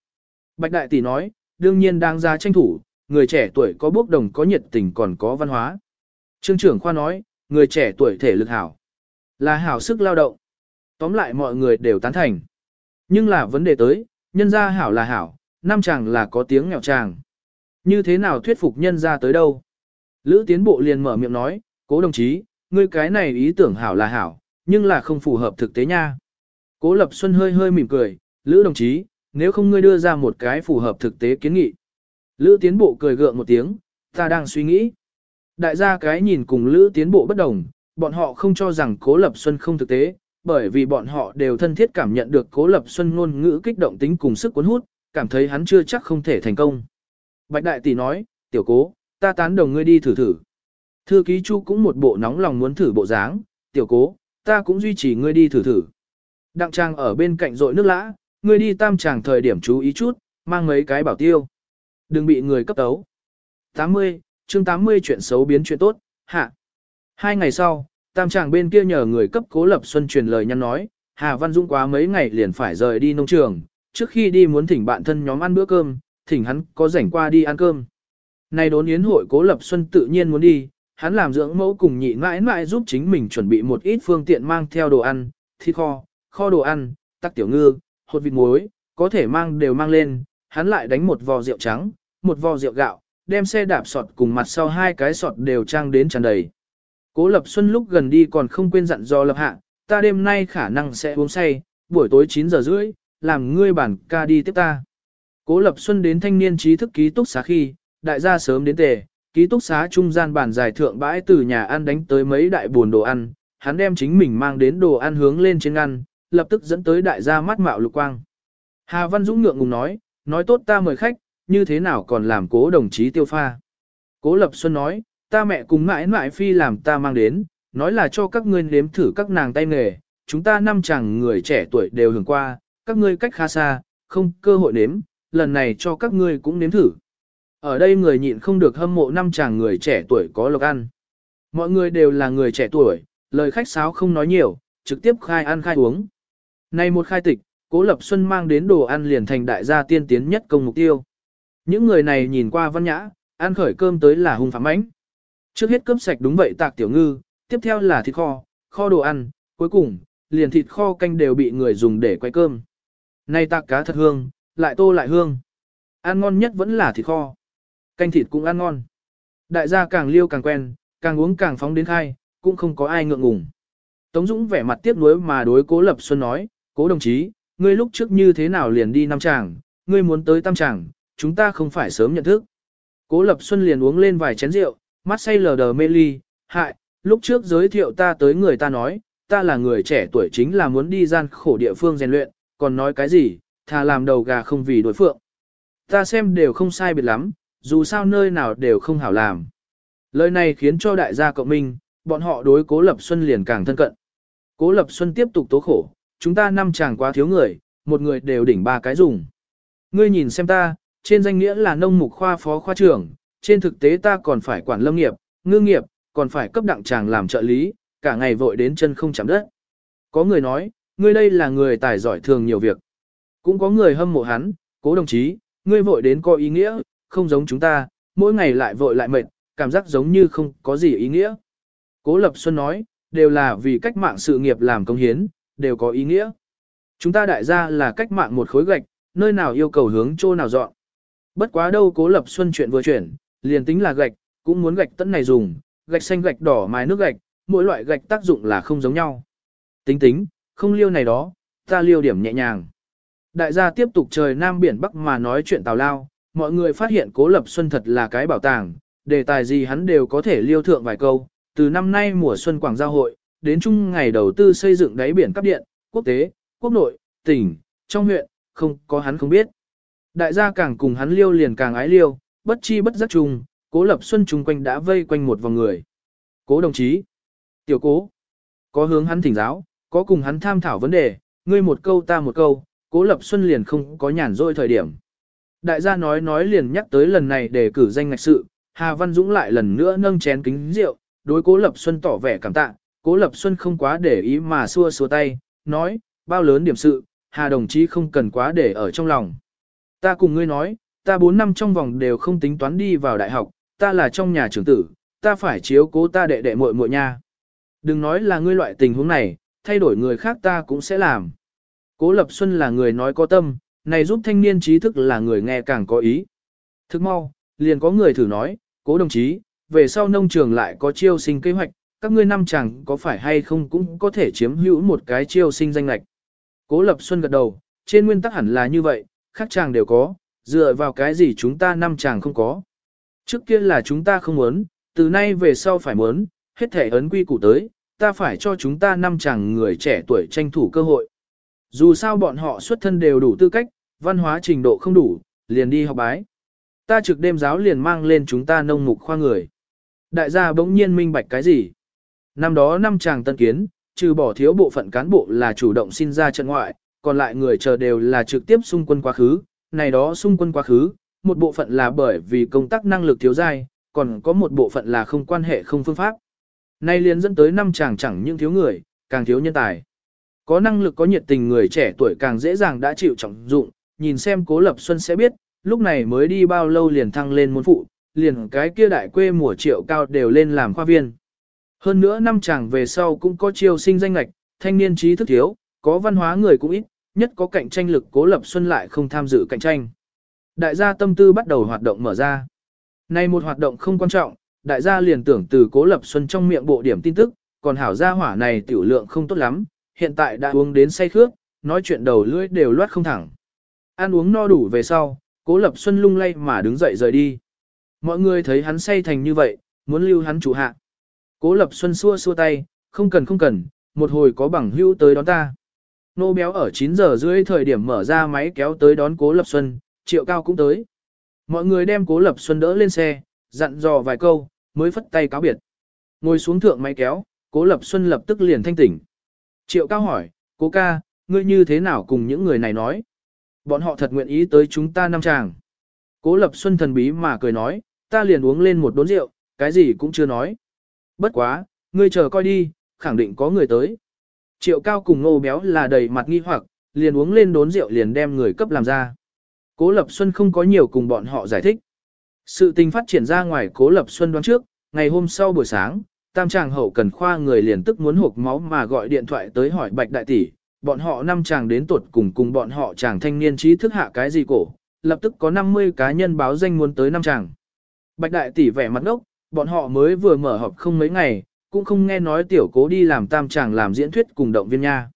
Bạch đại tỷ nói, đương nhiên đáng giá tranh thủ, người trẻ tuổi có bước đồng có nhiệt tình còn có văn hóa. Trương trưởng khoa nói, người trẻ tuổi thể lực hảo, là hảo sức lao động. Tóm lại mọi người đều tán thành. Nhưng là vấn đề tới, nhân gia hảo là hảo, nam chàng là có tiếng nghèo chàng. Như thế nào thuyết phục nhân gia tới đâu? Lữ tiến bộ liền mở miệng nói, cố đồng chí, ngươi cái này ý tưởng hảo là hảo, nhưng là không phù hợp thực tế nha. Cố Lập Xuân hơi hơi mỉm cười, Lữ đồng chí, nếu không ngươi đưa ra một cái phù hợp thực tế kiến nghị. Lữ tiến bộ cười gượng một tiếng, ta đang suy nghĩ. Đại gia cái nhìn cùng Lữ tiến bộ bất đồng, bọn họ không cho rằng Cố Lập Xuân không thực tế, bởi vì bọn họ đều thân thiết cảm nhận được Cố Lập Xuân ngôn ngữ kích động tính cùng sức cuốn hút, cảm thấy hắn chưa chắc không thể thành công. Bạch Đại Tỷ nói, tiểu cố, ta tán đồng ngươi đi thử thử. Thư ký Chu cũng một bộ nóng lòng muốn thử bộ dáng, tiểu cố, ta cũng duy trì ngươi đi thử thử. Đặng trang ở bên cạnh rội nước lã, ngươi đi tam tràng thời điểm chú ý chút, mang mấy cái bảo tiêu. Đừng bị người cấp tấu. 80, chương 80 chuyện xấu biến chuyện tốt, hạ. Hai ngày sau, tam tràng bên kia nhờ người cấp cố lập xuân truyền lời nhắn nói, Hà Văn Dũng quá mấy ngày liền phải rời đi nông trường, trước khi đi muốn thỉnh bạn thân nhóm ăn bữa cơm, thỉnh hắn có rảnh qua đi ăn cơm. Này đốn yến hội cố lập xuân tự nhiên muốn đi, hắn làm dưỡng mẫu cùng nhị mãi mãi giúp chính mình chuẩn bị một ít phương tiện mang theo đồ ăn, thịt kho, kho đồ ăn, tắc tiểu ngư, hột vịt muối, có thể mang đều mang lên, hắn lại đánh một vò rượu trắng, một vò rượu gạo, đem xe đạp sọt cùng mặt sau hai cái sọt đều trang đến tràn đầy. Cố Lập Xuân lúc gần đi còn không quên dặn do Lập Hạ, ta đêm nay khả năng sẽ uống say, buổi tối 9 giờ rưỡi, làm ngươi bản ca đi tiếp ta. Cố Lập Xuân đến thanh niên trí thức ký túc xá khi, đại gia sớm đến tề, ký túc xá trung gian bản giải thượng bãi từ nhà ăn đánh tới mấy đại buồn đồ ăn, hắn đem chính mình mang đến đồ ăn hướng lên trên ăn lập tức dẫn tới đại gia mắt mạo lục quang. Hà Văn Dũng ngượng ngùng nói, nói tốt ta mời khách, như thế nào còn làm cố đồng chí tiêu pha. Cố Lập Xuân nói, ta mẹ cùng mãi mãi phi làm ta mang đến, nói là cho các ngươi nếm thử các nàng tay nghề, chúng ta năm chàng người trẻ tuổi đều hưởng qua, các ngươi cách khá xa, không cơ hội nếm, lần này cho các ngươi cũng nếm thử. Ở đây người nhịn không được hâm mộ năm chàng người trẻ tuổi có lộc ăn. Mọi người đều là người trẻ tuổi, lời khách sáo không nói nhiều, trực tiếp khai ăn khai uống. Nay một khai tịch, Cố Lập Xuân mang đến đồ ăn liền thành đại gia tiên tiến nhất công mục tiêu. Những người này nhìn qua văn nhã, ăn khởi cơm tới là hung phạm ánh. Trước hết cướp sạch đúng vậy tạc tiểu ngư, tiếp theo là thịt kho, kho đồ ăn, cuối cùng, liền thịt kho canh đều bị người dùng để quay cơm. Này tạc cá thật hương, lại tô lại hương. Ăn ngon nhất vẫn là thịt kho. Canh thịt cũng ăn ngon. Đại gia càng liêu càng quen, càng uống càng phóng đến khai, cũng không có ai ngượng ngùng. Tống Dũng vẻ mặt tiếc nuối mà đối Cố Lập Xuân nói, Cố đồng chí, ngươi lúc trước như thế nào liền đi năm tràng, ngươi muốn tới tam tràng, chúng ta không phải sớm nhận thức. Cố Lập Xuân liền uống lên vài chén rượu, mắt say lờ đờ mê ly, hại, lúc trước giới thiệu ta tới người ta nói, ta là người trẻ tuổi chính là muốn đi gian khổ địa phương rèn luyện, còn nói cái gì, thà làm đầu gà không vì đối phượng. Ta xem đều không sai biệt lắm, dù sao nơi nào đều không hảo làm. Lời này khiến cho đại gia cộng minh, bọn họ đối Cố Lập Xuân liền càng thân cận. Cố Lập Xuân tiếp tục tố khổ, chúng ta năm chàng quá thiếu người, một người đều đỉnh ba cái dùng. Ngươi nhìn xem ta, trên danh nghĩa là nông mục khoa phó khoa trưởng, trên thực tế ta còn phải quản lâm nghiệp, ngư nghiệp, còn phải cấp đặng chàng làm trợ lý, cả ngày vội đến chân không chạm đất. Có người nói, ngươi đây là người tài giỏi thường nhiều việc. Cũng có người hâm mộ hắn, cố đồng chí, ngươi vội đến có ý nghĩa, không giống chúng ta, mỗi ngày lại vội lại mệt, cảm giác giống như không có gì ý nghĩa. Cố Lập Xuân nói, đều là vì cách mạng sự nghiệp làm công hiến, đều có ý nghĩa. Chúng ta đại gia là cách mạng một khối gạch, nơi nào yêu cầu hướng chỗ nào dọn. Bất quá đâu Cố Lập Xuân chuyện vừa chuyển, liền tính là gạch, cũng muốn gạch tấn này dùng, gạch xanh gạch đỏ mài nước gạch, mỗi loại gạch tác dụng là không giống nhau. Tính tính, không liêu này đó, ta liêu điểm nhẹ nhàng. Đại gia tiếp tục trời Nam Biển Bắc mà nói chuyện tào lao, mọi người phát hiện Cố Lập Xuân thật là cái bảo tàng, đề tài gì hắn đều có thể liêu thượng vài câu. Từ năm nay mùa xuân Quảng Giao hội, đến chung ngày đầu tư xây dựng đáy biển cấp điện, quốc tế, quốc nội, tỉnh, trong huyện, không có hắn không biết. Đại gia càng cùng hắn liêu liền càng ái liêu, bất chi bất giác chung, cố lập xuân chung quanh đã vây quanh một vòng người. Cố đồng chí, tiểu cố, có hướng hắn thỉnh giáo, có cùng hắn tham thảo vấn đề, ngươi một câu ta một câu, cố lập xuân liền không có nhàn rỗi thời điểm. Đại gia nói nói liền nhắc tới lần này để cử danh ngạch sự, Hà Văn Dũng lại lần nữa nâng chén kính rượu, đối cố lập xuân tỏ vẻ cảm tạ, cố lập xuân không quá để ý mà xua xua tay, nói, bao lớn điểm sự, Hà đồng chí không cần quá để ở trong lòng. Ta cùng ngươi nói, ta 4 năm trong vòng đều không tính toán đi vào đại học, ta là trong nhà trưởng tử, ta phải chiếu cố ta đệ đệ muội muội nha. Đừng nói là ngươi loại tình huống này, thay đổi người khác ta cũng sẽ làm. Cố Lập Xuân là người nói có tâm, này giúp thanh niên trí thức là người nghe càng có ý. Thức mau, liền có người thử nói, cố đồng chí, về sau nông trường lại có chiêu sinh kế hoạch, các ngươi năm chẳng có phải hay không cũng có thể chiếm hữu một cái chiêu sinh danh lạch. Cố Lập Xuân gật đầu, trên nguyên tắc hẳn là như vậy, khác chàng đều có, dựa vào cái gì chúng ta năm chàng không có. Trước kia là chúng ta không muốn, từ nay về sau phải muốn, hết thể ấn quy củ tới, ta phải cho chúng ta năm chàng người trẻ tuổi tranh thủ cơ hội. Dù sao bọn họ xuất thân đều đủ tư cách, văn hóa trình độ không đủ, liền đi học bái. Ta trực đêm giáo liền mang lên chúng ta nông mục khoa người. Đại gia bỗng nhiên minh bạch cái gì? Năm đó năm chàng tân kiến, trừ bỏ thiếu bộ phận cán bộ là chủ động xin ra trận ngoại, còn lại người chờ đều là trực tiếp xung quân quá khứ, này đó xung quân quá khứ, một bộ phận là bởi vì công tác năng lực thiếu dai, còn có một bộ phận là không quan hệ không phương pháp. Nay liền dẫn tới năm chàng chẳng những thiếu người, càng thiếu nhân tài. Có năng lực có nhiệt tình người trẻ tuổi càng dễ dàng đã chịu trọng dụng, nhìn xem Cố Lập Xuân sẽ biết, lúc này mới đi bao lâu liền thăng lên môn phụ, liền cái kia đại quê mùa triệu cao đều lên làm khoa viên. Hơn nữa năm chàng về sau cũng có chiêu sinh danh lạch, thanh niên trí thức thiếu, có văn hóa người cũng ít, nhất có cạnh tranh lực Cố Lập Xuân lại không tham dự cạnh tranh. Đại gia tâm tư bắt đầu hoạt động mở ra. Nay một hoạt động không quan trọng, đại gia liền tưởng từ Cố Lập Xuân trong miệng bộ điểm tin tức, còn hảo gia hỏa này tiểu lượng không tốt lắm, hiện tại đã uống đến say khước, nói chuyện đầu lưỡi đều loát không thẳng. Ăn uống no đủ về sau, Cố Lập Xuân lung lay mà đứng dậy rời đi. Mọi người thấy hắn say thành như vậy, muốn lưu hắn chủ hạ. Cố Lập Xuân xua xua tay, không cần không cần, một hồi có bằng hữu tới đón ta. Nô béo ở 9 giờ rưỡi thời điểm mở ra máy kéo tới đón Cố Lập Xuân, triệu cao cũng tới. Mọi người đem Cố Lập Xuân đỡ lên xe, dặn dò vài câu, mới phất tay cáo biệt. Ngồi xuống thượng máy kéo, Cố Lập Xuân lập tức liền thanh tỉnh. Triệu cao hỏi, Cố ca, ngươi như thế nào cùng những người này nói? Bọn họ thật nguyện ý tới chúng ta năm chàng. Cố Lập Xuân thần bí mà cười nói, ta liền uống lên một đốn rượu, cái gì cũng chưa nói. Bất quá, ngươi chờ coi đi, khẳng định có người tới. Triệu cao cùng ngô béo là đầy mặt nghi hoặc, liền uống lên đốn rượu liền đem người cấp làm ra. Cố Lập Xuân không có nhiều cùng bọn họ giải thích. Sự tình phát triển ra ngoài Cố Lập Xuân đoán trước, ngày hôm sau buổi sáng, tam chàng hậu cần khoa người liền tức muốn hộp máu mà gọi điện thoại tới hỏi Bạch Đại Tỷ, bọn họ năm chàng đến tuột cùng cùng bọn họ chàng thanh niên trí thức hạ cái gì cổ, lập tức có 50 cá nhân báo danh muốn tới năm chàng. Bạch Đại Tỷ vẻ mặt ngốc, bọn họ mới vừa mở họp không mấy ngày, cũng không nghe nói tiểu cố đi làm tam chàng làm diễn thuyết cùng động viên nha.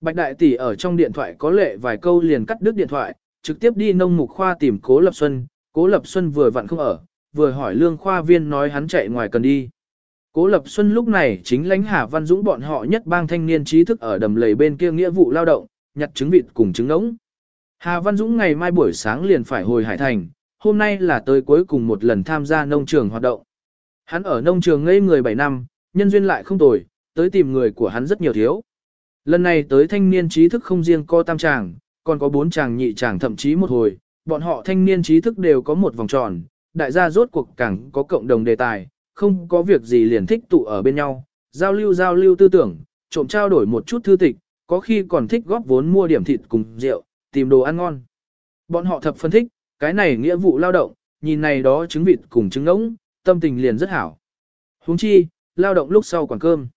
Bạch Đại Tỷ ở trong điện thoại có lệ vài câu liền cắt đứt điện thoại, trực tiếp đi nông mục khoa tìm Cố Lập Xuân, Cố Lập Xuân vừa vặn không ở, vừa hỏi lương khoa viên nói hắn chạy ngoài cần đi. Cố Lập Xuân lúc này chính lãnh Hà Văn Dũng bọn họ nhất bang thanh niên trí thức ở đầm lầy bên kia nghĩa vụ lao động, nhặt trứng vịt cùng trứng ngỗng. Hà Văn Dũng ngày mai buổi sáng liền phải hồi Hải Thành, hôm nay là tới cuối cùng một lần tham gia nông trường hoạt động. Hắn ở nông trường ngây người 7 năm, nhân duyên lại không tồi, tới tìm người của hắn rất nhiều thiếu. Lần này tới thanh niên trí thức không riêng co tam tràng, còn có bốn chàng nhị chàng thậm chí một hồi, bọn họ thanh niên trí thức đều có một vòng tròn, đại gia rốt cuộc càng có cộng đồng đề tài, không có việc gì liền thích tụ ở bên nhau, giao lưu giao lưu tư tưởng, trộm trao đổi một chút thư tịch, có khi còn thích góp vốn mua điểm thịt cùng rượu, tìm đồ ăn ngon. Bọn họ thập phân thích, cái này nghĩa vụ lao động, nhìn này đó trứng vịt cùng trứng ngỗng, tâm tình liền rất hảo. Huống chi, lao động lúc sau quản cơm.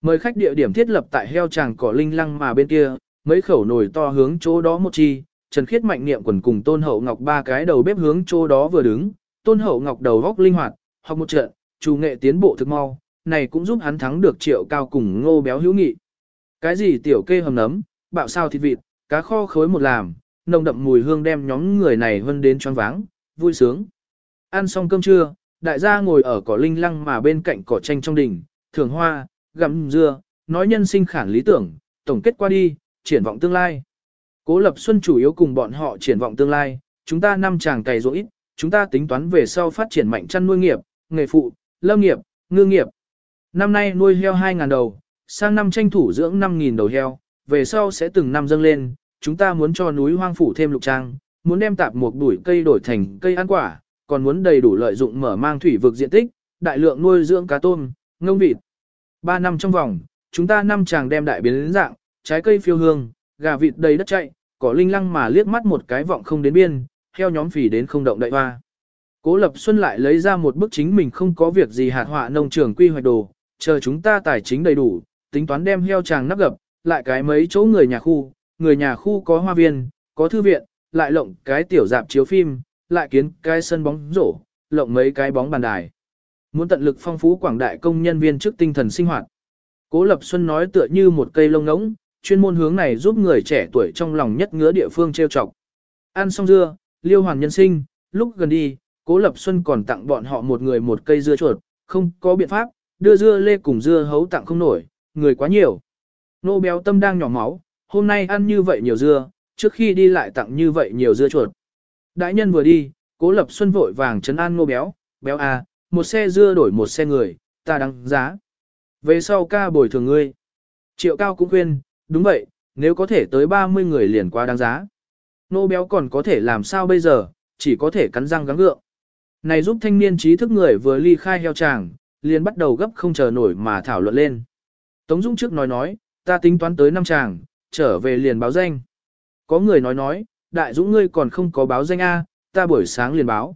Mời khách địa điểm thiết lập tại heo tràng cỏ linh lăng mà bên kia, mấy khẩu nồi to hướng chỗ đó một chi, Trần Khiết mạnh niệm quần cùng Tôn Hậu Ngọc ba cái đầu bếp hướng chỗ đó vừa đứng, Tôn Hậu Ngọc đầu góc linh hoạt, học một trận, chủ nghệ tiến bộ thực mau, này cũng giúp hắn thắng được triệu cao cùng ngô béo hữu nghị. Cái gì tiểu kê hầm nấm, bạo sao thịt vịt, cá kho khối một làm, nồng đậm mùi hương đem nhóm người này hơn đến choáng váng, vui sướng. Ăn xong cơm trưa, đại gia ngồi ở cỏ linh lăng mà bên cạnh cỏ tranh trong đình, thường hoa, gặm dưa, nói nhân sinh khản lý tưởng, tổng kết qua đi, triển vọng tương lai. Cố Lập Xuân chủ yếu cùng bọn họ triển vọng tương lai, chúng ta năm chàng cày rỗi, chúng ta tính toán về sau phát triển mạnh chăn nuôi nghiệp, nghề phụ, lâm nghiệp, ngư nghiệp. Năm nay nuôi heo 2.000 đầu, sang năm tranh thủ dưỡng 5.000 đầu heo, về sau sẽ từng năm dâng lên, chúng ta muốn cho núi hoang phủ thêm lục trang, muốn đem tạp một đuổi cây đổi thành cây ăn quả, còn muốn đầy đủ lợi dụng mở mang thủy vực diện tích, đại lượng nuôi dưỡng cá tôm, ngông vịt. 3 năm trong vòng, chúng ta năm chàng đem đại biến đến dạng, trái cây phiêu hương, gà vịt đầy đất chạy, cỏ linh lăng mà liếc mắt một cái vọng không đến biên, heo nhóm phỉ đến không động đậy hoa. Cố Lập Xuân lại lấy ra một bức chính mình không có việc gì hạt họa nông trường quy hoạch đồ, chờ chúng ta tài chính đầy đủ, tính toán đem heo chàng nắp gập, lại cái mấy chỗ người nhà khu, người nhà khu có hoa viên, có thư viện, lại lộng cái tiểu dạp chiếu phim, lại kiến cái sân bóng rổ, lộng mấy cái bóng bàn đài. Muốn tận lực phong phú quảng đại công nhân viên trước tinh thần sinh hoạt. Cố Lập Xuân nói tựa như một cây lông ngỗng, chuyên môn hướng này giúp người trẻ tuổi trong lòng nhất ngứa địa phương trêu chọc. Ăn xong dưa, liêu hoàn nhân sinh, lúc gần đi, Cố Lập Xuân còn tặng bọn họ một người một cây dưa chuột, không có biện pháp, đưa dưa lê cùng dưa hấu tặng không nổi, người quá nhiều. Nô béo tâm đang nhỏ máu, hôm nay ăn như vậy nhiều dưa, trước khi đi lại tặng như vậy nhiều dưa chuột. Đại nhân vừa đi, Cố Lập Xuân vội vàng chấn an nô béo, béo à, một xe dưa đổi một xe người, ta đăng giá. Về sau ca bồi thường ngươi. Triệu cao cũng khuyên, đúng vậy, nếu có thể tới 30 người liền quá đáng giá. Nô béo còn có thể làm sao bây giờ, chỉ có thể cắn răng gắng gượng. Này giúp thanh niên trí thức người vừa ly khai heo tràng, liền bắt đầu gấp không chờ nổi mà thảo luận lên. Tống Dũng trước nói nói, ta tính toán tới năm chàng, trở về liền báo danh. Có người nói nói, đại dũng ngươi còn không có báo danh A, ta buổi sáng liền báo.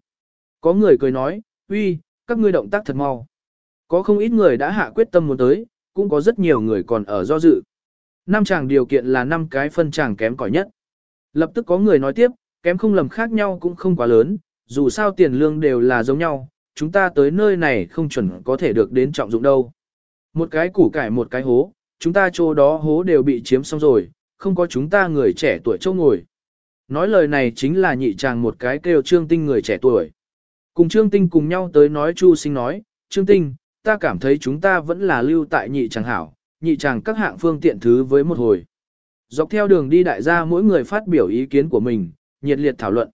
Có người cười nói, uy, các ngươi động tác thật mau. Có không ít người đã hạ quyết tâm muốn tới, cũng có rất nhiều người còn ở do dự. Năm chàng điều kiện là năm cái phân chàng kém cỏi nhất. Lập tức có người nói tiếp, kém không lầm khác nhau cũng không quá lớn, dù sao tiền lương đều là giống nhau, chúng ta tới nơi này không chuẩn có thể được đến trọng dụng đâu. Một cái củ cải một cái hố, chúng ta chỗ đó hố đều bị chiếm xong rồi, không có chúng ta người trẻ tuổi châu ngồi. Nói lời này chính là nhị chàng một cái kêu trương tinh người trẻ tuổi. Cùng trương tinh cùng nhau tới nói chu sinh nói, trương tinh, ta cảm thấy chúng ta vẫn là lưu tại nhị chàng hảo, nhị chàng các hạng phương tiện thứ với một hồi. Dọc theo đường đi đại gia mỗi người phát biểu ý kiến của mình, nhiệt liệt thảo luận.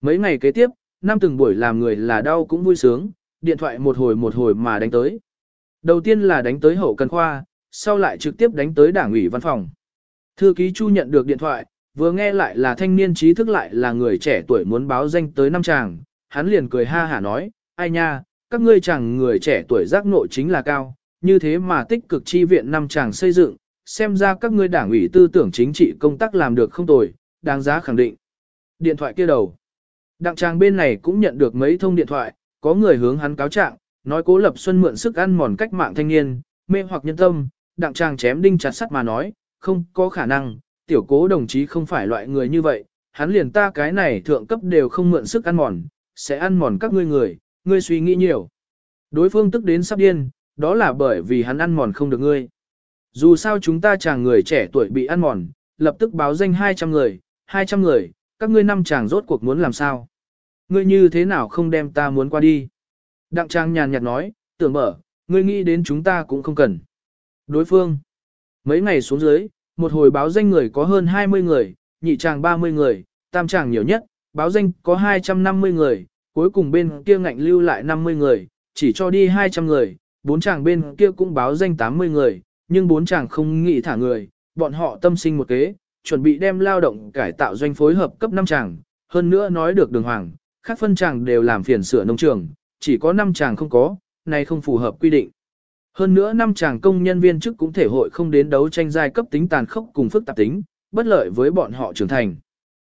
Mấy ngày kế tiếp, năm từng buổi làm người là đau cũng vui sướng, điện thoại một hồi một hồi mà đánh tới. Đầu tiên là đánh tới hậu cần khoa, sau lại trực tiếp đánh tới đảng ủy văn phòng. Thư ký Chu nhận được điện thoại, vừa nghe lại là thanh niên trí thức lại là người trẻ tuổi muốn báo danh tới năm chàng, hắn liền cười ha hả nói, ai nha, các ngươi chàng người trẻ tuổi giác nội chính là cao, như thế mà tích cực chi viện năm chàng xây dựng, xem ra các ngươi đảng ủy tư tưởng chính trị công tác làm được không tồi, đáng giá khẳng định. Điện thoại kia đầu. Đặng chàng bên này cũng nhận được mấy thông điện thoại, có người hướng hắn cáo trạng, nói cố lập xuân mượn sức ăn mòn cách mạng thanh niên, mê hoặc nhân tâm, đặng chàng chém đinh chặt sắt mà nói, không có khả năng, tiểu cố đồng chí không phải loại người như vậy, hắn liền ta cái này thượng cấp đều không mượn sức ăn mòn, sẽ ăn mòn các ngươi người, ngươi suy nghĩ nhiều. Đối phương tức đến sắp điên, đó là bởi vì hắn ăn mòn không được ngươi. Dù sao chúng ta chàng người trẻ tuổi bị ăn mòn, lập tức báo danh 200 người, 200 người, các ngươi năm chàng rốt cuộc muốn làm sao? Ngươi như thế nào không đem ta muốn qua đi? Đặng trang nhàn nhạt nói, tưởng mở, ngươi nghĩ đến chúng ta cũng không cần. Đối phương, mấy ngày xuống dưới, một hồi báo danh người có hơn 20 người, nhị chàng 30 người, tam chàng nhiều nhất, báo danh có 250 người, cuối cùng bên kia ngạnh lưu lại 50 người, chỉ cho đi 200 người, bốn chàng bên kia cũng báo danh 80 người, nhưng bốn chàng không nghĩ thả người, bọn họ tâm sinh một kế, chuẩn bị đem lao động cải tạo doanh phối hợp cấp 5 chàng, hơn nữa nói được đường hoàng, khác phân chàng đều làm phiền sửa nông trường, chỉ có 5 chàng không có, này không phù hợp quy định. Hơn nữa năm chàng công nhân viên chức cũng thể hội không đến đấu tranh giai cấp tính tàn khốc cùng phức tạp tính, bất lợi với bọn họ trưởng thành.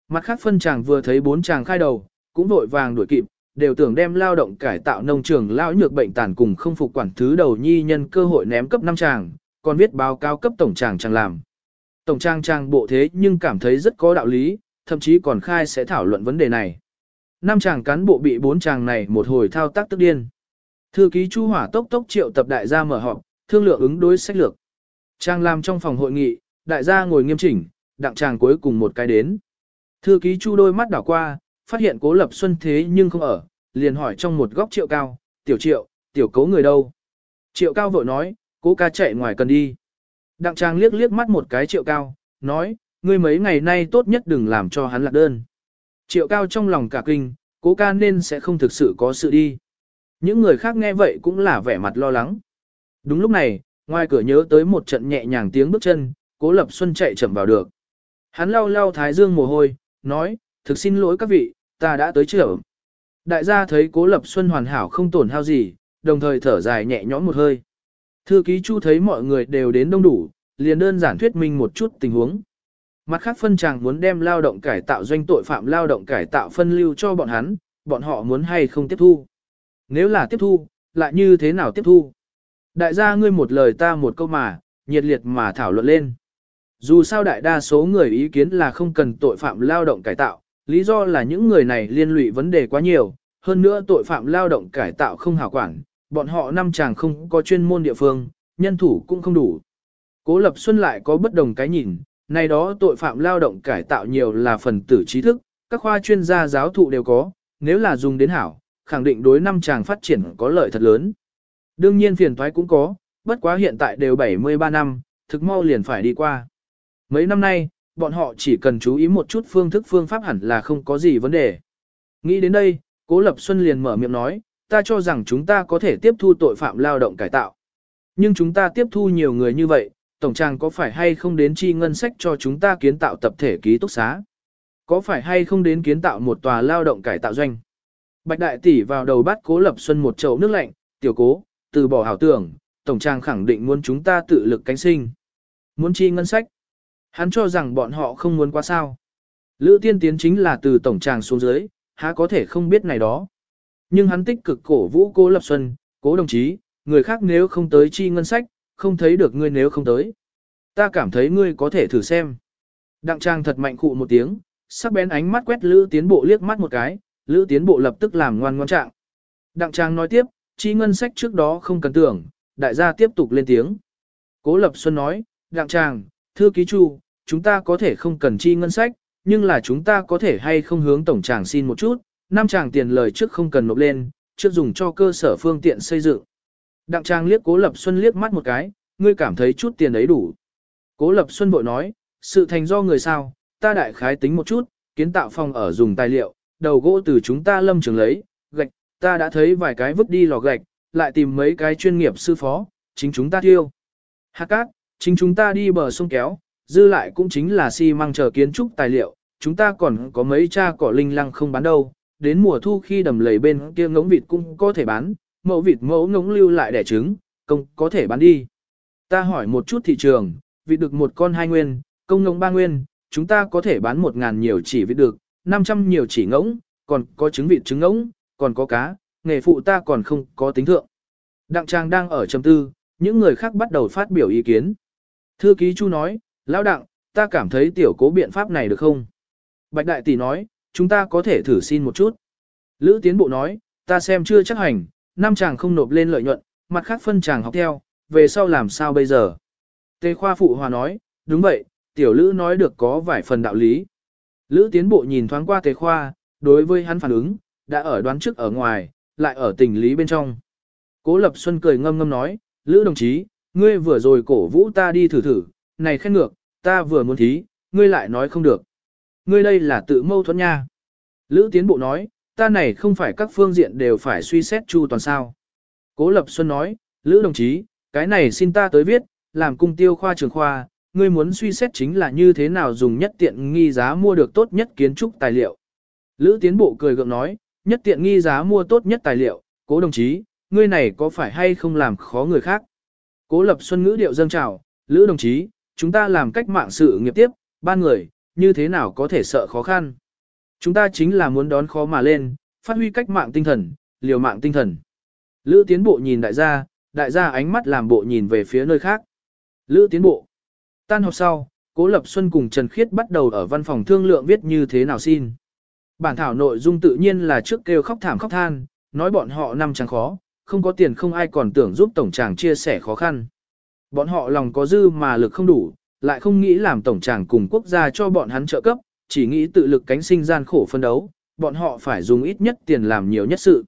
Mặt khác phân chàng vừa thấy bốn chàng khai đầu, cũng vội vàng đuổi kịp, đều tưởng đem lao động cải tạo nông trường lão nhược bệnh tàn cùng không phục quản thứ đầu nhi nhân cơ hội ném cấp năm chàng, còn viết báo cáo cấp tổng chàng chàng làm. Tổng trang trang bộ thế nhưng cảm thấy rất có đạo lý, thậm chí còn khai sẽ thảo luận vấn đề này. Năm chàng cán bộ bị bốn chàng này một hồi thao tác tức điên. Thư ký Chu Hỏa tốc tốc triệu tập đại gia mở họp, thương lượng ứng đối sách lược. Trang làm trong phòng hội nghị, đại gia ngồi nghiêm chỉnh, đặng chàng cuối cùng một cái đến. Thư ký Chu đôi mắt đảo qua, phát hiện Cố Lập Xuân thế nhưng không ở, liền hỏi trong một góc triệu cao, tiểu triệu, tiểu cố người đâu? Triệu cao vội nói, cố ca chạy ngoài cần đi. Đặng trang liếc liếc mắt một cái triệu cao, nói, ngươi mấy ngày nay tốt nhất đừng làm cho hắn lạc đơn. Triệu cao trong lòng cả kinh, cố ca nên sẽ không thực sự có sự đi. Những người khác nghe vậy cũng là vẻ mặt lo lắng. Đúng lúc này, ngoài cửa nhớ tới một trận nhẹ nhàng tiếng bước chân, cố lập xuân chạy chậm vào được. Hắn lau lau thái dương mồ hôi, nói, thực xin lỗi các vị, ta đã tới trưởng. Đại gia thấy cố lập xuân hoàn hảo không tổn hao gì, đồng thời thở dài nhẹ nhõm một hơi. Thư ký chu thấy mọi người đều đến đông đủ, liền đơn giản thuyết minh một chút tình huống. Mặt khác phân chàng muốn đem lao động cải tạo doanh tội phạm lao động cải tạo phân lưu cho bọn hắn, bọn họ muốn hay không tiếp thu. Nếu là tiếp thu, lại như thế nào tiếp thu? Đại gia ngươi một lời ta một câu mà, nhiệt liệt mà thảo luận lên. Dù sao đại đa số người ý kiến là không cần tội phạm lao động cải tạo, lý do là những người này liên lụy vấn đề quá nhiều, hơn nữa tội phạm lao động cải tạo không hảo quản, bọn họ năm chàng không có chuyên môn địa phương, nhân thủ cũng không đủ. Cố Lập Xuân lại có bất đồng cái nhìn, này đó tội phạm lao động cải tạo nhiều là phần tử trí thức, các khoa chuyên gia giáo thụ đều có, nếu là dùng đến hảo, khẳng định đối năm chàng phát triển có lợi thật lớn. Đương nhiên phiền thoái cũng có, bất quá hiện tại đều 73 năm, thực mau liền phải đi qua. Mấy năm nay, bọn họ chỉ cần chú ý một chút phương thức phương pháp hẳn là không có gì vấn đề. Nghĩ đến đây, Cố Lập Xuân liền mở miệng nói, ta cho rằng chúng ta có thể tiếp thu tội phạm lao động cải tạo. Nhưng chúng ta tiếp thu nhiều người như vậy, tổng trang có phải hay không đến chi ngân sách cho chúng ta kiến tạo tập thể ký túc xá? Có phải hay không đến kiến tạo một tòa lao động cải tạo doanh? Bạch đại tỷ vào đầu bắt cố lập xuân một chậu nước lạnh, tiểu cố, từ bỏ hảo tưởng, tổng trang khẳng định muốn chúng ta tự lực cánh sinh. Muốn chi ngân sách. Hắn cho rằng bọn họ không muốn quá sao. Lữ tiên tiến chính là từ tổng tràng xuống dưới, há có thể không biết này đó. Nhưng hắn tích cực cổ vũ cố lập xuân, cố đồng chí, người khác nếu không tới chi ngân sách, không thấy được ngươi nếu không tới. Ta cảm thấy ngươi có thể thử xem. Đặng trang thật mạnh cụ một tiếng, sắc bén ánh mắt quét lữ tiến bộ liếc mắt một cái, lữ tiến bộ lập tức làm ngoan ngoan trạng. Đặng trang nói tiếp, chi ngân sách trước đó không cần tưởng, đại gia tiếp tục lên tiếng. Cố lập xuân nói, đặng trang, thư ký chu, chúng ta có thể không cần chi ngân sách, nhưng là chúng ta có thể hay không hướng tổng tràng xin một chút, năm tràng tiền lời trước không cần nộp lên, trước dùng cho cơ sở phương tiện xây dựng. Đặng trang liếc Cố Lập Xuân liếc mắt một cái, ngươi cảm thấy chút tiền ấy đủ. Cố Lập Xuân bội nói, sự thành do người sao, ta đại khái tính một chút, kiến tạo phòng ở dùng tài liệu, đầu gỗ từ chúng ta lâm trường lấy, gạch, ta đã thấy vài cái vứt đi lò gạch, lại tìm mấy cái chuyên nghiệp sư phó, chính chúng ta tiêu. Hạt cát, chính chúng ta đi bờ sông kéo, dư lại cũng chính là xi măng chờ kiến trúc tài liệu, chúng ta còn có mấy cha cỏ linh lăng không bán đâu, đến mùa thu khi đầm lầy bên kia ngỗng vịt cũng có thể bán, mẫu vịt mẫu ngỗng lưu lại đẻ trứng, công có thể bán đi. Ta hỏi một chút thị trường, vịt được một con hai nguyên, công ngỗng ba nguyên, chúng ta có thể bán một ngàn nhiều chỉ vịt được, 500 nhiều chỉ ngỗng, còn có trứng vịt trứng ngỗng, còn có cá, nghề phụ ta còn không có tính thượng. Đặng Trang đang ở trầm tư, những người khác bắt đầu phát biểu ý kiến. Thư ký Chu nói, Lão Đặng, ta cảm thấy tiểu cố biện pháp này được không? Bạch Đại Tỷ nói, chúng ta có thể thử xin một chút. Lữ Tiến Bộ nói, ta xem chưa chắc hành, năm chàng không nộp lên lợi nhuận, mặt khác phân chàng học theo, về sau làm sao bây giờ? Tề Khoa Phụ Hòa nói, đúng vậy, tiểu Lữ nói được có vài phần đạo lý. Lữ Tiến Bộ nhìn thoáng qua Tề Khoa, đối với hắn phản ứng, đã ở đoán trước ở ngoài, lại ở tình lý bên trong. Cố Lập Xuân cười ngâm ngâm nói, Lữ đồng chí, ngươi vừa rồi cổ vũ ta đi thử thử, này khen ngược, ta vừa muốn thí, ngươi lại nói không được. Ngươi đây là tự mâu thuẫn nha. Lữ Tiến Bộ nói, ta này không phải các phương diện đều phải suy xét chu toàn sao. Cố Lập Xuân nói, Lữ đồng chí, cái này xin ta tới viết, làm cung tiêu khoa trường khoa, ngươi muốn suy xét chính là như thế nào dùng nhất tiện nghi giá mua được tốt nhất kiến trúc tài liệu. Lữ Tiến Bộ cười gượng nói, nhất tiện nghi giá mua tốt nhất tài liệu, cố đồng chí, ngươi này có phải hay không làm khó người khác. Cố Lập Xuân ngữ điệu dâng trào, Lữ đồng chí, chúng ta làm cách mạng sự nghiệp tiếp, ban người, như thế nào có thể sợ khó khăn. Chúng ta chính là muốn đón khó mà lên, phát huy cách mạng tinh thần, liều mạng tinh thần. Lữ tiến bộ nhìn đại gia, đại gia ánh mắt làm bộ nhìn về phía nơi khác. Lữ tiến bộ. Tan họp sau, Cố Lập Xuân cùng Trần Khiết bắt đầu ở văn phòng thương lượng viết như thế nào xin. Bản thảo nội dung tự nhiên là trước kêu khóc thảm khóc than, nói bọn họ năm chẳng khó, không có tiền không ai còn tưởng giúp tổng chàng chia sẻ khó khăn. Bọn họ lòng có dư mà lực không đủ, lại không nghĩ làm tổng chàng cùng quốc gia cho bọn hắn trợ cấp, chỉ nghĩ tự lực cánh sinh gian khổ phân đấu, bọn họ phải dùng ít nhất tiền làm nhiều nhất sự.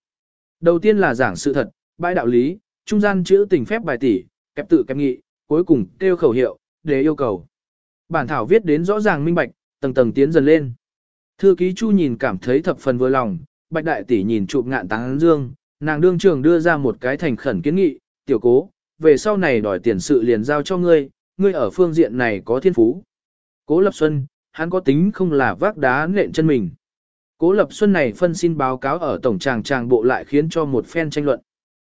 Đầu tiên là giảng sự thật, bãi đạo lý, trung gian chữ tình phép bài tỉ, kẹp tự kẹp nghị, cuối cùng kêu khẩu hiệu, để yêu cầu. Bản thảo viết đến rõ ràng minh bạch, tầng tầng tiến dần lên. Thư ký Chu nhìn cảm thấy thập phần vừa lòng, bạch đại tỷ nhìn chụp ngạn táng dương, nàng đương trường đưa ra một cái thành khẩn kiến nghị, tiểu cố, về sau này đòi tiền sự liền giao cho ngươi, ngươi ở phương diện này có thiên phú. Cố Lập Xuân, hắn có tính không là vác đá nện chân mình. Cố Lập Xuân này phân xin báo cáo ở tổng tràng tràng bộ lại khiến cho một phen tranh luận.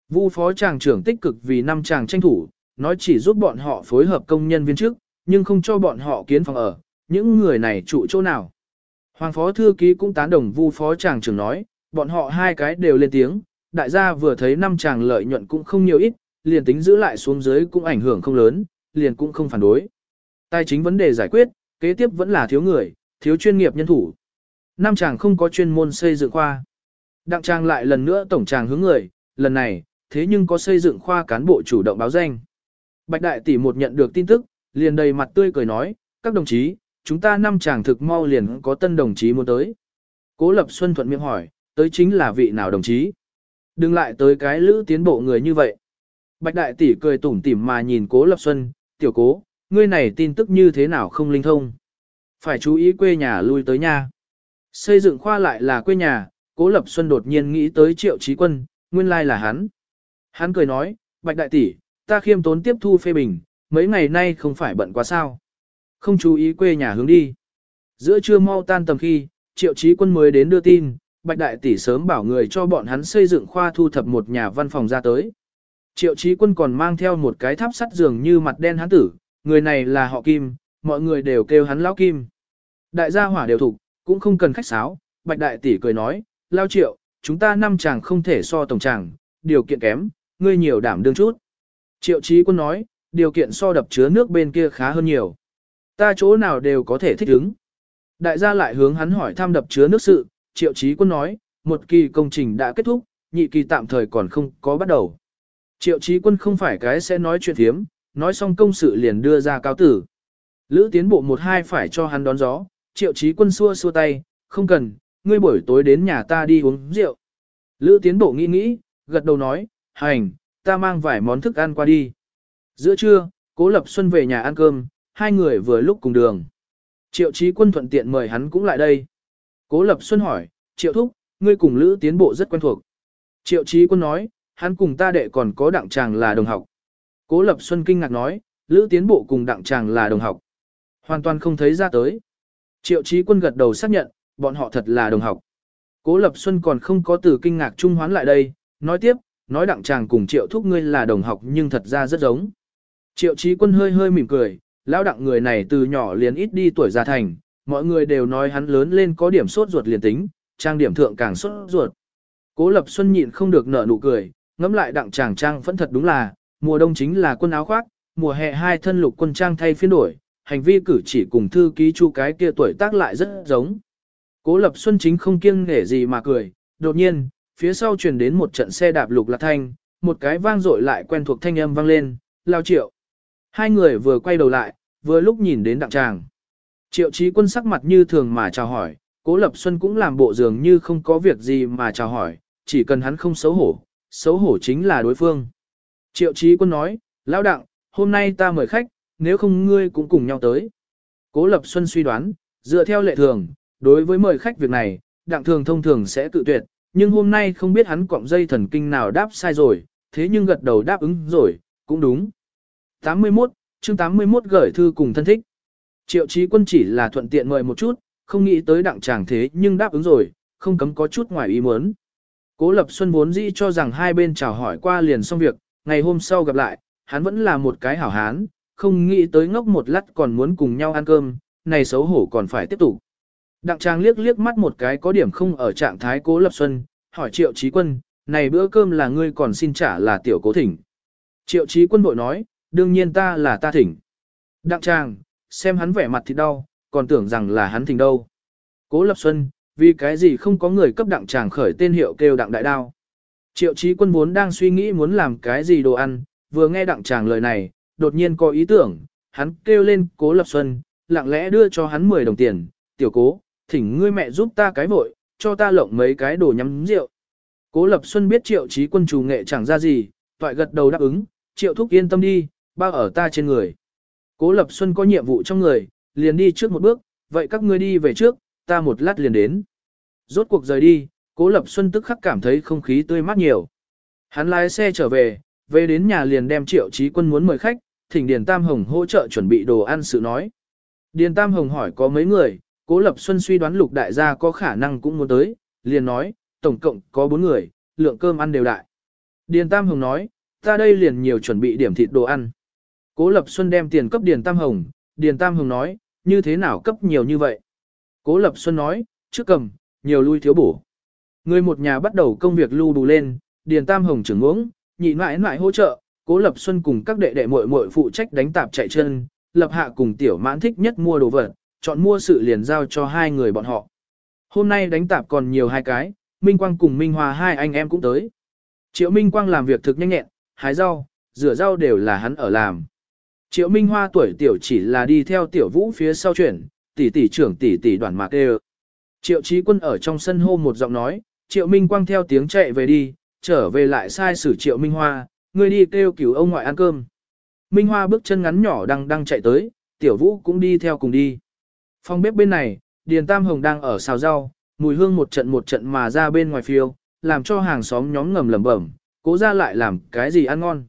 Vu phó tràng trưởng tích cực vì năm tràng tranh thủ, nói chỉ giúp bọn họ phối hợp công nhân viên trước, nhưng không cho bọn họ kiến phòng ở, những người này trụ chỗ nào. Hoàng phó thư ký cũng tán đồng vu phó chàng trưởng nói, bọn họ hai cái đều lên tiếng, đại gia vừa thấy năm chàng lợi nhuận cũng không nhiều ít, liền tính giữ lại xuống dưới cũng ảnh hưởng không lớn, liền cũng không phản đối. Tài chính vấn đề giải quyết, kế tiếp vẫn là thiếu người, thiếu chuyên nghiệp nhân thủ. Nam chàng không có chuyên môn xây dựng khoa. Đặng trang lại lần nữa tổng chàng hướng người, lần này, thế nhưng có xây dựng khoa cán bộ chủ động báo danh. Bạch đại tỷ một nhận được tin tức, liền đầy mặt tươi cười nói, các đồng chí, chúng ta năm chàng thực mau liền có tân đồng chí muốn tới. Cố Lập Xuân thuận miệng hỏi, tới chính là vị nào đồng chí? Đừng lại tới cái lữ tiến bộ người như vậy. Bạch đại tỷ cười tủm tỉm mà nhìn Cố Lập Xuân, tiểu cố, ngươi này tin tức như thế nào không linh thông. Phải chú ý quê nhà lui tới nha. Xây dựng khoa lại là quê nhà, Cố Lập Xuân đột nhiên nghĩ tới Triệu Chí Quân, nguyên lai là hắn. Hắn cười nói, Bạch đại tỷ, ta khiêm tốn tiếp thu phê bình, mấy ngày nay không phải bận quá sao. Không chú ý quê nhà hướng đi. Giữa trưa mau tan tầm khi, Triệu Chí Quân mới đến đưa tin, Bạch đại tỷ sớm bảo người cho bọn hắn xây dựng khoa thu thập một nhà văn phòng ra tới. Triệu trí quân còn mang theo một cái tháp sắt dường như mặt đen hắn tử, người này là họ Kim, mọi người đều kêu hắn Lão Kim. Đại gia hỏa đều thục, cũng không cần khách sáo, bạch đại tỷ cười nói, Lao Triệu, chúng ta năm chàng không thể so tổng chàng, điều kiện kém, ngươi nhiều đảm đương chút. Triệu Chí quân nói, điều kiện so đập chứa nước bên kia khá hơn nhiều. Ta chỗ nào đều có thể thích ứng. Đại gia lại hướng hắn hỏi thăm đập chứa nước sự, triệu Chí quân nói, một kỳ công trình đã kết thúc, nhị kỳ tạm thời còn không có bắt đầu. Triệu Chí quân không phải cái sẽ nói chuyện thiếm, nói xong công sự liền đưa ra cáo tử. Lữ tiến bộ một hai phải cho hắn đón gió, triệu Chí quân xua xua tay, không cần, ngươi buổi tối đến nhà ta đi uống rượu. Lữ tiến bộ nghĩ nghĩ, gật đầu nói, hành, ta mang vài món thức ăn qua đi. Giữa trưa, Cố Lập Xuân về nhà ăn cơm, hai người vừa lúc cùng đường. Triệu Chí Quân thuận tiện mời hắn cũng lại đây. Cố Lập Xuân hỏi, Triệu Thúc, ngươi cùng Lữ tiến bộ rất quen thuộc. Triệu Chí Quân nói, hắn cùng ta đệ còn có đặng chàng là đồng học. Cố Lập Xuân kinh ngạc nói, Lữ tiến bộ cùng đặng chàng là đồng học. Hoàn toàn không thấy ra tới. Triệu Chí Quân gật đầu xác nhận, bọn họ thật là đồng học. Cố Lập Xuân còn không có từ kinh ngạc trung hoán lại đây, nói tiếp, nói đặng chàng cùng Triệu Thúc ngươi là đồng học nhưng thật ra rất giống. Triệu trí Quân hơi hơi mỉm cười, lão đặng người này từ nhỏ liền ít đi tuổi già thành, mọi người đều nói hắn lớn lên có điểm sốt ruột liền tính, trang điểm thượng càng sốt ruột. Cố Lập Xuân nhịn không được nở nụ cười, ngẫm lại đặng chàng trang vẫn thật đúng là, mùa đông chính là quân áo khoác, mùa hè hai thân lục quân trang thay phiên đổi, hành vi cử chỉ cùng thư ký chu cái kia tuổi tác lại rất giống. Cố Lập Xuân chính không kiêng nể gì mà cười, đột nhiên, phía sau truyền đến một trận xe đạp lục lạc thanh, một cái vang dội lại quen thuộc thanh âm vang lên, lao triệu. Hai người vừa quay đầu lại, vừa lúc nhìn đến đặng tràng. Triệu trí quân sắc mặt như thường mà chào hỏi, cố lập xuân cũng làm bộ dường như không có việc gì mà chào hỏi, chỉ cần hắn không xấu hổ, xấu hổ chính là đối phương. Triệu trí quân nói, lão đặng, hôm nay ta mời khách, nếu không ngươi cũng cùng nhau tới. Cố lập xuân suy đoán, dựa theo lệ thường, đối với mời khách việc này, đặng thường thông thường sẽ tự tuyệt, nhưng hôm nay không biết hắn cọng dây thần kinh nào đáp sai rồi, thế nhưng gật đầu đáp ứng rồi, cũng đúng. 81, chương 81 gửi thư cùng thân thích. Triệu chí quân chỉ là thuận tiện mời một chút, không nghĩ tới đặng chàng thế nhưng đáp ứng rồi, không cấm có chút ngoài ý muốn. Cố Lập Xuân vốn dĩ cho rằng hai bên chào hỏi qua liền xong việc, ngày hôm sau gặp lại, hắn vẫn là một cái hảo hán, không nghĩ tới ngốc một lát còn muốn cùng nhau ăn cơm, này xấu hổ còn phải tiếp tục. Đặng Trang liếc liếc mắt một cái có điểm không ở trạng thái Cố Lập Xuân, hỏi Triệu Chí Quân, này bữa cơm là ngươi còn xin trả là tiểu cố thỉnh. Triệu Chí Quân bội nói, đương nhiên ta là ta thỉnh. Đặng Trang, xem hắn vẻ mặt thì đau, còn tưởng rằng là hắn thỉnh đâu. Cố Lập Xuân, vì cái gì không có người cấp Đặng Trang khởi tên hiệu kêu Đặng Đại Đao. Triệu Chí Quân vốn đang suy nghĩ muốn làm cái gì đồ ăn, vừa nghe Đặng Trang lời này, đột nhiên có ý tưởng, hắn kêu lên Cố Lập Xuân, lặng lẽ đưa cho hắn 10 đồng tiền, tiểu cố, thỉnh ngươi mẹ giúp ta cái vội, cho ta lộng mấy cái đồ nhắm rượu. Cố Lập Xuân biết triệu trí quân chủ nghệ chẳng ra gì, toại gật đầu đáp ứng, triệu thúc yên tâm đi, bao ở ta trên người. Cố Lập Xuân có nhiệm vụ trong người, liền đi trước một bước, vậy các ngươi đi về trước, ta một lát liền đến. Rốt cuộc rời đi, Cố Lập Xuân tức khắc cảm thấy không khí tươi mát nhiều. Hắn lái xe trở về, về đến nhà liền đem triệu trí quân muốn mời khách, thỉnh Điền Tam Hồng hỗ trợ chuẩn bị đồ ăn sự nói. Điền Tam Hồng hỏi có mấy người, Cố Lập Xuân suy đoán lục đại gia có khả năng cũng muốn tới, liền nói, tổng cộng có bốn người, lượng cơm ăn đều đại. Điền Tam Hồng nói, ta đây liền nhiều chuẩn bị điểm thịt đồ ăn. Cố Lập Xuân đem tiền cấp Điền Tam Hồng, Điền Tam Hồng nói, như thế nào cấp nhiều như vậy? Cố Lập Xuân nói, trước cầm, nhiều lui thiếu bổ. Người một nhà bắt đầu công việc lưu đủ lên, Điền Tam Hồng trưởng uống, nhị mãi mãi hỗ trợ, Cố Lập Xuân cùng các đệ đệ muội muội phụ trách đánh tạp chạy chân, Lập Hạ cùng Tiểu Mãn thích nhất mua đồ vật, chọn mua sự liền giao cho hai người bọn họ. Hôm nay đánh tạp còn nhiều hai cái, Minh Quang cùng Minh Hòa hai anh em cũng tới. Triệu Minh Quang làm việc thực nhanh nhẹn, hái rau, rửa rau đều là hắn ở làm. Triệu Minh Hoa tuổi tiểu chỉ là đi theo tiểu vũ phía sau chuyển, tỷ tỷ trưởng tỷ tỷ đoàn mạc đều. Triệu Chí Quân ở trong sân hô một giọng nói, Triệu Minh Quang theo tiếng chạy về đi, trở về lại sai sử Triệu Minh Hoa, người đi kêu cứu ông ngoại ăn cơm. Minh Hoa bước chân ngắn nhỏ đang đang chạy tới, tiểu vũ cũng đi theo cùng đi. Phòng bếp bên này, Điền Tam Hồng đang ở xào rau, mùi hương một trận một trận mà ra bên ngoài phiêu, làm cho hàng xóm nhóm ngầm lẩm bẩm, cố ra lại làm cái gì ăn ngon.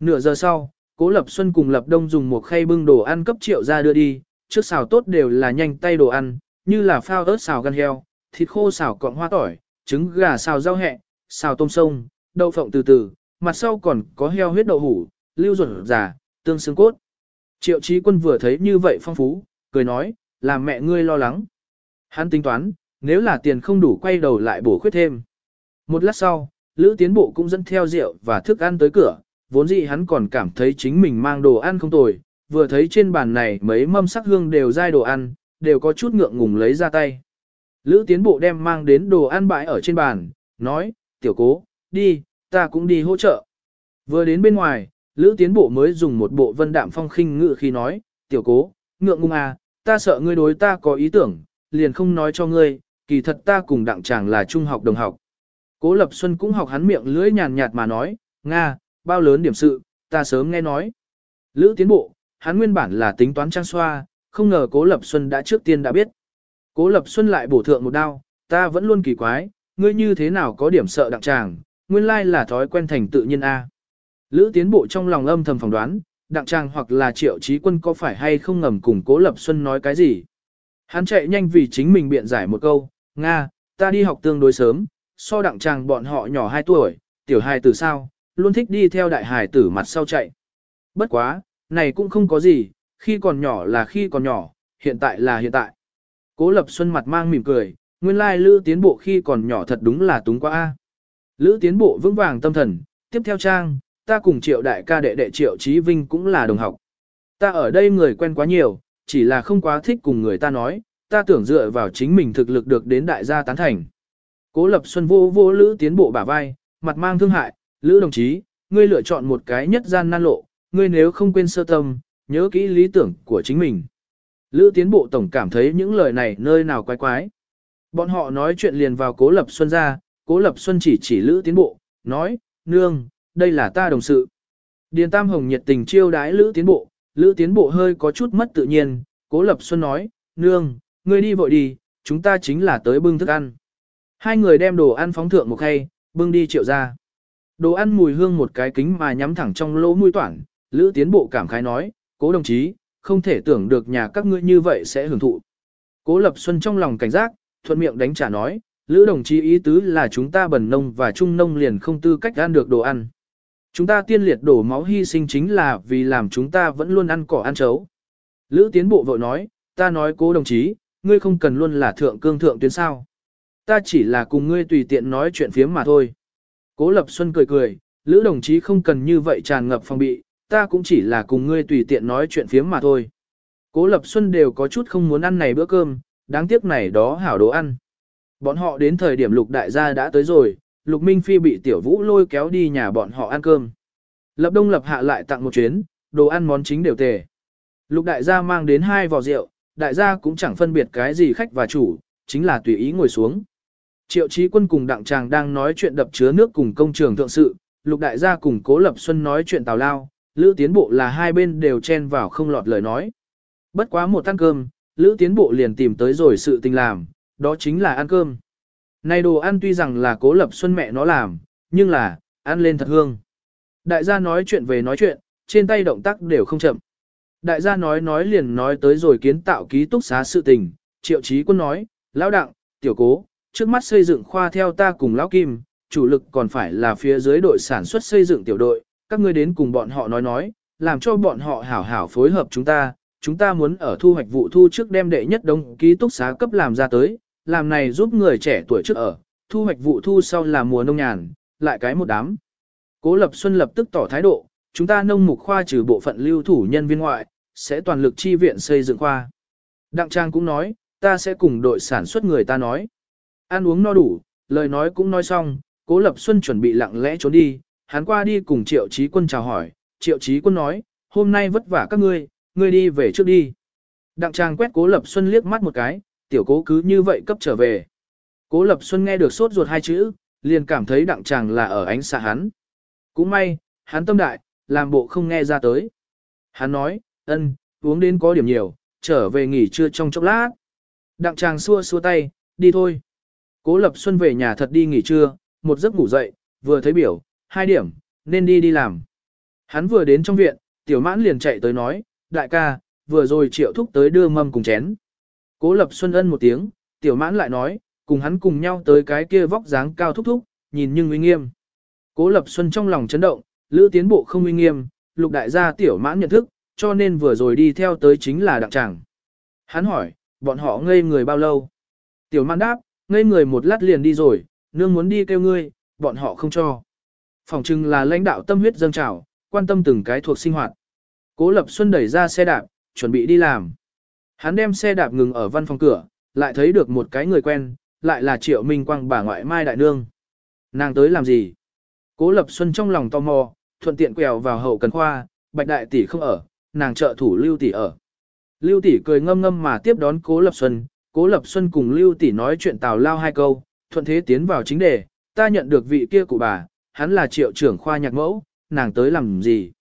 Nửa giờ sau, cố Lập Xuân cùng Lập Đông dùng một khay bưng đồ ăn cấp triệu ra đưa đi, trước xào tốt đều là nhanh tay đồ ăn, như là phao ớt xào gan heo, thịt khô xào cọng hoa tỏi, trứng gà xào rau hẹ, xào tôm sông, đậu phộng từ từ, mặt sau còn có heo huyết đậu hủ, lưu ruột già, tương xương cốt. Triệu trí quân vừa thấy như vậy phong phú, cười nói, làm mẹ ngươi lo lắng. Hắn tính toán, nếu là tiền không đủ quay đầu lại bổ khuyết thêm. Một lát sau, Lữ Tiến Bộ cũng dẫn theo rượu và thức ăn tới cửa, vốn dĩ hắn còn cảm thấy chính mình mang đồ ăn không tồi, vừa thấy trên bàn này mấy mâm sắc hương đều dai đồ ăn, đều có chút ngượng ngùng lấy ra tay. Lữ Tiến Bộ đem mang đến đồ ăn bãi ở trên bàn, nói, tiểu cố, đi, ta cũng đi hỗ trợ. Vừa đến bên ngoài, Lữ Tiến Bộ mới dùng một bộ vân đạm phong khinh ngự khi nói, tiểu cố, ngượng ngùng à, ta sợ ngươi đối ta có ý tưởng, liền không nói cho ngươi, kỳ thật ta cùng đặng chàng là trung học đồng học. Cố Lập Xuân cũng học hắn miệng lưỡi nhàn nhạt mà nói, Nga, bao lớn điểm sự, ta sớm nghe nói. Lữ tiến bộ, hắn nguyên bản là tính toán trang xoa, không ngờ Cố Lập Xuân đã trước tiên đã biết. Cố Lập Xuân lại bổ thượng một đao, ta vẫn luôn kỳ quái, ngươi như thế nào có điểm sợ đặng chàng, nguyên lai là thói quen thành tự nhiên A. Lữ tiến bộ trong lòng âm thầm phỏng đoán, đặng trang hoặc là triệu trí quân có phải hay không ngầm cùng Cố Lập Xuân nói cái gì. Hắn chạy nhanh vì chính mình biện giải một câu, Nga, ta đi học tương đối sớm, so đặng trang bọn họ nhỏ 2 tuổi, tiểu hài tử sao, luôn thích đi theo đại hài tử mặt sau chạy. Bất quá, này cũng không có gì, khi còn nhỏ là khi còn nhỏ, hiện tại là hiện tại. Cố Lập Xuân mặt mang mỉm cười, nguyên lai Lữ tiến bộ khi còn nhỏ thật đúng là túng quá a. Lữ tiến bộ vững vàng tâm thần, tiếp theo trang, ta cùng triệu đại ca đệ đệ triệu trí vinh cũng là đồng học. Ta ở đây người quen quá nhiều, chỉ là không quá thích cùng người ta nói, ta tưởng dựa vào chính mình thực lực được đến đại gia tán thành. Cố Lập Xuân vô vô Lữ tiến bộ bả vai, mặt mang thương hại, Lữ đồng chí, ngươi lựa chọn một cái nhất gian nan lộ, ngươi nếu không quên sơ tâm, nhớ kỹ lý tưởng của chính mình. Lữ tiến bộ tổng cảm thấy những lời này nơi nào quái quái. Bọn họ nói chuyện liền vào Cố Lập Xuân ra, Cố Lập Xuân chỉ chỉ Lữ tiến bộ, nói, nương, đây là ta đồng sự. Điền Tam Hồng nhiệt tình chiêu đái Lữ tiến bộ, Lữ tiến bộ hơi có chút mất tự nhiên, Cố Lập Xuân nói, nương, ngươi đi vội đi, chúng ta chính là tới bưng thức ăn. Hai người đem đồ ăn phóng thượng một khay, bưng đi triệu ra. Đồ ăn mùi hương một cái kính mà nhắm thẳng trong lỗ mũi toản, Lữ Tiến Bộ cảm khái nói, cố đồng chí, không thể tưởng được nhà các ngươi như vậy sẽ hưởng thụ. Cố Lập Xuân trong lòng cảnh giác, thuận miệng đánh trả nói, Lữ đồng chí ý tứ là chúng ta bần nông và trung nông liền không tư cách ăn được đồ ăn. Chúng ta tiên liệt đổ máu hy sinh chính là vì làm chúng ta vẫn luôn ăn cỏ ăn chấu. Lữ Tiến Bộ vội nói, ta nói cố đồng chí, ngươi không cần luôn là thượng cương thượng tuyến sao. Ta chỉ là cùng ngươi tùy tiện nói chuyện phiếm mà thôi. Cố Lập Xuân cười cười, Lữ đồng chí không cần như vậy tràn ngập phòng bị, ta cũng chỉ là cùng ngươi tùy tiện nói chuyện phiếm mà thôi. Cố Lập Xuân đều có chút không muốn ăn này bữa cơm, đáng tiếc này đó hảo đồ ăn. Bọn họ đến thời điểm lục đại gia đã tới rồi, lục minh phi bị tiểu vũ lôi kéo đi nhà bọn họ ăn cơm. Lập đông lập hạ lại tặng một chuyến, đồ ăn món chính đều tề. Lục đại gia mang đến hai vò rượu, đại gia cũng chẳng phân biệt cái gì khách và chủ, chính là tùy ý ngồi xuống. Triệu Chí Quân cùng Đặng Tràng đang nói chuyện đập chứa nước cùng công trường thượng sự, Lục Đại gia cùng Cố Lập Xuân nói chuyện tào lao, Lữ Tiến Bộ là hai bên đều chen vào không lọt lời nói. Bất quá một ăn cơm, Lữ Tiến Bộ liền tìm tới rồi sự tình làm, đó chính là ăn cơm. Này đồ ăn tuy rằng là Cố Lập Xuân mẹ nó làm, nhưng là, ăn lên thật hương. Đại gia nói chuyện về nói chuyện, trên tay động tác đều không chậm. Đại gia nói nói liền nói tới rồi kiến tạo ký túc xá sự tình, Triệu Chí Quân nói, Lão Đặng, Tiểu Cố, trước mắt xây dựng khoa theo ta cùng Lão Kim, chủ lực còn phải là phía dưới đội sản xuất xây dựng tiểu đội, các ngươi đến cùng bọn họ nói nói, làm cho bọn họ hảo hảo phối hợp chúng ta, chúng ta muốn ở thu hoạch vụ thu trước đem đệ nhất đông ký túc xá cấp làm ra tới, làm này giúp người trẻ tuổi trước ở, thu hoạch vụ thu sau là mùa nông nhàn, lại cái một đám. Cố Lập Xuân lập tức tỏ thái độ, chúng ta nông mục khoa trừ bộ phận lưu thủ nhân viên ngoại, sẽ toàn lực chi viện xây dựng khoa. Đặng Trang cũng nói, ta sẽ cùng đội sản xuất người ta nói. Ăn uống no đủ, lời nói cũng nói xong, Cố Lập Xuân chuẩn bị lặng lẽ trốn đi, hắn qua đi cùng Triệu Chí Quân chào hỏi, Triệu Chí Quân nói, hôm nay vất vả các ngươi, ngươi đi về trước đi. Đặng Trang quét Cố Lập Xuân liếc mắt một cái, tiểu cố cứ như vậy cấp trở về. Cố Lập Xuân nghe được sốt ruột hai chữ, liền cảm thấy Đặng chàng là ở ánh xạ hắn. Cũng may, hắn tâm đại, làm bộ không nghe ra tới. Hắn nói, ân, uống đến có điểm nhiều, trở về nghỉ trưa trong chốc lát. Đặng chàng xua xua tay, đi thôi. Cố Lập Xuân về nhà thật đi nghỉ trưa, một giấc ngủ dậy, vừa thấy biểu, hai điểm, nên đi đi làm. Hắn vừa đến trong viện, tiểu mãn liền chạy tới nói, đại ca, vừa rồi triệu thúc tới đưa mâm cùng chén. Cố lập xuân ân một tiếng, tiểu mãn lại nói, cùng hắn cùng nhau tới cái kia vóc dáng cao thúc thúc, nhìn nhưng uy nghiêm. Cố Lập Xuân trong lòng chấn động, Lữ tiến bộ không uy nghiêm, lục đại gia tiểu mãn nhận thức, cho nên vừa rồi đi theo tới chính là đặng tràng. Hắn hỏi, bọn họ ngây người bao lâu? Tiểu mãn đáp, ngây người một lát liền đi rồi, nương muốn đi kêu ngươi, bọn họ không cho. Phòng trưng là lãnh đạo tâm huyết dâng trào, quan tâm từng cái thuộc sinh hoạt. Cố Lập Xuân đẩy ra xe đạp, chuẩn bị đi làm. Hắn đem xe đạp ngừng ở văn phòng cửa, lại thấy được một cái người quen, lại là Triệu Minh Quang bà ngoại Mai Đại Nương. Nàng tới làm gì? Cố Lập Xuân trong lòng tò mò, thuận tiện quẹo vào hậu cần khoa, Bạch Đại Tỷ không ở, nàng trợ thủ Lưu Tỷ ở. Lưu Tỷ cười ngâm ngâm mà tiếp đón Cố Lập Xuân, Cố Lập Xuân cùng Lưu Tỷ nói chuyện tào lao hai câu, thuận thế tiến vào chính đề, ta nhận được vị kia của bà, hắn là triệu trưởng khoa nhạc mẫu, nàng tới làm gì?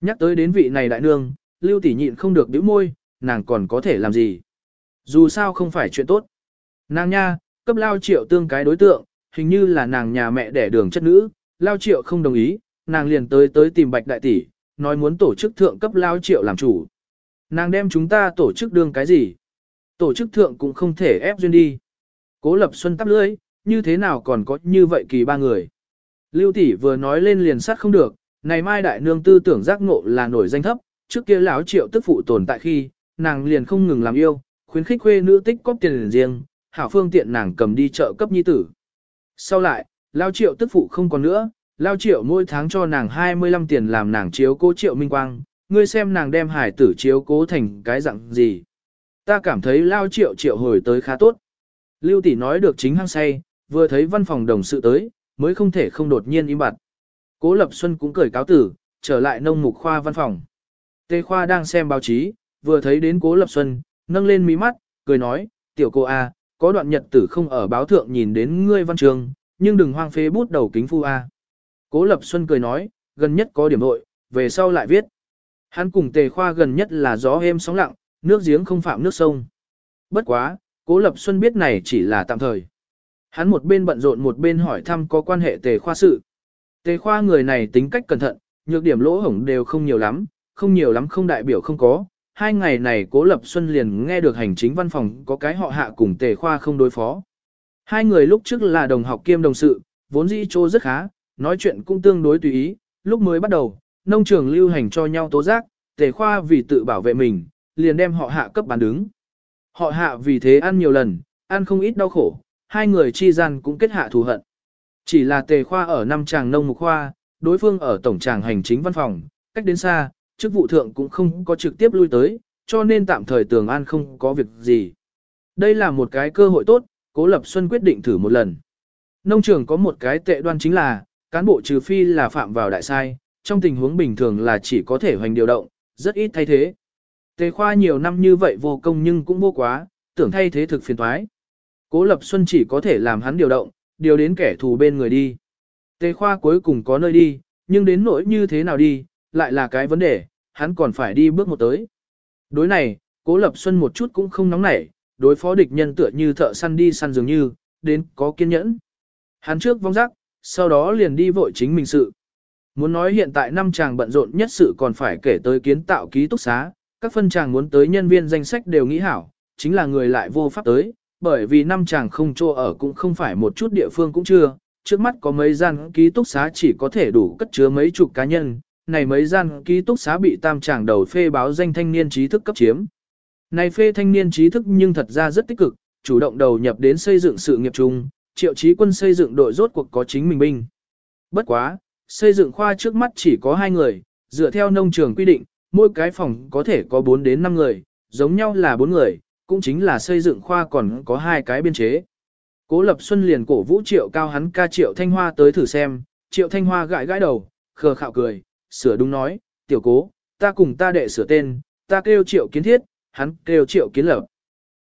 Nhắc tới đến vị này đại nương, Lưu Tỷ nhịn không được bĩu môi, nàng còn có thể làm gì? Dù sao không phải chuyện tốt. Nàng nha, cấp lao triệu tương cái đối tượng, hình như là nàng nhà mẹ đẻ đường chất nữ, lao triệu không đồng ý, nàng liền tới tới tìm bạch đại tỷ, nói muốn tổ chức thượng cấp lao triệu làm chủ. Nàng đem chúng ta tổ chức đương cái gì? Tổ chức thượng cũng không thể ép duyên đi. Cố lập xuân tắp lưỡi, như thế nào còn có như vậy kỳ ba người. Lưu tỷ vừa nói lên liền sát không được, này mai đại nương tư tưởng giác ngộ là nổi danh thấp, trước kia lão triệu tức phụ tồn tại khi, nàng liền không ngừng làm yêu, khuyến khích khuê nữ tích cóp tiền riêng, hảo phương tiện nàng cầm đi chợ cấp nhi tử. Sau lại, lao triệu tức phụ không còn nữa, lao triệu mỗi tháng cho nàng 25 tiền làm nàng chiếu cố triệu minh quang, ngươi xem nàng đem hải tử chiếu cố thành cái dạng gì. Ta cảm thấy lao triệu triệu hồi tới khá tốt. Lưu tỷ nói được chính hăng say, vừa thấy văn phòng đồng sự tới, mới không thể không đột nhiên im bặt. Cố Lập Xuân cũng cười cáo tử, trở lại nông mục khoa văn phòng. Tê Khoa đang xem báo chí, vừa thấy đến Cố Lập Xuân, nâng lên mí mắt, cười nói, tiểu cô A, có đoạn nhật tử không ở báo thượng nhìn đến ngươi văn trường, nhưng đừng hoang phế bút đầu kính phu A. Cố Lập Xuân cười nói, gần nhất có điểm nội, về sau lại viết. Hắn cùng Tề Khoa gần nhất là gió êm sóng lặng, nước giếng không phạm nước sông. Bất quá, Cố Lập Xuân biết này chỉ là tạm thời. Hắn một bên bận rộn một bên hỏi thăm có quan hệ Tề Khoa sự. Tề Khoa người này tính cách cẩn thận, nhược điểm lỗ hổng đều không nhiều lắm, không nhiều lắm không đại biểu không có, hai ngày này Cố Lập Xuân liền nghe được hành chính văn phòng có cái họ hạ cùng tề khoa không đối phó. Hai người lúc trước là đồng học kiêm đồng sự, vốn dĩ chỗ rất khá, nói chuyện cũng tương đối tùy ý, lúc mới bắt đầu, nông trường lưu hành cho nhau tố giác, tề khoa vì tự bảo vệ mình, liền đem họ hạ cấp bán đứng. Họ hạ vì thế ăn nhiều lần, ăn không ít đau khổ, hai người chi gian cũng kết hạ thù hận. Chỉ là tề khoa ở năm tràng nông mục khoa, đối phương ở tổng tràng hành chính văn phòng, cách đến xa, chức vụ thượng cũng không có trực tiếp lui tới, cho nên tạm thời tường an không có việc gì. Đây là một cái cơ hội tốt, Cố Lập Xuân quyết định thử một lần. Nông trường có một cái tệ đoan chính là, cán bộ trừ phi là phạm vào đại sai, trong tình huống bình thường là chỉ có thể hoành điều động, rất ít thay thế. Tề khoa nhiều năm như vậy vô công nhưng cũng vô quá, tưởng thay thế thực phiền thoái. Cố Lập Xuân chỉ có thể làm hắn điều động, điều đến kẻ thù bên người đi. Tề khoa cuối cùng có nơi đi, nhưng đến nỗi như thế nào đi, lại là cái vấn đề, hắn còn phải đi bước một tới. Đối này, Cố Lập Xuân một chút cũng không nóng nảy, đối phó địch nhân tựa như thợ săn đi săn dường như, đến có kiên nhẫn. Hắn trước vong rắc, sau đó liền đi vội chính mình sự. Muốn nói hiện tại năm chàng bận rộn nhất sự còn phải kể tới kiến tạo ký túc xá, các phân chàng muốn tới nhân viên danh sách đều nghĩ hảo, chính là người lại vô pháp tới, bởi vì năm chàng không chỗ ở cũng không phải một chút địa phương cũng chưa, trước mắt có mấy gian ký túc xá chỉ có thể đủ cất chứa mấy chục cá nhân, này mấy gian ký túc xá bị tam tràng đầu phê báo danh thanh niên trí thức cấp chiếm. Này phê thanh niên trí thức nhưng thật ra rất tích cực, chủ động đầu nhập đến xây dựng sự nghiệp chung, triệu trí quân xây dựng đội rốt cuộc có chính mình binh. Bất quá, xây dựng khoa trước mắt chỉ có hai người, dựa theo nông trường quy định, mỗi cái phòng có thể có 4 đến 5 người, giống nhau là 4 người, cũng chính là xây dựng khoa còn có hai cái biên chế. Cố Lập Xuân liền cổ vũ triệu cao hắn ca triệu thanh hoa tới thử xem, triệu thanh hoa gãi gãi đầu, khờ khạo cười, sửa đúng nói, tiểu cố, ta cùng ta đệ sửa tên, ta kêu triệu kiến thiết, hắn kêu triệu kiến lập.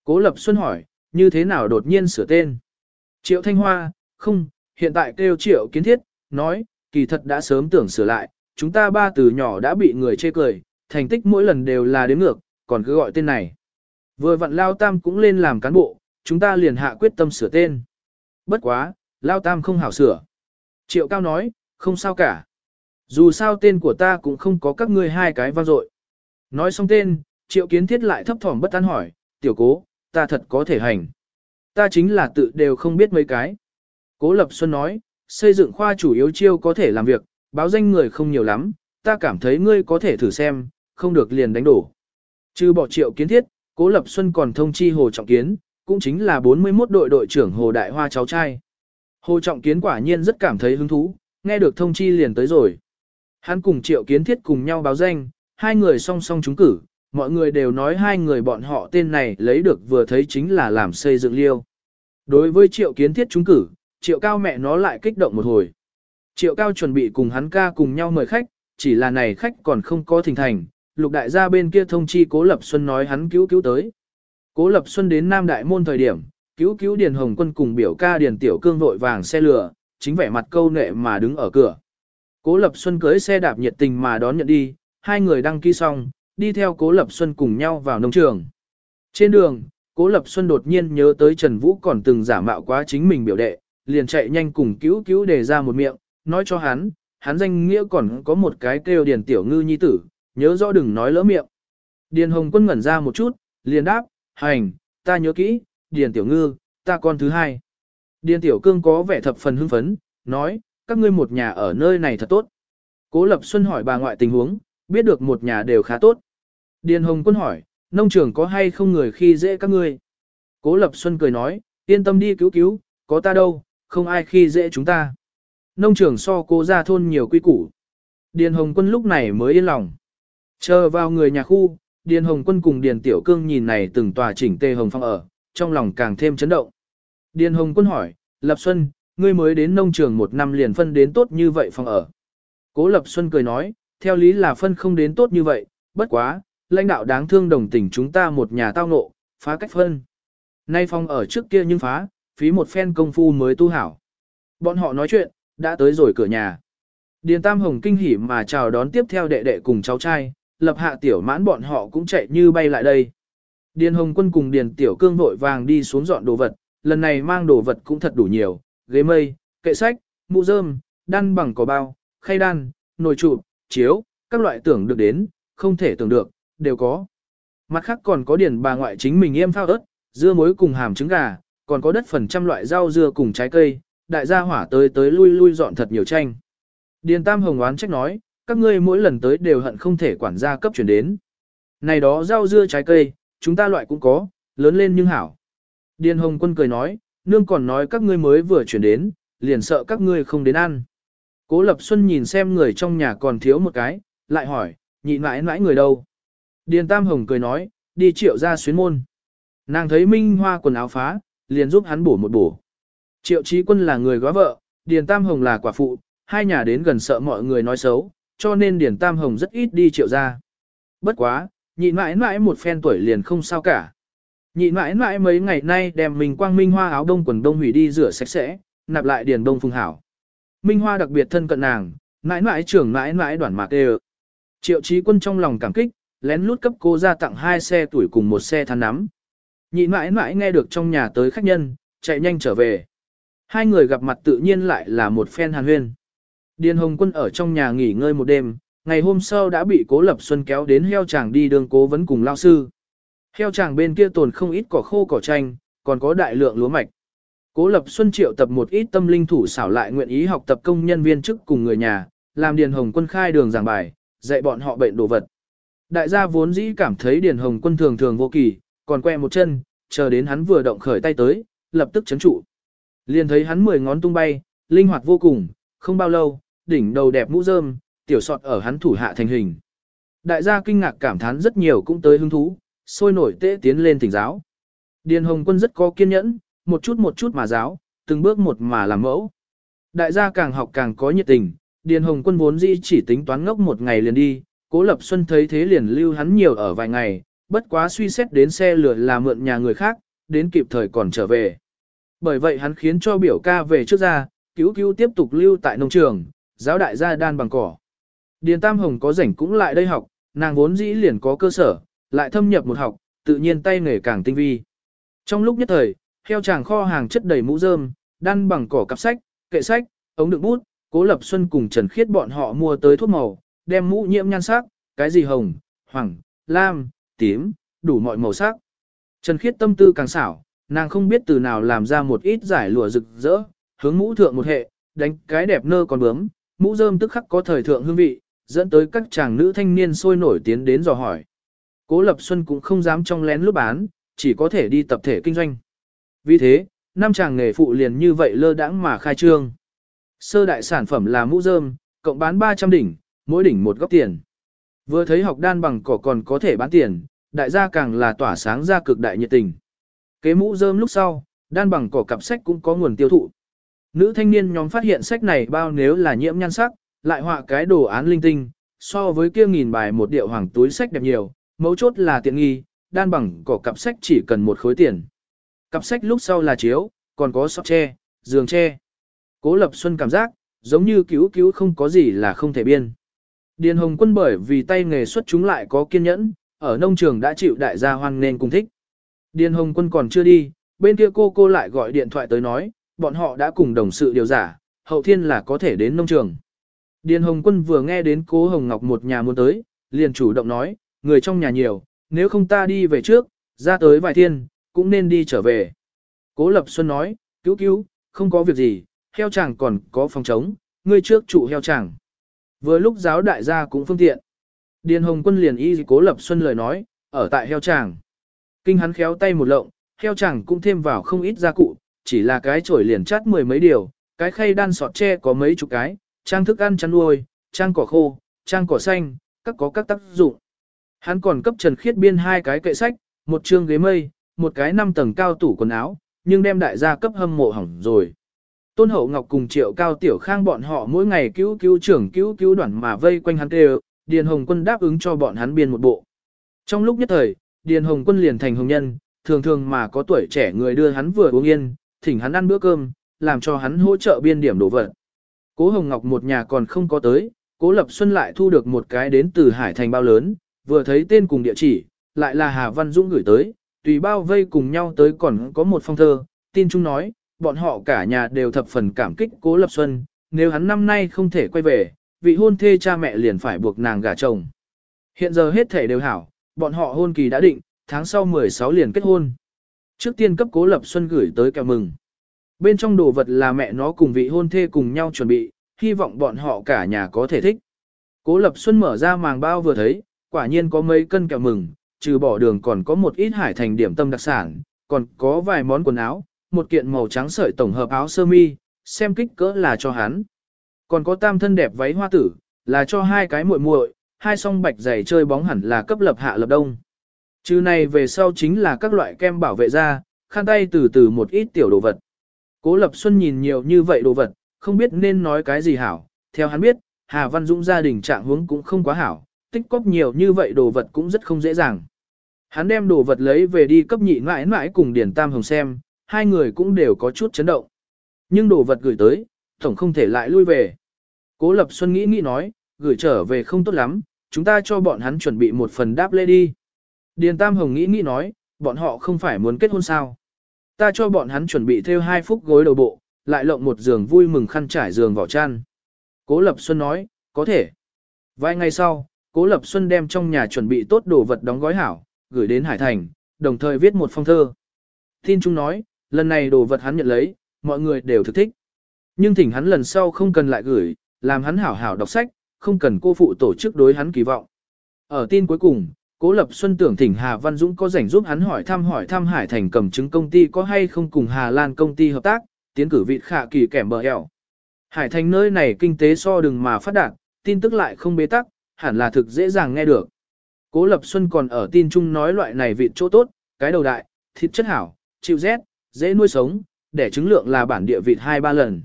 Cố lập xuân hỏi, như thế nào đột nhiên sửa tên? Triệu thanh hoa, không, hiện tại kêu triệu kiến thiết, nói, kỳ thật đã sớm tưởng sửa lại, chúng ta ba từ nhỏ đã bị người chê cười, thành tích mỗi lần đều là đến ngược, còn cứ gọi tên này. Vừa vặn Lao Tam cũng lên làm cán bộ, chúng ta liền hạ quyết tâm sửa tên. Bất quá, Lao Tam không hảo sửa. Triệu Cao nói, không sao cả. Dù sao tên của ta cũng không có các ngươi hai cái vang dội. Nói xong tên, triệu kiến thiết lại thấp thỏm bất an hỏi, tiểu cố, ta thật có thể hành. Ta chính là tự đều không biết mấy cái. Cố Lập Xuân nói, xây dựng khoa chủ yếu chiêu có thể làm việc, báo danh người không nhiều lắm, ta cảm thấy ngươi có thể thử xem, không được liền đánh đổ. Trừ bỏ triệu kiến thiết, Cố Lập Xuân còn thông chi Hồ Trọng Kiến, cũng chính là 41 đội đội trưởng Hồ Đại Hoa cháu trai. Hồ Trọng Kiến quả nhiên rất cảm thấy hứng thú, nghe được thông chi liền tới rồi. Hắn cùng Triệu Kiến Thiết cùng nhau báo danh, hai người song song trúng cử, mọi người đều nói hai người bọn họ tên này lấy được vừa thấy chính là làm xây dựng liêu. Đối với Triệu Kiến Thiết trúng cử, Triệu Cao mẹ nó lại kích động một hồi. Triệu Cao chuẩn bị cùng hắn ca cùng nhau mời khách, chỉ là này khách còn không có thỉnh thành, lục đại gia bên kia thông chi Cố Lập Xuân nói hắn cứu cứu tới. Cố Lập Xuân đến Nam Đại Môn thời điểm, cứu cứu Điền Hồng Quân cùng biểu ca Điền Tiểu Cương vội vàng xe lửa, chính vẻ mặt câu nệ mà đứng ở cửa. Cố Lập Xuân cưới xe đạp nhiệt tình mà đón nhận đi, hai người đăng ký xong, đi theo Cố Lập Xuân cùng nhau vào nông trường. Trên đường, Cố Lập Xuân đột nhiên nhớ tới Trần Vũ còn từng giả mạo quá chính mình biểu đệ, liền chạy nhanh cùng cứu cứu đề ra một miệng, nói cho hắn, hắn danh nghĩa còn có một cái kêu Điền Tiểu Ngư nhi tử, nhớ rõ đừng nói lỡ miệng. Điền Hồng Quân ngẩn ra một chút, liền đáp, hành, ta nhớ kỹ, Điền Tiểu Ngư, ta con thứ hai. Điền Tiểu Cương có vẻ thập phần hưng phấn, nói, các ngươi một nhà ở nơi này thật tốt. Cố Lập Xuân hỏi bà ngoại tình huống, biết được một nhà đều khá tốt. Điền Hồng Quân hỏi, nông trường có hay không người khi dễ các ngươi? Cố Lập Xuân cười nói, yên tâm đi cứu cứu, có ta đâu, không ai khi dễ chúng ta. Nông trường so cố ra thôn nhiều quy củ. Điền Hồng Quân lúc này mới yên lòng. Chờ vào người nhà khu, Điền Hồng Quân cùng Điền Tiểu Cương nhìn này từng tòa chỉnh tề hồng phong ở, trong lòng càng thêm chấn động. Điền Hồng Quân hỏi, Lập Xuân, ngươi mới đến nông trường một năm liền phân đến tốt như vậy phòng ở. Cố Lập Xuân cười nói, theo lý là phân không đến tốt như vậy, bất quá, lãnh đạo đáng thương đồng tình chúng ta một nhà tao ngộ, phá cách phân. Nay phòng ở trước kia nhưng phá, phí một phen công phu mới tu hảo. Bọn họ nói chuyện, đã tới rồi cửa nhà. Điền Tam Hồng kinh hỉ mà chào đón tiếp theo đệ đệ cùng cháu trai, lập hạ tiểu mãn bọn họ cũng chạy như bay lại đây. Điền Hồng Quân cùng Điền Tiểu Cương vội vàng đi xuống dọn đồ vật, lần này mang đồ vật cũng thật đủ nhiều, ghế mây, kệ sách, mũ rơm, đan bằng cỏ bao, khay đan, nồi trụ, chiếu, các loại tưởng được đến, không thể tưởng được, đều có. Mặt khác còn có điển bà ngoại chính mình yêm phao ớt, dưa muối cùng hàm trứng gà, còn có đất phần trăm loại rau dưa cùng trái cây, đại gia hỏa tới tới lui lui dọn thật nhiều tranh. Điền Tam Hồng oán trách nói, các ngươi mỗi lần tới đều hận không thể quản gia cấp chuyển đến. Này đó rau dưa trái cây, chúng ta loại cũng có, lớn lên nhưng hảo. Điền Hồng Quân cười nói, nương còn nói các ngươi mới vừa chuyển đến, liền sợ các ngươi không đến ăn. Cố Lập Xuân nhìn xem người trong nhà còn thiếu một cái, lại hỏi, nhị mãi mãi người đâu? Điền Tam Hồng cười nói, đi triệu ra xuyến môn. Nàng thấy Minh Hoa quần áo phá, liền giúp hắn bổ một bổ. Triệu Chí Quân là người góa vợ, Điền Tam Hồng là quả phụ, hai nhà đến gần sợ mọi người nói xấu, cho nên Điền Tam Hồng rất ít đi triệu ra. Bất quá, nhị mãi mãi một phen tuổi liền không sao cả. Nhị mãi mãi mấy ngày nay đem mình quang Minh Hoa áo đông quần đông hủy đi rửa sạch sẽ, nạp lại Điền Đông Phùng Hảo. Minh Hoa đặc biệt thân cận nàng, mãi mãi trưởng mãi mãi đoàn mạc đều. Triệu trí Quân trong lòng cảm kích, lén lút cấp cô ra tặng hai xe tuổi cùng một xe than nắm. Nhị mãi mãi nghe được trong nhà tới khách nhân, chạy nhanh trở về. Hai người gặp mặt tự nhiên lại là một phen hàn huyên. Điền Hồng Quân ở trong nhà nghỉ ngơi một đêm, ngày hôm sau đã bị Cố Lập Xuân kéo đến heo chàng đi đường cố vấn cùng lao sư. Heo chàng bên kia tồn không ít cỏ khô cỏ chanh, còn có đại lượng lúa mạch. Cố Lập Xuân triệu tập một ít tâm linh thủ xảo lại nguyện ý học tập công nhân viên chức cùng người nhà, làm Điền Hồng Quân khai đường giảng bài, dạy bọn họ bệnh đồ vật. Đại gia vốn dĩ cảm thấy Điền Hồng Quân thường thường vô kỳ, còn que một chân, chờ đến hắn vừa động khởi tay tới, lập tức chấn trụ. Liền thấy hắn mười ngón tung bay, linh hoạt vô cùng, không bao lâu, đỉnh đầu đẹp mũ rơm, tiểu sọt ở hắn thủ hạ thành hình. Đại gia kinh ngạc cảm thán rất nhiều cũng tới hứng thú, sôi nổi tế tiến lên thỉnh giáo. Điền Hồng Quân rất có kiên nhẫn, một chút một chút mà giáo, từng bước một mà làm mẫu. Đại gia càng học càng có nhiệt tình, Điền Hồng Quân vốn dĩ chỉ tính toán ngốc một ngày liền đi, Cố Lập Xuân thấy thế liền lưu hắn nhiều ở vài ngày, bất quá suy xét đến xe lửa là mượn nhà người khác, đến kịp thời còn trở về. Bởi vậy hắn khiến cho biểu ca về trước ra, cứu cứu tiếp tục lưu tại nông trường, giáo đại gia đan bằng cỏ. Điền Tam Hồng có rảnh cũng lại đây học, nàng vốn dĩ liền có cơ sở, lại thâm nhập một học, tự nhiên tay nghề càng tinh vi. Trong lúc nhất thời, heo chàng kho hàng chất đầy mũ rơm, đan bằng cỏ cặp sách, kệ sách, ống đựng bút, Cố Lập Xuân cùng Trần Khiết bọn họ mua tới thuốc màu, đem mũ nhiễm nhan sắc, cái gì hồng, hoàng, lam, tím, đủ mọi màu sắc. Trần Khiết tâm tư càng xảo, nàng không biết từ nào làm ra một ít giải lụa rực rỡ, hướng mũ thượng một hệ, đánh cái đẹp nơ còn bướm, mũ rơm tức khắc có thời thượng hương vị, dẫn tới các chàng nữ thanh niên sôi nổi tiến đến dò hỏi. Cố Lập Xuân cũng không dám trong lén lút bán, chỉ có thể đi tập thể kinh doanh. Vì thế, năm chàng nghề phụ liền như vậy lơ đãng mà khai trương. Sơ đại sản phẩm là mũ rơm, cộng bán 300 đỉnh, mỗi đỉnh một góc tiền. Vừa thấy học đan bằng cỏ còn có thể bán tiền, đại gia càng là tỏa sáng ra cực đại nhiệt tình. Kế mũ rơm lúc sau, đan bằng cỏ cặp sách cũng có nguồn tiêu thụ. Nữ thanh niên nhóm phát hiện sách này bao nếu là nhiễm nhan sắc, lại họa cái đồ án linh tinh, so với kia nghìn bài một điệu hoàng túi sách đẹp nhiều, mấu chốt là tiện nghi, đan bằng cỏ cặp sách chỉ cần một khối tiền. Cặp sách lúc sau là chiếu, còn có sọt tre, giường tre. Cố Lập Xuân cảm giác, giống như cứu cứu không có gì là không thể biên. Điền Hồng Quân bởi vì tay nghề xuất chúng lại có kiên nhẫn, ở nông trường đã chịu đại gia hoan nên cùng thích. Điền Hồng Quân còn chưa đi, bên kia cô cô lại gọi điện thoại tới nói, bọn họ đã cùng đồng sự điều giả, hậu thiên là có thể đến nông trường. Điền Hồng Quân vừa nghe đến cố Hồng Ngọc một nhà muốn tới, liền chủ động nói, người trong nhà nhiều, nếu không ta đi về trước, ra tới vài thiên, cũng nên đi trở về. Cố Lập Xuân nói, cứu cứu, không có việc gì, heo chàng còn có phòng trống, ngươi trước trụ heo chàng. Vừa lúc giáo đại gia cũng phương tiện. Điền Hồng Quân liền y Cố Lập Xuân lời nói, ở tại heo chàng. Kinh hắn khéo tay một lộng, heo chàng cũng thêm vào không ít gia cụ, chỉ là cái chổi liền chát mười mấy điều, cái khay đan sọt tre có mấy chục cái, trang thức ăn chăn nuôi, trang cỏ khô, trang cỏ xanh, các có các tác dụng. Hắn còn cấp Trần Khiết biên hai cái kệ sách, một chương ghế mây, một cái năm tầng cao tủ quần áo, nhưng đem đại gia cấp hâm mộ hỏng rồi. Tôn Hậu Ngọc cùng Triệu Cao Tiểu Khang bọn họ mỗi ngày cứu cứu trưởng cứu cứu đoàn mà vây quanh hắn đều, Điền Hồng Quân đáp ứng cho bọn hắn biên một bộ. Trong lúc nhất thời, Điền Hồng Quân liền thành hồng nhân, thường thường mà có tuổi trẻ người đưa hắn vừa uống yên, thỉnh hắn ăn bữa cơm, làm cho hắn hỗ trợ biên điểm đồ vật. Cố Hồng Ngọc một nhà còn không có tới, Cố Lập Xuân lại thu được một cái đến từ Hải Thành bao lớn, vừa thấy tên cùng địa chỉ, lại là Hà Văn Dũng gửi tới, tùy bao vây cùng nhau tới còn có một phong thơ, tin chung nói, bọn họ cả nhà đều thập phần cảm kích Cố Lập Xuân, nếu hắn năm nay không thể quay về, vị hôn thê cha mẹ liền phải buộc nàng gả chồng. Hiện giờ hết thể đều hảo, bọn họ hôn kỳ đã định, tháng sau 16 liền kết hôn. Trước tiên cấp Cố Lập Xuân gửi tới kẹo mừng. Bên trong đồ vật là mẹ nó cùng vị hôn thê cùng nhau chuẩn bị, hy vọng bọn họ cả nhà có thể thích. Cố Lập Xuân mở ra màng bao vừa thấy, quả nhiên có mấy cân kẹo mừng, trừ bỏ đường còn có một ít hải thành điểm tâm đặc sản, còn có vài món quần áo, một kiện màu trắng sợi tổng hợp áo sơ mi, xem kích cỡ là cho hắn. Còn có tam thân đẹp váy hoa tử, là cho hai cái muội muội, hai song bạch giày chơi bóng hẳn là cấp lập hạ lập đông. Chứ này về sau chính là các loại kem bảo vệ da, khăn tay từ từ một ít tiểu đồ vật. Cố Lập Xuân nhìn nhiều như vậy đồ vật, không biết nên nói cái gì hảo. Theo hắn biết, Hà Văn Dũng gia đình trạng huống cũng không quá hảo, tích cóp nhiều như vậy đồ vật cũng rất không dễ dàng. Hắn đem đồ vật lấy về đi cấp nhị mãi mãi cùng Điền Tam Hồng xem, hai người cũng đều có chút chấn động. Nhưng đồ vật gửi tới, tổng không thể lại lui về. Cố Lập Xuân nghĩ nghĩ nói, gửi trở về không tốt lắm, chúng ta cho bọn hắn chuẩn bị một phần đáp lễ đi. Điền Tam Hồng nghĩ nghĩ nói, bọn họ không phải muốn kết hôn sao. Ta cho bọn hắn chuẩn bị theo hai phút gối đầu bộ, lại lộng một giường vui mừng khăn trải giường vỏ chăn. Cố Lập Xuân nói, có thể. Vài ngày sau, Cố Lập Xuân đem trong nhà chuẩn bị tốt đồ vật đóng gói hảo, gửi đến Hải Thành, đồng thời viết một phong thơ. Tin Trung nói, lần này đồ vật hắn nhận lấy, mọi người đều thực thích. Nhưng thỉnh hắn lần sau không cần lại gửi, làm hắn hảo hảo đọc sách, không cần cô phụ tổ chức đối hắn kỳ vọng. Ở tin cuối cùng, Cố Lập Xuân tưởng thỉnh Hà Văn Dũng có rảnh giúp hắn hỏi thăm hỏi thăm Hải Thành cầm chứng công ty có hay không cùng Hà Lan công ty hợp tác, tiến cử vị khả kỳ kẻm bờ eo. Hải Thành nơi này kinh tế so đừng mà phát đạt, tin tức lại không bế tắc, hẳn là thực dễ dàng nghe được. Cố Lập Xuân còn ở tin chung nói loại này vịt chỗ tốt, cái đầu đại, thịt chất hảo, chịu rét, dễ nuôi sống, để chứng lượng là bản địa vịt 2-3 lần.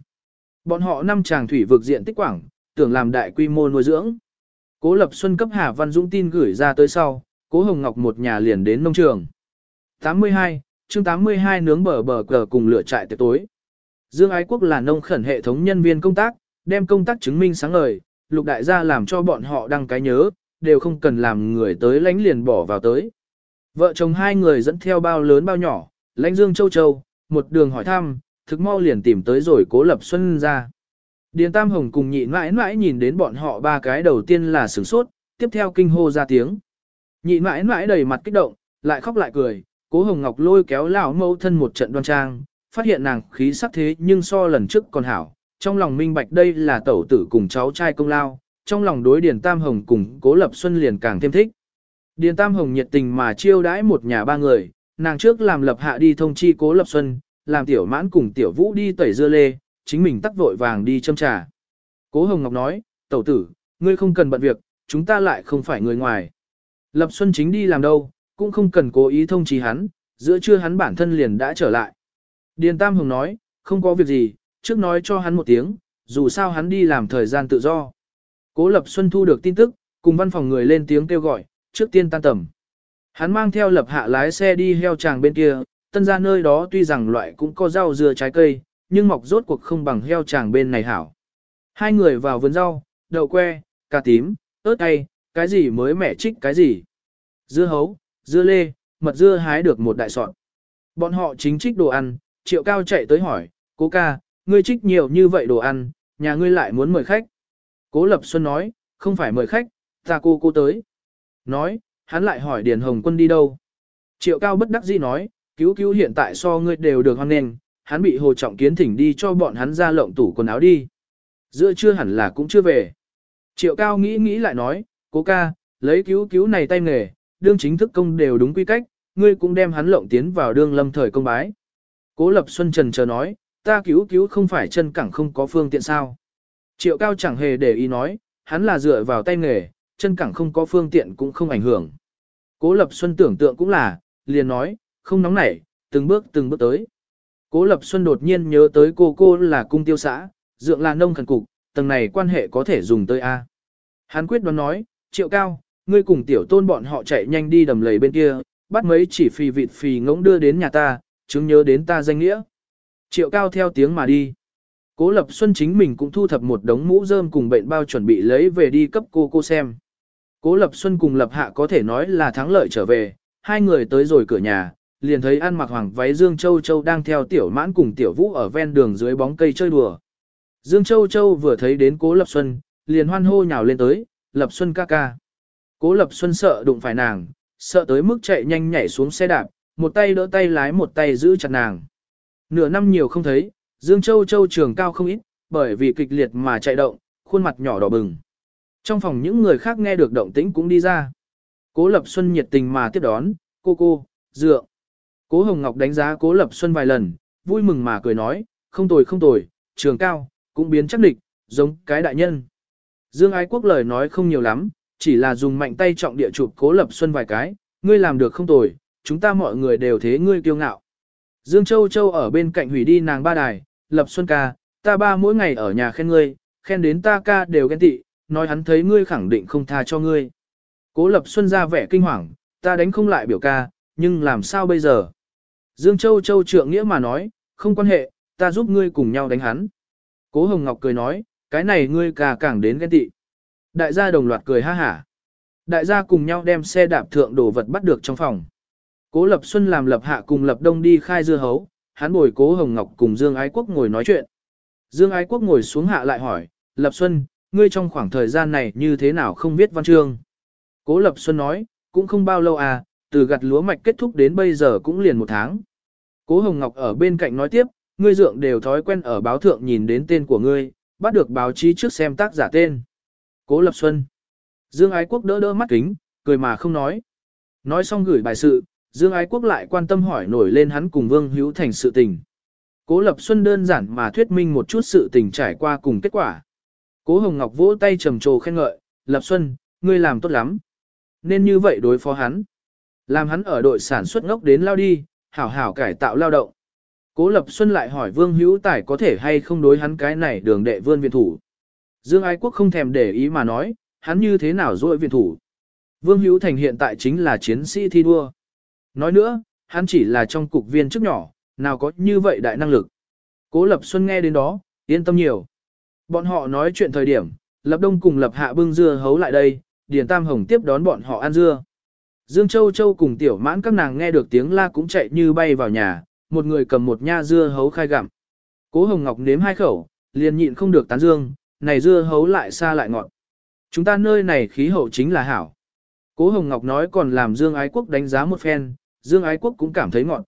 Bọn họ năm chàng thủy vực diện tích quảng, tưởng làm đại quy mô nuôi dưỡng. Cố Lập Xuân cấp Hà Văn Dũng tin gửi ra tới sau, Cố Hồng Ngọc một nhà liền đến nông trường. 82, chương 82 nướng bờ bờ cờ cùng lửa trại tiệc tối. Dương Ái Quốc là nông khẩn hệ thống nhân viên công tác, đem công tác chứng minh sáng ngời, lục đại gia làm cho bọn họ đăng cái nhớ, đều không cần làm người tới lánh liền bỏ vào tới. Vợ chồng hai người dẫn theo bao lớn bao nhỏ, lãnh Dương Châu Châu, một đường hỏi thăm, thực mau liền tìm tới rồi cố lập xuân ra. Điền Tam Hồng cùng nhị mãi mãi nhìn đến bọn họ ba cái đầu tiên là sửng sốt, tiếp theo kinh hô ra tiếng. Nhị mãi mãi đầy mặt kích động, lại khóc lại cười, cố Hồng Ngọc lôi kéo lão mẫu thân một trận đoan trang, phát hiện nàng khí sắc thế nhưng so lần trước còn hảo, trong lòng minh bạch đây là tẩu tử cùng cháu trai công lao, trong lòng đối Điền Tam Hồng cùng Cố Lập Xuân liền càng thêm thích. Điền Tam Hồng nhiệt tình mà chiêu đãi một nhà ba người, nàng trước làm lập hạ đi thông chi Cố Lập Xuân, làm tiểu mãn cùng tiểu vũ đi tẩy dưa lê, chính mình tắt vội vàng đi châm trà. Cố Hồng Ngọc nói, tẩu tử, ngươi không cần bận việc, chúng ta lại không phải người ngoài. Lập Xuân chính đi làm đâu, cũng không cần cố ý thông chí hắn, giữa trưa hắn bản thân liền đã trở lại. Điền Tam Hồng nói, không có việc gì, trước nói cho hắn một tiếng, dù sao hắn đi làm thời gian tự do. Cố Lập Xuân thu được tin tức, cùng văn phòng người lên tiếng kêu gọi, trước tiên tan tầm. Hắn mang theo Lập Hạ lái xe đi heo tràng bên kia, tân ra nơi đó tuy rằng loại cũng có rau dưa trái cây, nhưng mọc rốt cuộc không bằng heo tràng bên này hảo. Hai người vào vườn rau, đậu que, cà tím, ớt cay, cái gì mới mẻ trích cái gì. Dưa hấu, dưa lê, mật dưa hái được một đại sọt. Bọn họ chính trích đồ ăn, triệu cao chạy tới hỏi, cố ca, ngươi trích nhiều như vậy đồ ăn, nhà ngươi lại muốn mời khách. Cố Lập Xuân nói, không phải mời khách, ta cô cô tới. Nói, hắn lại hỏi Điền Hồng Quân đi đâu. Triệu cao bất đắc dĩ nói, cứu cứu hiện tại so ngươi đều được hoan nghênh, hắn bị Hồ Trọng Kiến thỉnh đi cho bọn hắn ra lộng tủ quần áo đi. Giữa chưa hẳn là cũng chưa về. Triệu cao nghĩ nghĩ lại nói, cố ca, lấy cứu cứu này tay nghề, đương chính thức công đều đúng quy cách, ngươi cũng đem hắn lộng tiến vào đương lâm thời công bái. Cố Lập Xuân Trần chờ nói, ta cứu cứu không phải chân cẳng không có phương tiện sao. Triệu cao chẳng hề để ý nói, hắn là dựa vào tay nghề, chân cẳng không có phương tiện cũng không ảnh hưởng. Cố Lập Xuân tưởng tượng cũng là, liền nói, không nóng nảy, từng bước từng bước tới. Cố Lập Xuân đột nhiên nhớ tới cô cô là cung tiêu xã, dượng là nông khẩn cục, tầng này quan hệ có thể dùng tới A. Hắn quyết đoán nói, triệu cao, ngươi cùng tiểu tôn bọn họ chạy nhanh đi đầm lầy bên kia, bắt mấy chỉ phì vịt phì ngỗng đưa đến nhà ta, chứng nhớ đến ta danh nghĩa. Triệu cao theo tiếng mà đi. Cố Lập Xuân chính mình cũng thu thập một đống mũ rơm cùng bệnh bao chuẩn bị lấy về đi cấp cô cô xem. Cố Lập Xuân cùng Lập Hạ có thể nói là thắng lợi trở về, hai người tới rồi cửa nhà, liền thấy ăn mặc hoàng váy Dương Châu Châu đang theo tiểu mãn cùng tiểu vũ ở ven đường dưới bóng cây chơi đùa. Dương Châu Châu vừa thấy đến Cố Lập Xuân, liền hoan hô nhào lên tới, Lập Xuân ca ca. Cố Lập Xuân sợ đụng phải nàng, sợ tới mức chạy nhanh nhảy xuống xe đạp, một tay đỡ tay lái một tay giữ chặt nàng. Nửa năm nhiều không thấy, Dương Châu Châu trường cao không ít, bởi vì kịch liệt mà chạy động, khuôn mặt nhỏ đỏ bừng. Trong phòng những người khác nghe được động tĩnh cũng đi ra. Cố Lập Xuân nhiệt tình mà tiếp đón, cô cô, dựa. Cố Hồng Ngọc đánh giá Cố Lập Xuân vài lần, vui mừng mà cười nói, không tồi không tồi, trường cao, cũng biến chắc địch, giống cái đại nhân. Dương Ái Quốc lời nói không nhiều lắm, chỉ là dùng mạnh tay trọng địa chụp Cố Lập Xuân vài cái, ngươi làm được không tồi, chúng ta mọi người đều thế ngươi kiêu ngạo. Dương Châu Châu ở bên cạnh hủy đi nàng ba đài, Lập Xuân ca, ta ba mỗi ngày ở nhà khen ngươi, khen đến ta ca đều ghen tị, nói hắn thấy ngươi khẳng định không tha cho ngươi. Cố Lập Xuân ra vẻ kinh hoàng, ta đánh không lại biểu ca, nhưng làm sao bây giờ? Dương Châu Châu trượng nghĩa mà nói, không quan hệ, ta giúp ngươi cùng nhau đánh hắn. Cố Hồng Ngọc cười nói, cái này ngươi ca càng đến ghen tị. Đại gia đồng loạt cười ha hả. Đại gia cùng nhau đem xe đạp thượng đồ vật bắt được trong phòng. Cố Lập Xuân làm Lập Hạ cùng Lập Đông đi khai dưa hấu, hắn bồi Cố Hồng Ngọc cùng Dương Ái Quốc ngồi nói chuyện. Dương Ái Quốc ngồi xuống hạ lại hỏi, Lập Xuân, ngươi trong khoảng thời gian này như thế nào không biết văn chương? Cố Lập Xuân nói, cũng không bao lâu à, từ gặt lúa mạch kết thúc đến bây giờ cũng liền một tháng. Cố Hồng Ngọc ở bên cạnh nói tiếp, ngươi dượng đều thói quen ở báo thượng nhìn đến tên của ngươi, bắt được báo chí trước xem tác giả tên. Cố Lập Xuân. Dương Ái Quốc đỡ đỡ mắt kính, cười mà không nói. Nói xong gửi bài sự, Dương Ái Quốc lại quan tâm hỏi nổi lên hắn cùng Vương Hữu Thành sự tình. Cố Lập Xuân đơn giản mà thuyết minh một chút sự tình trải qua cùng kết quả. Cố Hồng Ngọc vỗ tay trầm trồ khen ngợi, Lập Xuân, ngươi làm tốt lắm. Nên như vậy đối phó hắn. Làm hắn ở đội sản xuất ngốc đến lao đi, hảo hảo cải tạo lao động. Cố Lập Xuân lại hỏi Vương Hữu Tài có thể hay không đối hắn cái này đường đệ vươn viện thủ. Dương Ái Quốc không thèm để ý mà nói, hắn như thế nào dội viện thủ. Vương Hữu Thành hiện tại chính là chiến sĩ thi đua. Nói nữa, hắn chỉ là trong cục viên chức nhỏ, nào có như vậy đại năng lực. Cố Lập Xuân nghe đến đó, yên tâm nhiều. Bọn họ nói chuyện thời điểm, Lập Đông cùng Lập Hạ bưng dưa hấu lại đây, Điền Tam Hồng tiếp đón bọn họ ăn dưa. Dương Châu Châu cùng Tiểu Mãn các nàng nghe được tiếng la cũng chạy như bay vào nhà, một người cầm một nha dưa hấu khai gặm. Cố Hồng Ngọc nếm hai khẩu, liền nhịn không được tán dương, này dưa hấu lại xa lại ngọt. Chúng ta nơi này khí hậu chính là hảo. Cố Hồng Ngọc nói còn làm Dương Ái Quốc đánh giá một phen, Dương Ái Quốc cũng cảm thấy ngọn.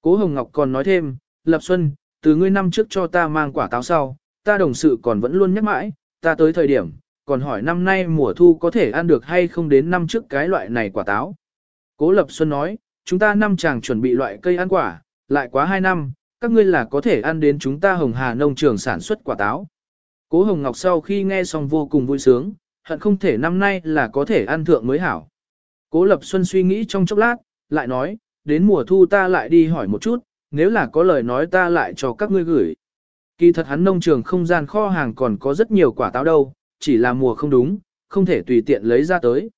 Cố Hồng Ngọc còn nói thêm, Lập Xuân, từ ngươi năm trước cho ta mang quả táo sau, ta đồng sự còn vẫn luôn nhắc mãi, ta tới thời điểm, còn hỏi năm nay mùa thu có thể ăn được hay không đến năm trước cái loại này quả táo. Cố Lập Xuân nói, chúng ta năm chàng chuẩn bị loại cây ăn quả, lại quá 2 năm, các ngươi là có thể ăn đến chúng ta Hồng Hà nông trường sản xuất quả táo. Cố Hồng Ngọc sau khi nghe xong vô cùng vui sướng, hận không thể năm nay là có thể ăn thượng mới hảo. Cố Lập Xuân suy nghĩ trong chốc lát, lại nói, đến mùa thu ta lại đi hỏi một chút, nếu là có lời nói ta lại cho các ngươi gửi. Kỳ thật hắn nông trường không gian kho hàng còn có rất nhiều quả táo đâu, chỉ là mùa không đúng, không thể tùy tiện lấy ra tới.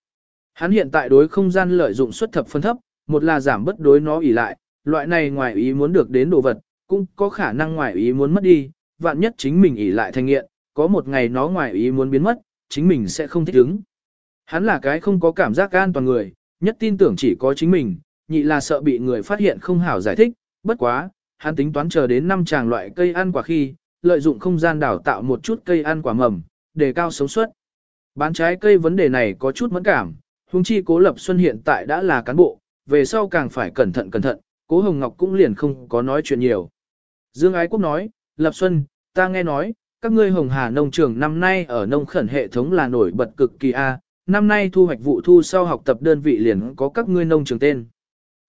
Hắn hiện tại đối không gian lợi dụng suất thập phân thấp, một là giảm bất đối nó ỉ lại, loại này ngoài ý muốn được đến đồ vật, cũng có khả năng ngoài ý muốn mất đi, vạn nhất chính mình ỉ lại thành nghiện, có một ngày nó ngoài ý muốn biến mất, chính mình sẽ không thích ứng. Hắn là cái không có cảm giác an toàn người, nhất tin tưởng chỉ có chính mình, nhị là sợ bị người phát hiện không hảo giải thích, bất quá, hắn tính toán chờ đến năm chàng loại cây ăn quả khi, lợi dụng không gian đào tạo một chút cây ăn quả mầm, để cao sống suất. Bán trái cây vấn đề này có chút mẫn cảm, huống chi Cố Lập Xuân hiện tại đã là cán bộ, về sau càng phải cẩn thận cẩn thận, Cố Hồng Ngọc cũng liền không có nói chuyện nhiều. Dương Ái Quốc nói, Lập Xuân, ta nghe nói, các ngươi Hồng Hà nông trường năm nay ở nông khẩn hệ thống là nổi bật cực kỳ A, năm nay thu hoạch vụ thu sau học tập đơn vị liền có các ngươi nông trường tên.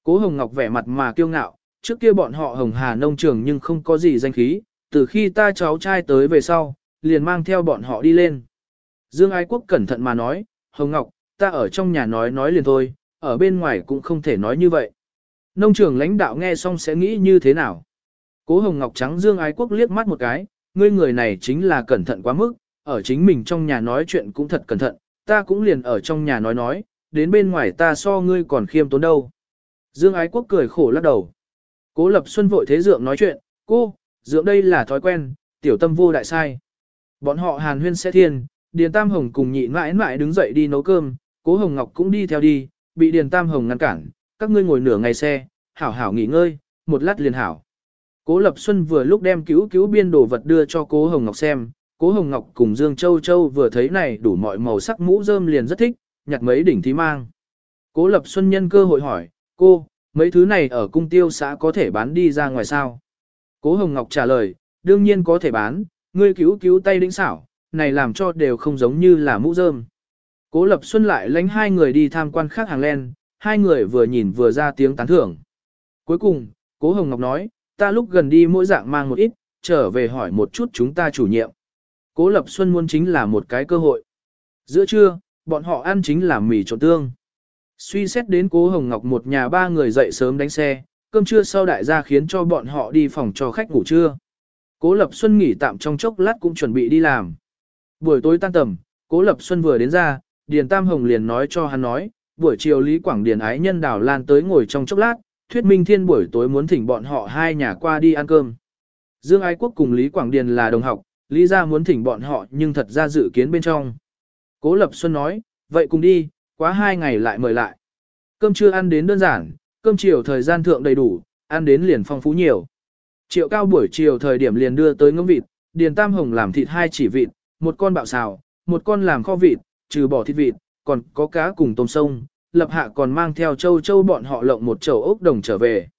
Cố Hồng Ngọc vẻ mặt mà kiêu ngạo, trước kia bọn họ Hồng Hà nông trường nhưng không có gì danh khí, từ khi ta cháu trai tới về sau, liền mang theo bọn họ đi lên. Dương Ái Quốc cẩn thận mà nói, Hồng Ngọc, ta ở trong nhà nói nói liền thôi, ở bên ngoài cũng không thể nói như vậy. Nông trường lãnh đạo nghe xong sẽ nghĩ như thế nào? Cố Hồng Ngọc trắng Dương Ái Quốc liếc mắt một cái, ngươi người này chính là cẩn thận quá mức, ở chính mình trong nhà nói chuyện cũng thật cẩn thận, ta cũng liền ở trong nhà nói nói, đến bên ngoài ta so ngươi còn khiêm tốn đâu. Dương Ái Quốc cười khổ lắc đầu. Cố Lập Xuân vội thế dượng nói chuyện, cô, dượng đây là thói quen, tiểu tâm vô đại sai. Bọn họ hàn huyên sẽ thiên, Điền Tam Hồng cùng nhị mãi mãi đứng dậy đi nấu cơm, Cố Hồng Ngọc cũng đi theo đi, bị Điền Tam Hồng ngăn cản, các ngươi ngồi nửa ngày xe, hảo hảo nghỉ ngơi, một lát liền hảo. Cố Lập Xuân vừa lúc đem cứu cứu biên đồ vật đưa cho Cố Hồng Ngọc xem, Cố Hồng Ngọc cùng Dương Châu Châu vừa thấy này đủ mọi màu sắc mũ rơm liền rất thích, nhặt mấy đỉnh thí mang. Cố Lập Xuân nhân cơ hội hỏi, cô, mấy thứ này ở cung tiêu xã có thể bán đi ra ngoài sao? Cố Hồng Ngọc trả lời, đương nhiên có thể bán, ngươi cứu cứu tay đĩnh xảo, này làm cho đều không giống như là mũ rơm. Cố Lập Xuân lại lánh hai người đi tham quan khác hàng len, hai người vừa nhìn vừa ra tiếng tán thưởng. Cuối cùng, Cố Hồng Ngọc nói, ta lúc gần đi mỗi dạng mang một ít, trở về hỏi một chút chúng ta chủ nhiệm. Cố Lập Xuân muốn chính là một cái cơ hội. Giữa trưa, bọn họ ăn chính là mì trộn tương. Suy xét đến Cố Hồng Ngọc một nhà ba người dậy sớm đánh xe, cơm trưa sau đại gia khiến cho bọn họ đi phòng cho khách ngủ trưa. Cố Lập Xuân nghỉ tạm trong chốc lát cũng chuẩn bị đi làm. Buổi tối tan tầm, Cố Lập Xuân vừa đến ra, Điền Tam Hồng liền nói cho hắn nói, buổi chiều Lý Quảng Điền ái nhân đào lan tới ngồi trong chốc lát, thuyết minh thiên buổi tối muốn thỉnh bọn họ hai nhà qua đi ăn cơm. Dương Ái Quốc cùng Lý Quảng Điền là đồng học, Lý ra muốn thỉnh bọn họ nhưng thật ra dự kiến bên trong. Cố Lập Xuân nói, vậy cùng đi, quá hai ngày lại mời lại. Cơm trưa ăn đến đơn giản, cơm chiều thời gian thượng đầy đủ, ăn đến liền phong phú nhiều. Triệu cao buổi chiều thời điểm liền đưa tới ngỗng vịt, Điền Tam Hồng làm thịt hai chỉ vịt, một con bạo xào, một con làm kho vịt, trừ bỏ thịt vịt, còn có cá cùng tôm sông, lập hạ còn mang theo châu châu bọn họ lộng một chậu ốc đồng trở về.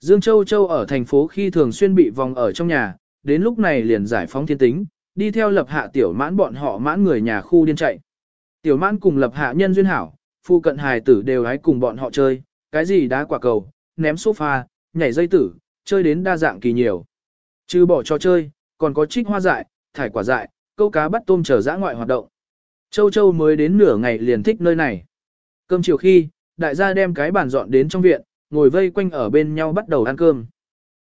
Dương Châu Châu ở thành phố khi thường xuyên bị vòng ở trong nhà, đến lúc này liền giải phóng thiên tính, đi theo lập hạ tiểu mãn bọn họ mãn người nhà khu điên chạy. Tiểu mãn cùng lập hạ nhân duyên hảo, phu cận hài tử đều hái cùng bọn họ chơi, cái gì đá quả cầu, ném sofa, nhảy dây tử, chơi đến đa dạng kỳ nhiều. Trừ bỏ trò chơi, còn có trích hoa dại, thải quả dại, câu cá bắt tôm trở dã ngoại hoạt động. Châu Châu mới đến nửa ngày liền thích nơi này. Cơm chiều khi, đại gia đem cái bàn dọn đến trong viện, ngồi vây quanh ở bên nhau bắt đầu ăn cơm.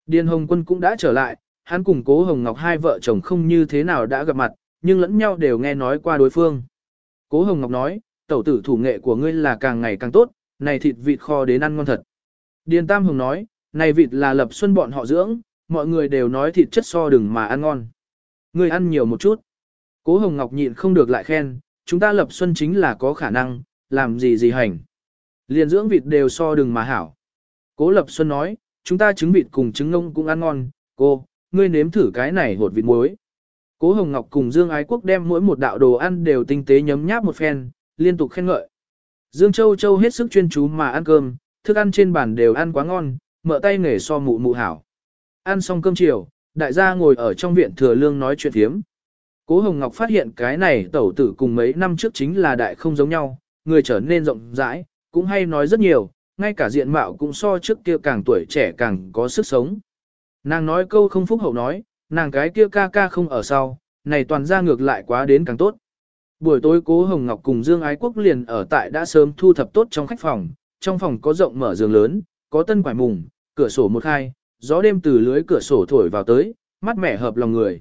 Điền Hồng Quân cũng đã trở lại, hắn cùng Cố Hồng Ngọc hai vợ chồng không như thế nào đã gặp mặt, nhưng lẫn nhau đều nghe nói qua đối phương. Cố Hồng Ngọc nói, tẩu tử thủ nghệ của ngươi là càng ngày càng tốt, này thịt vịt kho đến ăn ngon thật. Điền Tam Hồng nói, này vịt là lập xuân bọn họ dưỡng, mọi người đều nói thịt chất so đừng mà ăn ngon. Ngươi ăn nhiều một chút. Cố Hồng Ngọc nhịn không được lại khen, chúng ta lập xuân chính là có khả năng, làm gì gì hành. Liền dưỡng vịt đều so đừng mà hảo. Cố Lập Xuân nói, chúng ta trứng vịt cùng trứng ngông cũng ăn ngon, cô, ngươi nếm thử cái này hột vịt muối. Cố Hồng Ngọc cùng Dương Ái Quốc đem mỗi một đạo đồ ăn đều tinh tế nhấm nháp một phen, liên tục khen ngợi. Dương Châu Châu hết sức chuyên chú mà ăn cơm, thức ăn trên bàn đều ăn quá ngon, mở tay nghề so mụ mụ hảo. Ăn xong cơm chiều, Đại gia ngồi ở trong viện thừa lương nói chuyện thiếm. Cố Hồng Ngọc phát hiện cái này tẩu tử cùng mấy năm trước chính là đại không giống nhau, người trở nên rộng rãi, cũng hay nói rất nhiều, ngay cả diện mạo cũng so trước kia càng tuổi trẻ càng có sức sống. Nàng nói câu không phúc hậu nói, nàng cái kia ca ca không ở sau, này toàn ra ngược lại quá đến càng tốt. Buổi tối cố Hồng Ngọc cùng Dương Ái Quốc liền ở tại đã sớm thu thập tốt trong khách phòng, trong phòng có rộng mở giường lớn, có tân quải mùng, cửa sổ một hai, gió đêm từ lưới cửa sổ thổi vào tới, mắt mẻ hợp lòng người.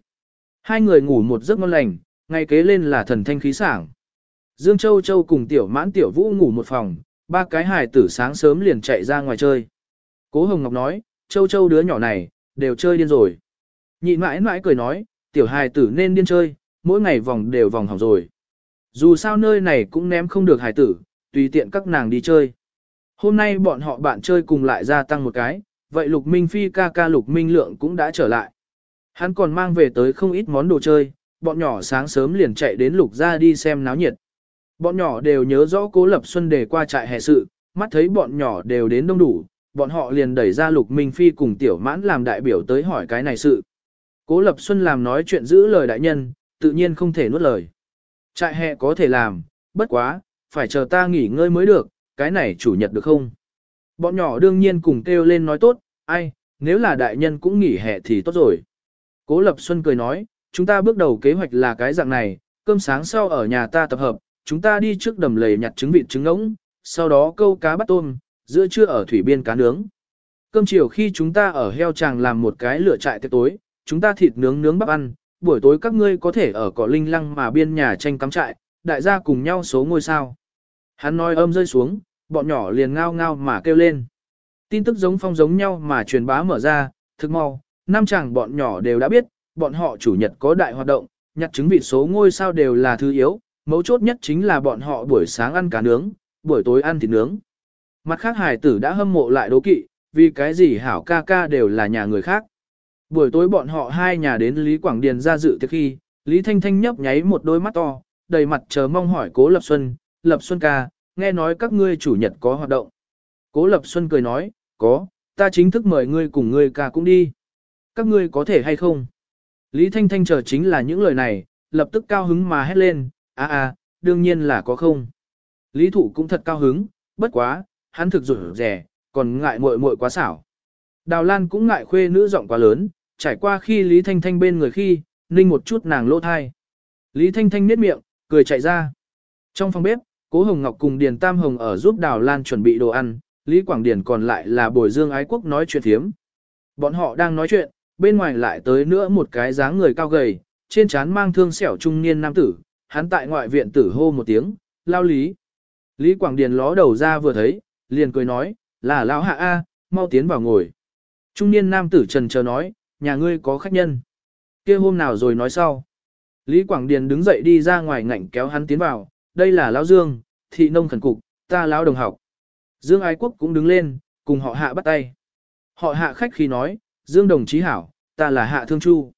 Hai người ngủ một giấc ngon lành, ngay kế lên là thần thanh khí sảng. Dương Châu Châu cùng tiểu mãn tiểu vũ ngủ một phòng, ba cái hài tử sáng sớm liền chạy ra ngoài chơi. Cố Hồng Ngọc nói, Châu Châu đứa nhỏ này, đều chơi điên rồi. Nhị mãi mãi cười nói, tiểu hài tử nên điên chơi, mỗi ngày vòng đều vòng hỏng rồi. Dù sao nơi này cũng ném không được hài tử, tùy tiện các nàng đi chơi. Hôm nay bọn họ bạn chơi cùng lại gia tăng một cái, vậy Lục Minh Phi ca ca Lục Minh Lượng cũng đã trở lại. Hắn còn mang về tới không ít món đồ chơi, bọn nhỏ sáng sớm liền chạy đến Lục ra đi xem náo nhiệt. Bọn nhỏ đều nhớ rõ Cố Lập Xuân để qua trại hè sự, mắt thấy bọn nhỏ đều đến đông đủ, bọn họ liền đẩy ra Lục Minh Phi cùng Tiểu Mãn làm đại biểu tới hỏi cái này sự. Cố Lập Xuân làm nói chuyện giữ lời đại nhân, tự nhiên không thể nuốt lời. Trại hè có thể làm, bất quá, phải chờ ta nghỉ ngơi mới được, cái này chủ nhật được không? Bọn nhỏ đương nhiên cùng kêu lên nói tốt, ai, nếu là đại nhân cũng nghỉ hè thì tốt rồi. Cố Lập Xuân cười nói, chúng ta bước đầu kế hoạch là cái dạng này, cơm sáng sau ở nhà ta tập hợp, chúng ta đi trước đầm lầy nhặt trứng vịt trứng ngỗng, sau đó câu cá bắt tôm, giữa trưa ở thủy biên cá nướng. Cơm chiều khi chúng ta ở heo tràng làm một cái lửa trại tiệc tối, chúng ta thịt nướng nướng bắp ăn, buổi tối các ngươi có thể ở cỏ linh lăng mà biên nhà tranh cắm trại, đại gia cùng nhau số ngôi sao. Hắn nói âm rơi xuống, bọn nhỏ liền ngao ngao mà kêu lên. Tin tức giống phong giống nhau mà truyền bá mở ra, thực mau, năm chàng bọn nhỏ đều đã biết, bọn họ chủ nhật có đại hoạt động, nhặt trứng vị số ngôi sao đều là thứ yếu, mấu chốt nhất chính là bọn họ buổi sáng ăn cá nướng, buổi tối ăn thịt nướng. Mặt khác hải tử đã hâm mộ lại đố kỵ, vì cái gì hảo ca ca đều là nhà người khác. Buổi tối bọn họ hai nhà đến Lý Quảng Điền ra dự tiệc khi, Lý Thanh Thanh nhấp nháy một đôi mắt to, đầy mặt chờ mong hỏi Cố Lập Xuân, Lập Xuân ca, nghe nói các ngươi chủ nhật có hoạt động. Cố Lập Xuân cười nói, có, ta chính thức mời ngươi cùng ngươi ca cũng đi. Các ngươi có thể hay không? Lý Thanh Thanh chờ chính là những lời này, lập tức cao hứng mà hét lên, a a, đương nhiên là có không. Lý Thụ cũng thật cao hứng, bất quá, hắn thực rủi rẻ, còn ngại muội muội quá xảo. Đào Lan cũng ngại khuê nữ giọng quá lớn, trải qua khi Lý Thanh Thanh bên người khi, ninh một chút nàng lỗ thai. Lý Thanh Thanh nết miệng, cười chạy ra. Trong phòng bếp, Cố Hồng Ngọc cùng Điền Tam Hồng ở giúp Đào Lan chuẩn bị đồ ăn, Lý Quảng Điền còn lại là bồi dương ái quốc nói chuyện thiếm. Bọn họ đang nói chuyện, bên ngoài lại tới nữa một cái dáng người cao gầy, trên trán mang thương sẹo trung niên nam tử, hắn tại ngoại viện tử hô một tiếng, lao lý. Lý Quảng Điền ló đầu ra vừa thấy, liền cười nói, là lão hạ A, mau tiến vào ngồi. Trung niên nam tử trần chờ nói, nhà ngươi có khách nhân. kia hôm nào rồi nói sau. Lý Quảng Điền đứng dậy đi ra ngoài ngạnh kéo hắn tiến vào, đây là lão Dương, thị nông khẩn cục, ta lão đồng học. Dương Ái Quốc cũng đứng lên, cùng họ hạ bắt tay. Họ hạ khách khi nói, Dương đồng chí hảo, ta là hạ thương chu.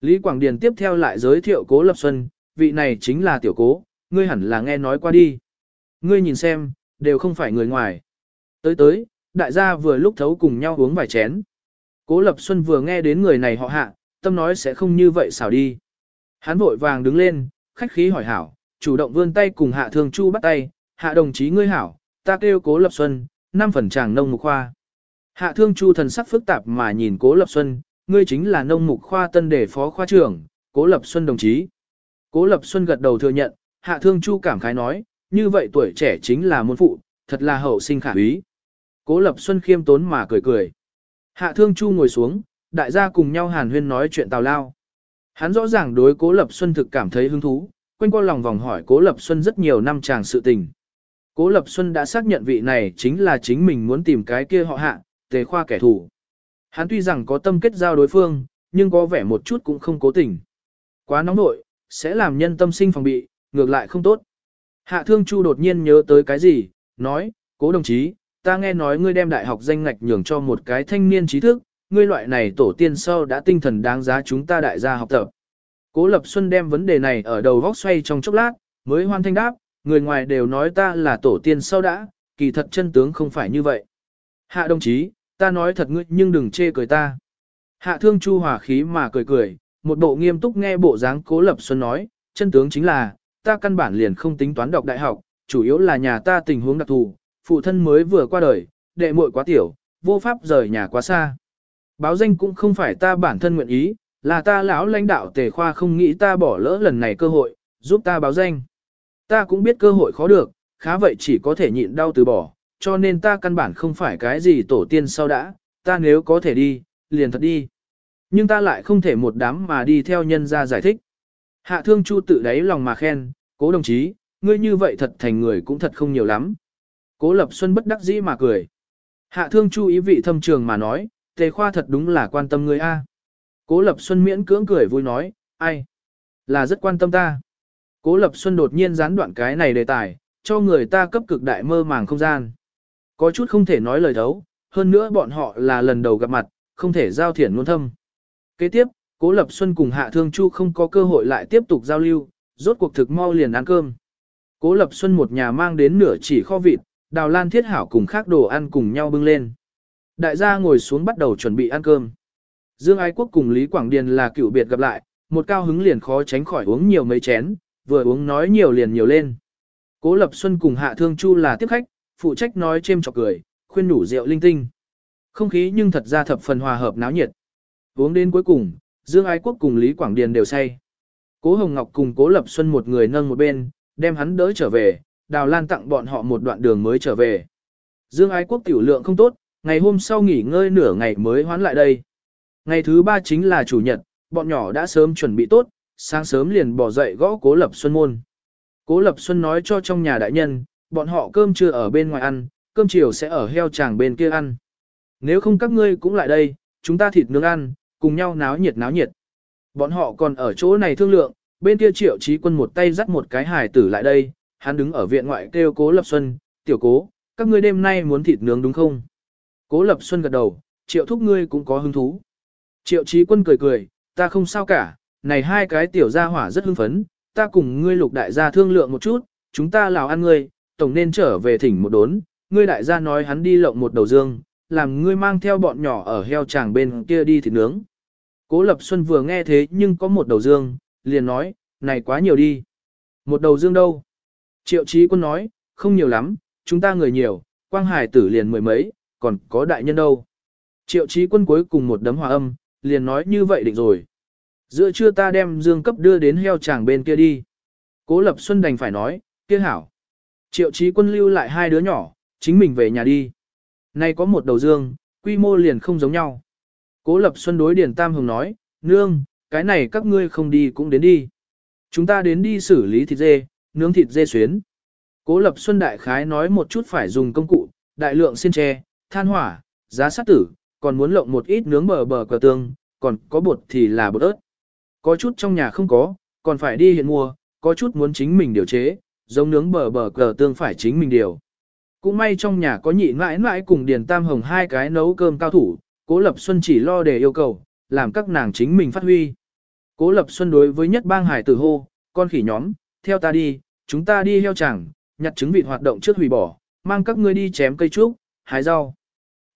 Lý Quảng Điền tiếp theo lại giới thiệu cố Lập Xuân, vị này chính là tiểu cố, ngươi hẳn là nghe nói qua đi. Ngươi nhìn xem, đều không phải người ngoài. Tới tới, đại gia vừa lúc thấu cùng nhau uống vài chén. Cố Lập Xuân vừa nghe đến người này họ hạ, tâm nói sẽ không như vậy xảo đi. Hắn vội vàng đứng lên, khách khí hỏi hảo, chủ động vươn tay cùng hạ thương chu bắt tay, hạ đồng chí ngươi hảo, ta kêu cố Lập Xuân, năm phần chàng nông mục khoa. Hạ thương chu thần sắc phức tạp mà nhìn cố Lập Xuân, ngươi chính là nông mục khoa tân đề phó khoa trưởng, cố Lập Xuân đồng chí. Cố Lập Xuân gật đầu thừa nhận, hạ thương chu cảm khái nói, như vậy tuổi trẻ chính là môn phụ, thật là hậu sinh khả úy. Cố Lập Xuân khiêm tốn mà cười cười. Hạ Thương Chu ngồi xuống, đại gia cùng nhau hàn huyên nói chuyện tào lao. Hắn rõ ràng đối Cố Lập Xuân thực cảm thấy hứng thú, quanh qua lòng vòng hỏi Cố Lập Xuân rất nhiều năm chàng sự tình. Cố Lập Xuân đã xác nhận vị này chính là chính mình muốn tìm cái kia họ hạ, tề khoa kẻ thù. Hắn tuy rằng có tâm kết giao đối phương, nhưng có vẻ một chút cũng không cố tình. Quá nóng nội, sẽ làm nhân tâm sinh phòng bị, ngược lại không tốt. Hạ Thương Chu đột nhiên nhớ tới cái gì, nói, cố đồng chí, ta nghe nói ngươi đem đại học danh ngạch nhường cho một cái thanh niên trí thức, ngươi loại này tổ tiên sau đã tinh thần đáng giá chúng ta đại gia học tập. Cố Lập Xuân đem vấn đề này ở đầu góc xoay trong chốc lát, mới hoan thanh đáp, người ngoài đều nói ta là tổ tiên sau đã, kỳ thật chân tướng không phải như vậy. Hạ đồng chí, ta nói thật ngươi nhưng đừng chê cười ta. Hạ thương chu hòa khí mà cười cười, một bộ nghiêm túc nghe bộ dáng cố lập xuân nói, chân tướng chính là, ta căn bản liền không tính toán đọc đại học, chủ yếu là nhà ta tình huống đặc thù, phụ thân mới vừa qua đời, đệ muội quá tiểu, vô pháp rời nhà quá xa. Báo danh cũng không phải ta bản thân nguyện ý, là ta lão lãnh đạo tề khoa không nghĩ ta bỏ lỡ lần này cơ hội, giúp ta báo danh. Ta cũng biết cơ hội khó được, khá vậy chỉ có thể nhịn đau từ bỏ, cho nên ta căn bản không phải cái gì tổ tiên sau đã, ta nếu có thể đi, liền thật đi. Nhưng ta lại không thể một đám mà đi theo nhân ra giải thích. Hạ thương chu tự đáy lòng mà khen, cố đồng chí, ngươi như vậy thật thành người cũng thật không nhiều lắm. Cố lập xuân bất đắc dĩ mà cười. Hạ thương chu ý vị thâm trường mà nói, tề khoa thật đúng là quan tâm ngươi a. Cố lập xuân miễn cưỡng cười vui nói, ai? Là rất quan tâm ta. Cố lập xuân đột nhiên gián đoạn cái này đề tài, cho người ta cấp cực đại mơ màng không gian. Có chút không thể nói lời thấu, hơn nữa bọn họ là lần đầu gặp mặt, không thể giao thiển ngôn thâm. Kế tiếp, Cố Lập Xuân cùng Hạ Thương Chu không có cơ hội lại tiếp tục giao lưu, rốt cuộc thực mau liền ăn cơm. Cố Lập Xuân một nhà mang đến nửa chỉ kho vịt, Đào Lan Thiết Hảo cùng khác đồ ăn cùng nhau bưng lên. Đại gia ngồi xuống bắt đầu chuẩn bị ăn cơm. Dương Ái Quốc cùng Lý Quảng Điền là cựu biệt gặp lại, một cao hứng liền khó tránh khỏi uống nhiều mấy chén, vừa uống nói nhiều liền nhiều lên. Cố Lập Xuân cùng Hạ Thương Chu là tiếp khách, phụ trách nói chêm chọc cười, khuyên nhủ rượu linh tinh. Không khí nhưng thật ra thập phần hòa hợp náo nhiệt. Uống đến cuối cùng, Dương Ái Quốc cùng Lý Quảng Điền đều say. Cố Hồng Ngọc cùng Cố Lập Xuân một người nâng một bên, đem hắn đỡ trở về, Đào Lan tặng bọn họ một đoạn đường mới trở về. Dương Ái Quốc tiểu lượng không tốt, ngày hôm sau nghỉ ngơi nửa ngày mới hoán lại đây. Ngày thứ ba chính là chủ nhật, bọn nhỏ đã sớm chuẩn bị tốt, sáng sớm liền bỏ dậy gõ Cố Lập Xuân môn. Cố Lập Xuân nói cho trong nhà đại nhân, bọn họ cơm trưa ở bên ngoài ăn, cơm chiều sẽ ở heo chàng bên kia ăn. Nếu không các ngươi cũng lại đây, chúng ta thịt nướng ăn, cùng nhau náo nhiệt náo nhiệt. Bọn họ còn ở chỗ này thương lượng, bên kia triệu trí quân một tay dắt một cái hài tử lại đây, hắn đứng ở viện ngoại kêu cố lập xuân, tiểu cố, các ngươi đêm nay muốn thịt nướng đúng không? Cố lập xuân gật đầu, triệu thúc ngươi cũng có hứng thú. Triệu trí quân cười cười, ta không sao cả, này hai cái tiểu gia hỏa rất hưng phấn, ta cùng ngươi lục đại gia thương lượng một chút, chúng ta lào ăn ngươi, tổng nên trở về thỉnh một đốn, ngươi đại gia nói hắn đi lộng một đầu dương, làm ngươi mang theo bọn nhỏ ở heo tràng bên kia đi thịt nướng. Cố Lập Xuân vừa nghe thế nhưng có một đầu dương, liền nói, này quá nhiều đi. Một đầu dương đâu? Triệu Chí Quân nói, không nhiều lắm, chúng ta người nhiều, quang hải tử liền mười mấy, còn có đại nhân đâu. Triệu Chí Quân cuối cùng một đấm hòa âm, liền nói như vậy định rồi. Giữa trưa ta đem dương cấp đưa đến heo tràng bên kia đi. Cố Lập Xuân đành phải nói, kia hảo. Triệu Chí Quân lưu lại hai đứa nhỏ, chính mình về nhà đi. Nay có một đầu dương, quy mô liền không giống nhau. Cố Lập Xuân đối Điền Tam Hồng nói, nương, cái này các ngươi không đi cũng đến đi. Chúng ta đến đi xử lý thịt dê, nướng thịt dê xuyến. Cố Lập Xuân đại khái nói một chút phải dùng công cụ, đại lượng xiên tre, than hỏa, giá sát tử, còn muốn lộng một ít nướng bờ bờ cờ tương, còn có bột thì là bột ớt. Có chút trong nhà không có, còn phải đi hiện mua, có chút muốn chính mình điều chế, giống nướng bờ bờ cờ tương phải chính mình điều. Cũng may trong nhà có nhị mãi mãi cùng Điền Tam Hồng hai cái nấu cơm cao thủ, Cố Lập Xuân chỉ lo để yêu cầu, làm các nàng chính mình phát huy. Cố Lập Xuân đối với nhất bang hải tử hô, con khỉ nhóm, theo ta đi, chúng ta đi heo chẳng, nhặt trứng vịt hoạt động trước hủy bỏ, mang các ngươi đi chém cây trúc, hái rau.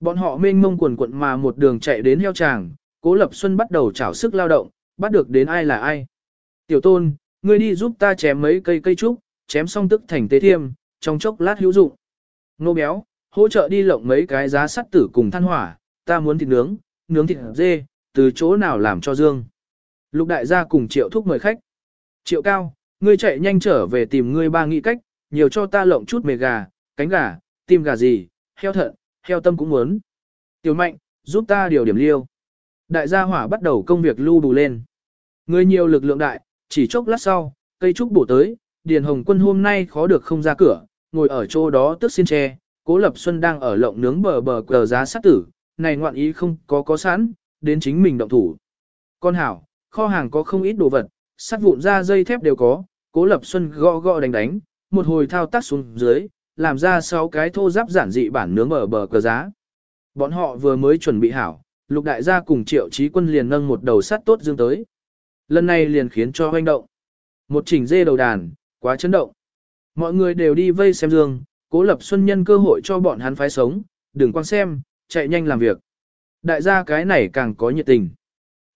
Bọn họ mênh mông quần quận mà một đường chạy đến heo chàng, Cố Lập Xuân bắt đầu trảo sức lao động, bắt được đến ai là ai. Tiểu tôn, ngươi đi giúp ta chém mấy cây cây trúc, chém xong tức thành tế thiêm, trong chốc lát hữu dụng. Nô béo, hỗ trợ đi lộng mấy cái giá sắt tử cùng than hỏa, ta muốn thịt nướng, nướng thịt dê, từ chỗ nào làm cho dương. Lục đại gia cùng triệu thúc mời khách. Triệu cao, ngươi chạy nhanh trở về tìm ngươi ba nghị cách, nhiều cho ta lộng chút mề gà, cánh gà, tim gà gì, heo thận, heo tâm cũng muốn. Tiểu mạnh, giúp ta điều điểm liêu. Đại gia hỏa bắt đầu công việc lưu bù lên. Người nhiều lực lượng đại, chỉ chốc lát sau, cây trúc bổ tới, Điền Hồng Quân hôm nay khó được không ra cửa, ngồi ở chỗ đó tức xin tre, Cố Lập Xuân đang ở lộng nướng bờ bờ cờ giá sát tử, này ngoạn ý không có có sẵn, đến chính mình động thủ. Con hảo, kho hàng có không ít đồ vật, sắt vụn ra dây thép đều có, Cố Lập Xuân gõ gõ đánh đánh, một hồi thao tác xuống dưới, làm ra sáu cái thô giáp giản dị bản nướng bờ bờ cờ giá. Bọn họ vừa mới chuẩn bị hảo, lục đại gia cùng triệu trí quân liền nâng một đầu sắt tốt dương tới. Lần này liền khiến cho hoành động. Một chỉnh dê đầu đàn, quá chấn động. Mọi người đều đi vây xem dương, cố lập xuân nhân cơ hội cho bọn hắn phái sống, đừng quan xem, chạy nhanh làm việc. Đại gia cái này càng có nhiệt tình.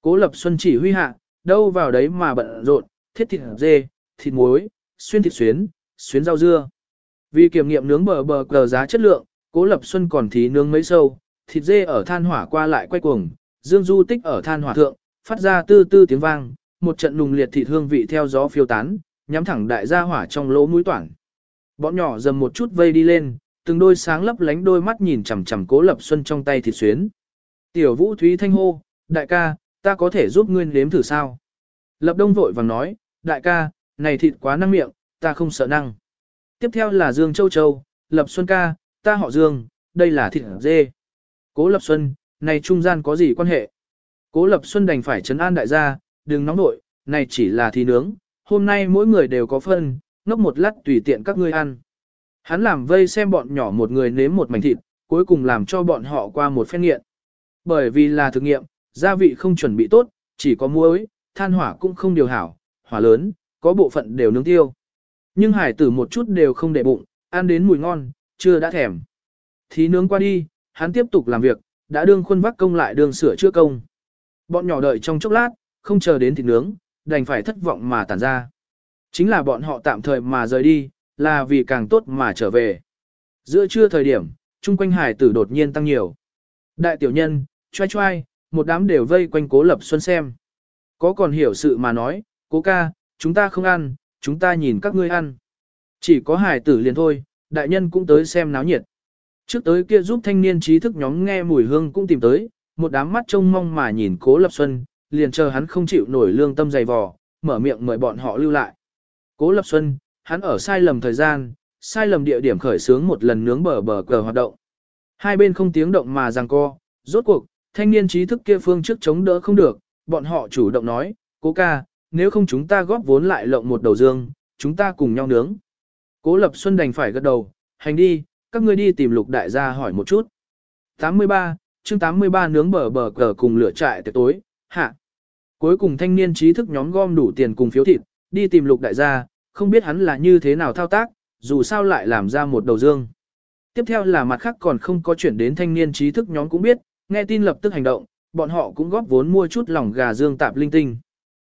Cố Lập Xuân chỉ huy hạ, đâu vào đấy mà bận rộn, thiết thịt dê, thịt muối, xuyên thịt xuyến, xuyến rau dưa. Vì kiểm nghiệm nướng bờ bờ cờ giá chất lượng, Cố Lập Xuân còn thí nướng mấy sâu, thịt dê ở than hỏa qua lại quay cuồng, dương du tích ở than hỏa thượng, phát ra tư tư tiếng vang, một trận nùng liệt thịt hương vị theo gió phiêu tán, nhắm thẳng đại gia hỏa trong lỗ mũi toản. Bọn nhỏ dầm một chút vây đi lên, từng đôi sáng lấp lánh đôi mắt nhìn chằm chằm Cố Lập Xuân trong tay thịt xuyến. Tiểu Vũ Thúy thanh hô, đại ca, ta có thể giúp ngươi nếm thử sao? Lập Đông vội vàng nói, đại ca, này thịt quá năng miệng, ta không sợ năng. Tiếp theo là Dương Châu Châu, Lập Xuân ca, ta họ Dương, đây là thịt dê. Cố Lập Xuân, này trung gian có gì quan hệ? Cố Lập Xuân đành phải chấn an đại gia, đừng nóng nội, này chỉ là thịt nướng, hôm nay mỗi người đều có phân, ngốc một lát tùy tiện các ngươi ăn. Hắn làm vây xem bọn nhỏ một người nếm một mảnh thịt, cuối cùng làm cho bọn họ qua một phen nghiện. Bởi vì là thực nghiệm, gia vị không chuẩn bị tốt, chỉ có muối, than hỏa cũng không điều hảo, hỏa lớn, có bộ phận đều nướng tiêu. Nhưng hải tử một chút đều không để bụng, ăn đến mùi ngon, chưa đã thèm. Thí nướng qua đi, hắn tiếp tục làm việc, đã đương khuôn vắc công lại đương sửa chữa công. Bọn nhỏ đợi trong chốc lát, không chờ đến thịt nướng, đành phải thất vọng mà tản ra. Chính là bọn họ tạm thời mà rời đi, là vì càng tốt mà trở về. Giữa trưa thời điểm, chung quanh hải tử đột nhiên tăng nhiều. Đại tiểu nhân, choai choai, một đám đều vây quanh cố lập xuân xem. Có còn hiểu sự mà nói, cố ca, chúng ta không ăn, chúng ta nhìn các ngươi ăn. Chỉ có hải tử liền thôi, đại nhân cũng tới xem náo nhiệt. Trước tới kia giúp thanh niên trí thức nhóm nghe mùi hương cũng tìm tới, một đám mắt trông mong mà nhìn cố lập xuân, liền chờ hắn không chịu nổi lương tâm dày vò, mở miệng mời bọn họ lưu lại. Cố lập xuân, hắn ở sai lầm thời gian, sai lầm địa điểm khởi sướng một lần nướng bờ bờ cờ hoạt động. Hai bên không tiếng động mà giằng co, rốt cuộc, thanh niên trí thức kia phương trước chống đỡ không được, bọn họ chủ động nói, cố ca, nếu không chúng ta góp vốn lại lộng một đầu dương, chúng ta cùng nhau nướng. Cố Lập Xuân đành phải gật đầu, hành đi, các ngươi đi tìm lục đại gia hỏi một chút. 83, chương 83 nướng bờ bờ cờ cùng lửa trại tới tối, hạ. Cuối cùng thanh niên trí thức nhóm gom đủ tiền cùng phiếu thịt, đi tìm lục đại gia, không biết hắn là như thế nào thao tác, dù sao lại làm ra một đầu dương. Tiếp theo là mặt khác còn không có chuyển đến thanh niên trí thức nhóm cũng biết, nghe tin lập tức hành động, bọn họ cũng góp vốn mua chút lòng gà dương tạp linh tinh.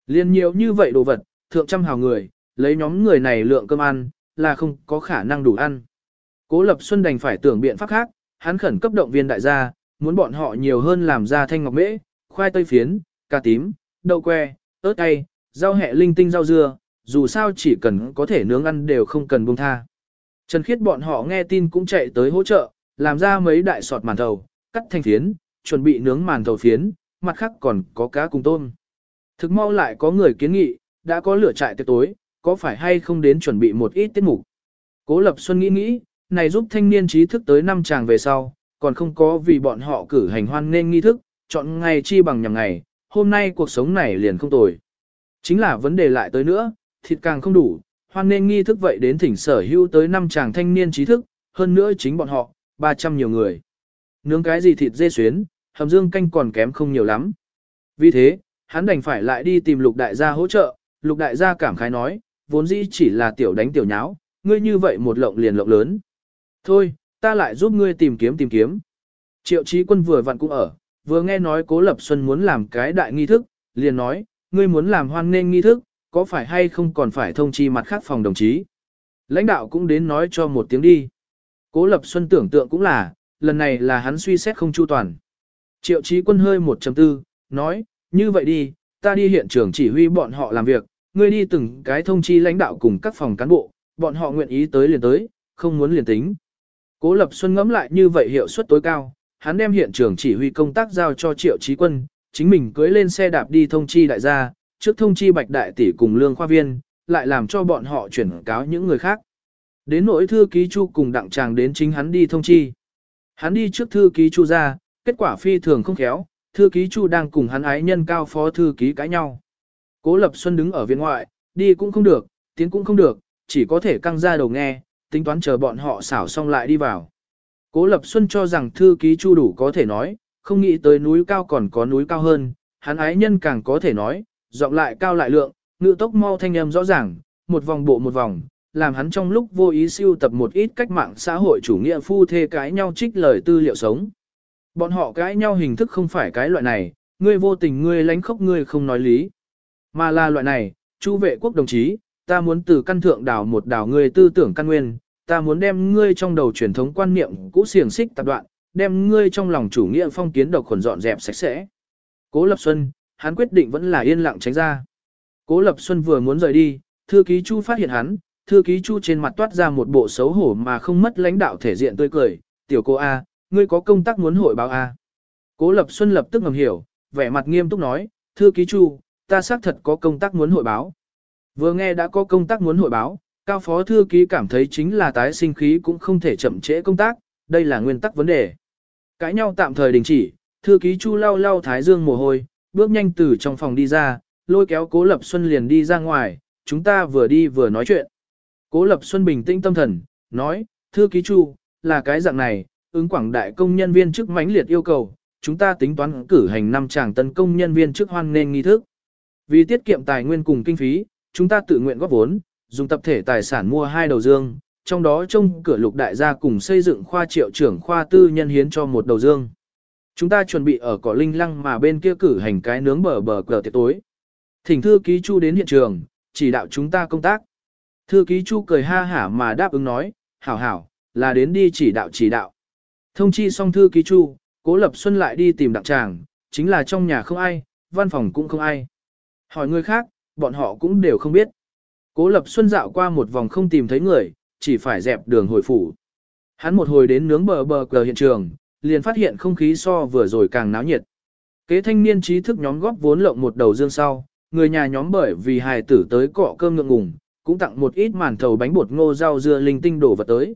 Liên nhiều như vậy đồ vật, thượng trăm hào người, lấy nhóm người này lượng cơm ăn, là không có khả năng đủ ăn. Cố Lập Xuân đành phải tưởng biện pháp khác, hắn khẩn cấp động viên đại gia, muốn bọn họ nhiều hơn làm ra thanh ngọc mễ, khoai tây phiến, cà tím, đậu que, ớt cay, rau hẹ linh tinh rau dưa, dù sao chỉ cần có thể nướng ăn đều không cần buông tha. Trần Khiết bọn họ nghe tin cũng chạy tới hỗ trợ, làm ra mấy đại sọt màn thầu, cắt thành phiến, chuẩn bị nướng màn thầu phiến, mặt khác còn có cá cùng tôm. Thực mau lại có người kiến nghị, đã có lửa trại tiệc tối, có phải hay không đến chuẩn bị một ít tiết mục. Cố Lập Xuân nghĩ nghĩ, này giúp thanh niên trí thức tới năm chàng về sau, còn không có vì bọn họ cử hành hoan nên nghi thức, chọn ngày chi bằng nhằm ngày, hôm nay cuộc sống này liền không tồi. Chính là vấn đề lại tới nữa, thịt càng không đủ, hoan nên nghi thức vậy đến thỉnh sở hữu tới năm chàng thanh niên trí thức, hơn nữa chính bọn họ, 300 nhiều người. Nướng cái gì thịt dê xuyến, hầm dương canh còn kém không nhiều lắm. Vì thế, hắn đành phải lại đi tìm lục đại gia hỗ trợ, lục đại gia cảm khái nói, vốn dĩ chỉ là tiểu đánh tiểu nháo, ngươi như vậy một lộng liền lộng lớn. Thôi, ta lại giúp ngươi tìm kiếm tìm kiếm. Triệu trí quân vừa vặn cũng ở, vừa nghe nói cố lập xuân muốn làm cái đại nghi thức, liền nói, ngươi muốn làm hoan nên nghi thức, có phải hay không còn phải thông chi mặt khác phòng đồng chí. Lãnh đạo cũng đến nói cho một tiếng đi. Cố lập xuân tưởng tượng cũng là, lần này là hắn suy xét không chu toàn. Triệu chí quân hơi 1.4, nói, như vậy đi, ta đi hiện trường chỉ huy bọn họ làm việc, ngươi đi từng cái thông chi lãnh đạo cùng các phòng cán bộ, bọn họ nguyện ý tới liền tới, không muốn liền tính. Cố Lập Xuân ngẫm lại như vậy hiệu suất tối cao, hắn đem hiện trường chỉ huy công tác giao cho Triệu Chí Quân, chính mình cưới lên xe đạp đi thông chi đại gia, trước thông chi Bạch Đại Tỷ cùng Lương Khoa Viên, lại làm cho bọn họ chuyển cáo những người khác. Đến nỗi thư ký Chu cùng đặng chàng đến chính hắn đi thông chi. Hắn đi trước thư ký Chu ra, kết quả phi thường không khéo, thư ký Chu đang cùng hắn ái nhân cao phó thư ký cãi nhau. Cố Lập Xuân đứng ở viện ngoại, đi cũng không được, tiến cũng không được, chỉ có thể căng ra đầu nghe, tính toán chờ bọn họ xảo xong lại đi vào. Cố Lập Xuân cho rằng thư ký Chu đủ có thể nói, không nghĩ tới núi cao còn có núi cao hơn, hắn ái nhân càng có thể nói, giọng lại cao lại lượng, ngữ tốc mau thanh âm rõ ràng, một vòng bộ một vòng, làm hắn trong lúc vô ý siêu tập một ít cách mạng xã hội chủ nghĩa phu thê cãi nhau trích lời tư liệu sống. Bọn họ cãi nhau hình thức không phải cái loại này, ngươi vô tình ngươi lánh khóc ngươi không nói lý. Mà là loại này, chú vệ quốc đồng chí, ta muốn từ căn thượng đảo một đảo ngươi tư tưởng căn nguyên, ta muốn đem ngươi trong đầu truyền thống quan niệm cũ xiềng xích tập đoạn, đem ngươi trong lòng chủ nghĩa phong kiến độc khuẩn dọn dẹp sạch sẽ. Cố Lập Xuân, hắn quyết định vẫn là yên lặng tránh ra. Cố Lập Xuân vừa muốn rời đi, thư ký Chu phát hiện hắn, thư ký Chu trên mặt toát ra một bộ xấu hổ mà không mất lãnh đạo thể diện tươi cười, "Tiểu cô a, ngươi có công tác muốn hội báo a?" Cố Lập Xuân lập tức ngầm hiểu, vẻ mặt nghiêm túc nói, "Thư ký Chu, ta xác thật có công tác muốn hội báo." Vừa nghe đã có công tác muốn hội báo, cao phó thư ký cảm thấy chính là tái sinh khí cũng không thể chậm trễ công tác, đây là nguyên tắc vấn đề. Cãi nhau tạm thời đình chỉ, thư ký Chu lau lau thái dương mồ hôi, bước nhanh từ trong phòng đi ra, lôi kéo Cố Lập Xuân liền đi ra ngoài, chúng ta vừa đi vừa nói chuyện. Cố Lập Xuân bình tĩnh tâm thần, nói, thư ký Chu, là cái dạng này, ứng quảng đại công nhân viên chức mãnh liệt yêu cầu, chúng ta tính toán cử hành năm chàng tân công nhân viên chức hoan nên nghi thức. Vì tiết kiệm tài nguyên cùng kinh phí, chúng ta tự nguyện góp vốn, dùng tập thể tài sản mua hai đầu dương, trong đó trông cửa lục đại gia cùng xây dựng khoa triệu trưởng khoa tư nhân hiến cho một đầu dương. Chúng ta chuẩn bị ở cỏ linh lăng mà bên kia cử hành cái nướng bờ bờ cờ tiệc tối. Thỉnh thư ký Chu đến hiện trường, chỉ đạo chúng ta công tác. Thư ký Chu cười ha hả mà đáp ứng nói, hảo hảo, là đến đi chỉ đạo chỉ đạo. Thông chi xong thư ký Chu, Cố Lập Xuân lại đi tìm đặc tràng, chính là trong nhà không ai, văn phòng cũng không ai. Hỏi người khác, bọn họ cũng đều không biết. Cố Lập Xuân dạo qua một vòng không tìm thấy người, chỉ phải dẹp đường hồi phủ. Hắn một hồi đến nướng bờ bờ cờ hiện trường, liền phát hiện không khí so vừa rồi càng náo nhiệt. Kế thanh niên trí thức nhóm góp vốn lộng một đầu dương sau, người nhà nhóm bởi vì hài tử tới cọ cơm ngượng ngùng, cũng tặng một ít màn thầu bánh bột ngô rau dưa linh tinh đổ vật tới.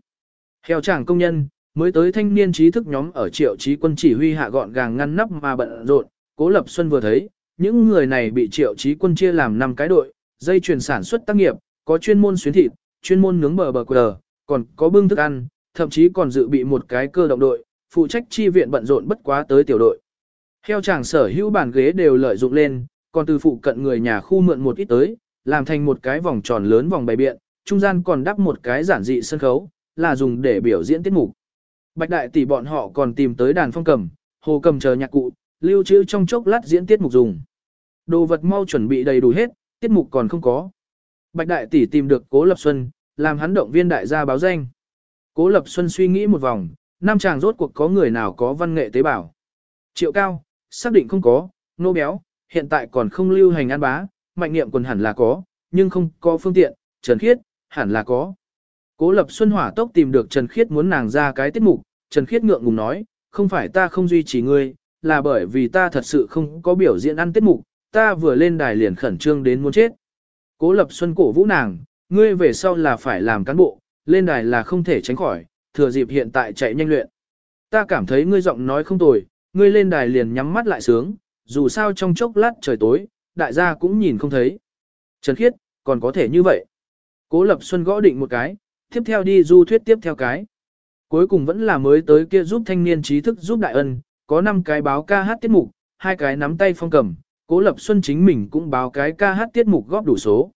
Heo chàng công nhân, mới tới thanh niên trí thức nhóm ở triệu trí quân chỉ huy hạ gọn gàng ngăn nắp mà bận rộn, cố lập xuân vừa thấy, những người này bị triệu trí quân chia làm 5 cái đội, dây chuyển sản xuất tác nghiệp, có chuyên môn xuyến thịt, chuyên môn nướng bờ bờ quờ, còn có bưng thức ăn, thậm chí còn dự bị một cái cơ động đội, phụ trách chi viện bận rộn bất quá tới tiểu đội. Theo chàng sở hữu bàn ghế đều lợi dụng lên, còn từ phụ cận người nhà khu mượn một ít tới, làm thành một cái vòng tròn lớn vòng bày biện, trung gian còn đắp một cái giản dị sân khấu, là dùng để biểu diễn tiết mục. Bạch đại tỷ bọn họ còn tìm tới đàn phong cầm, hồ cầm chờ nhạc cụ, lưu trữ trong chốc lát diễn tiết mục dùng. Đồ vật mau chuẩn bị đầy đủ hết, tiết mục còn không có. Bạch đại tỷ tìm được Cố Lập Xuân, làm hắn động viên đại gia báo danh. Cố Lập Xuân suy nghĩ một vòng, Nam chàng rốt cuộc có người nào có văn nghệ tế bào. Triệu cao, xác định không có, nô béo, hiện tại còn không lưu hành ăn bá, mạnh niệm quần hẳn là có, nhưng không có phương tiện, Trần Khiết, hẳn là có. Cố Lập Xuân hỏa tốc tìm được Trần Khiết muốn nàng ra cái tiết mục, Trần Khiết ngượng ngùng nói, không phải ta không duy trì ngươi, là bởi vì ta thật sự không có biểu diễn ăn tiết mục, ta vừa lên đài liền khẩn trương đến muốn chết. Cố Lập Xuân cổ vũ nàng, ngươi về sau là phải làm cán bộ, lên đài là không thể tránh khỏi, thừa dịp hiện tại chạy nhanh luyện. Ta cảm thấy ngươi giọng nói không tồi, ngươi lên đài liền nhắm mắt lại sướng, dù sao trong chốc lát trời tối, đại gia cũng nhìn không thấy. Trần Khiết, còn có thể như vậy. Cố Lập Xuân gõ định một cái, tiếp theo đi du thuyết tiếp theo cái. Cuối cùng vẫn là mới tới kia giúp thanh niên trí thức giúp đại ân, có 5 cái báo ca hát tiết mục, hai cái nắm tay phong cầm, Cố Lập Xuân chính mình cũng báo cái ca hát tiết mục góp đủ số.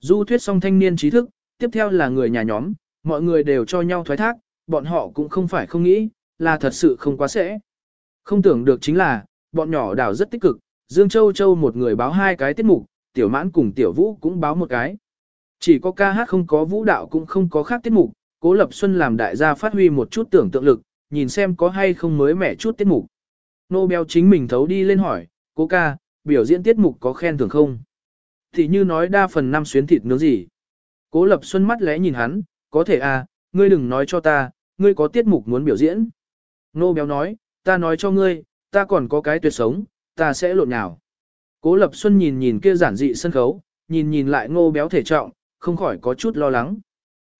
Du thuyết xong thanh niên trí thức, tiếp theo là người nhà nhóm, mọi người đều cho nhau thoái thác, bọn họ cũng không phải không nghĩ, là thật sự không quá sẽ. Không tưởng được chính là, bọn nhỏ đảo rất tích cực, Dương Châu Châu một người báo hai cái tiết mục, Tiểu Mãn cùng Tiểu Vũ cũng báo một cái. Chỉ có ca hát không có vũ đạo cũng không có khác tiết mục, Cố Lập Xuân làm đại gia phát huy một chút tưởng tượng lực, nhìn xem có hay không mới mẻ chút tiết mục. Nô Bèo chính mình thấu đi lên hỏi, cố ca, biểu diễn tiết mục có khen thưởng không? Thì như nói đa phần năm xuyến thịt nướng gì? Cố Lập Xuân mắt lẽ nhìn hắn, có thể à, ngươi đừng nói cho ta, ngươi có tiết mục muốn biểu diễn. Nô béo nói, ta nói cho ngươi, ta còn có cái tuyệt sống, ta sẽ lộn nào. Cố Lập Xuân nhìn nhìn kia giản dị sân khấu, nhìn nhìn lại ngô béo thể trọng, không khỏi có chút lo lắng.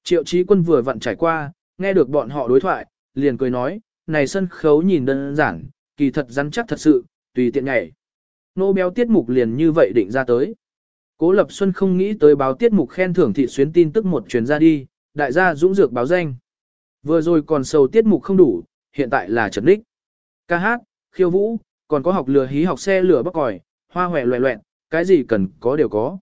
Triệu Chí Quân vừa vặn trải qua, nghe được bọn họ đối thoại, liền cười nói, này sân khấu nhìn đơn giản, kỳ thật rắn chắc thật sự, tùy tiện nhảy. Nô béo tiết mục liền như vậy định ra tới. Cố Lập Xuân không nghĩ tới báo tiết mục khen thưởng thị xuyến tin tức một truyền ra đi, đại gia dũng dược báo danh. Vừa rồi còn sầu tiết mục không đủ, hiện tại là trật đích. Ca hát, khiêu vũ, còn có học lừa hí học xe lửa bắc còi, hoa hòe loẹ loẹn, cái gì cần có đều có.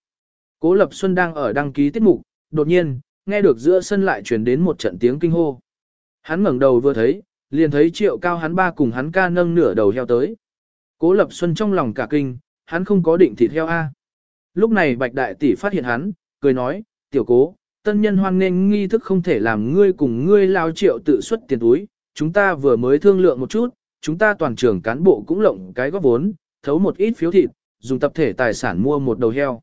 Cố Lập Xuân đang ở đăng ký tiết mục, đột nhiên, nghe được giữa sân lại truyền đến một trận tiếng kinh hô. Hắn ngẩng đầu vừa thấy, liền thấy triệu cao hắn ba cùng hắn ca nâng nửa đầu heo tới. Cố Lập Xuân trong lòng cả kinh, hắn không có định thịt heo A. Lúc này Bạch Đại Tỷ phát hiện hắn, cười nói, tiểu cố, tân nhân hoan nghênh nghi thức không thể làm ngươi cùng ngươi lao triệu tự xuất tiền túi, chúng ta vừa mới thương lượng một chút, chúng ta toàn trường cán bộ cũng lộng cái góp vốn, thấu một ít phiếu thịt, dùng tập thể tài sản mua một đầu heo.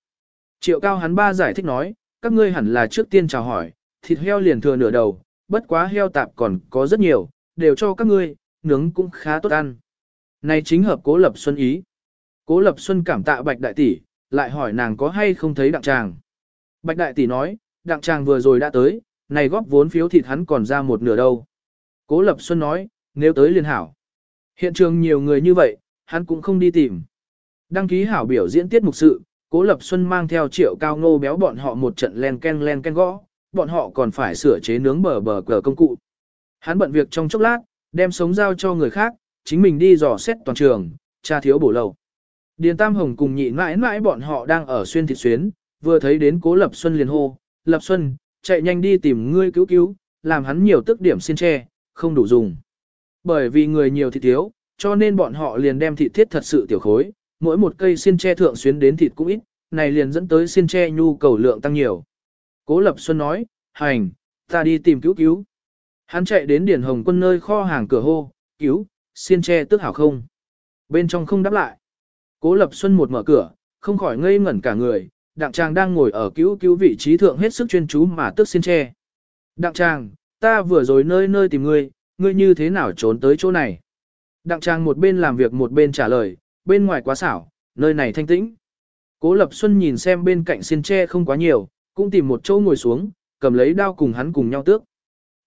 Triệu cao hắn ba giải thích nói, các ngươi hẳn là trước tiên chào hỏi, thịt heo liền thừa nửa đầu, bất quá heo tạp còn có rất nhiều, đều cho các ngươi, nướng cũng khá tốt ăn. Này chính hợp Cố Lập Xuân ý. Cố Lập Xuân cảm tạ Bạch Đại Tỷ, lại hỏi nàng có hay không thấy đặng tràng. Bạch Đại Tỷ nói, đặng chàng vừa rồi đã tới, này góp vốn phiếu thịt hắn còn ra một nửa đâu. Cố Lập Xuân nói, nếu tới liền hảo. Hiện trường nhiều người như vậy, hắn cũng không đi tìm. Đăng ký hảo biểu diễn tiết mục sự, Cố Lập Xuân mang theo triệu cao ngô béo bọn họ một trận len ken len ken gõ, bọn họ còn phải sửa chế nướng bờ bờ cờ công cụ. Hắn bận việc trong chốc lát, đem sống giao cho người khác, chính mình đi dò xét toàn trường, cha thiếu bổ lầu. Điền Tam Hồng cùng nhị mãi mãi bọn họ đang ở xuyên thịt xuyến, vừa thấy đến Cố Lập Xuân liền hô, Lập Xuân, chạy nhanh đi tìm ngươi cứu cứu, làm hắn nhiều tức điểm xin tre, không đủ dùng. Bởi vì người nhiều thịt thiếu, cho nên bọn họ liền đem thịt thiết thật sự tiểu khối, mỗi một cây xin tre thượng xuyến đến thịt cũng ít, này liền dẫn tới xin tre nhu cầu lượng tăng nhiều. Cố Lập Xuân nói, hành, ta đi tìm cứu cứu. Hắn chạy đến Điển Hồng quân nơi kho hàng cửa hô, cứu, xin tre tức hảo không. Bên trong không đáp lại. Cố Lập Xuân một mở cửa, không khỏi ngây ngẩn cả người, đặng tràng đang ngồi ở cứu cứu vị trí thượng hết sức chuyên chú mà tức xin tre. Đặng tràng, ta vừa rồi nơi nơi tìm ngươi, ngươi như thế nào trốn tới chỗ này. Đặng tràng một bên làm việc một bên trả lời, bên ngoài quá xảo, nơi này thanh tĩnh. Cố Lập Xuân nhìn xem bên cạnh xin tre không quá nhiều, cũng tìm một chỗ ngồi xuống, cầm lấy đao cùng hắn cùng nhau tước.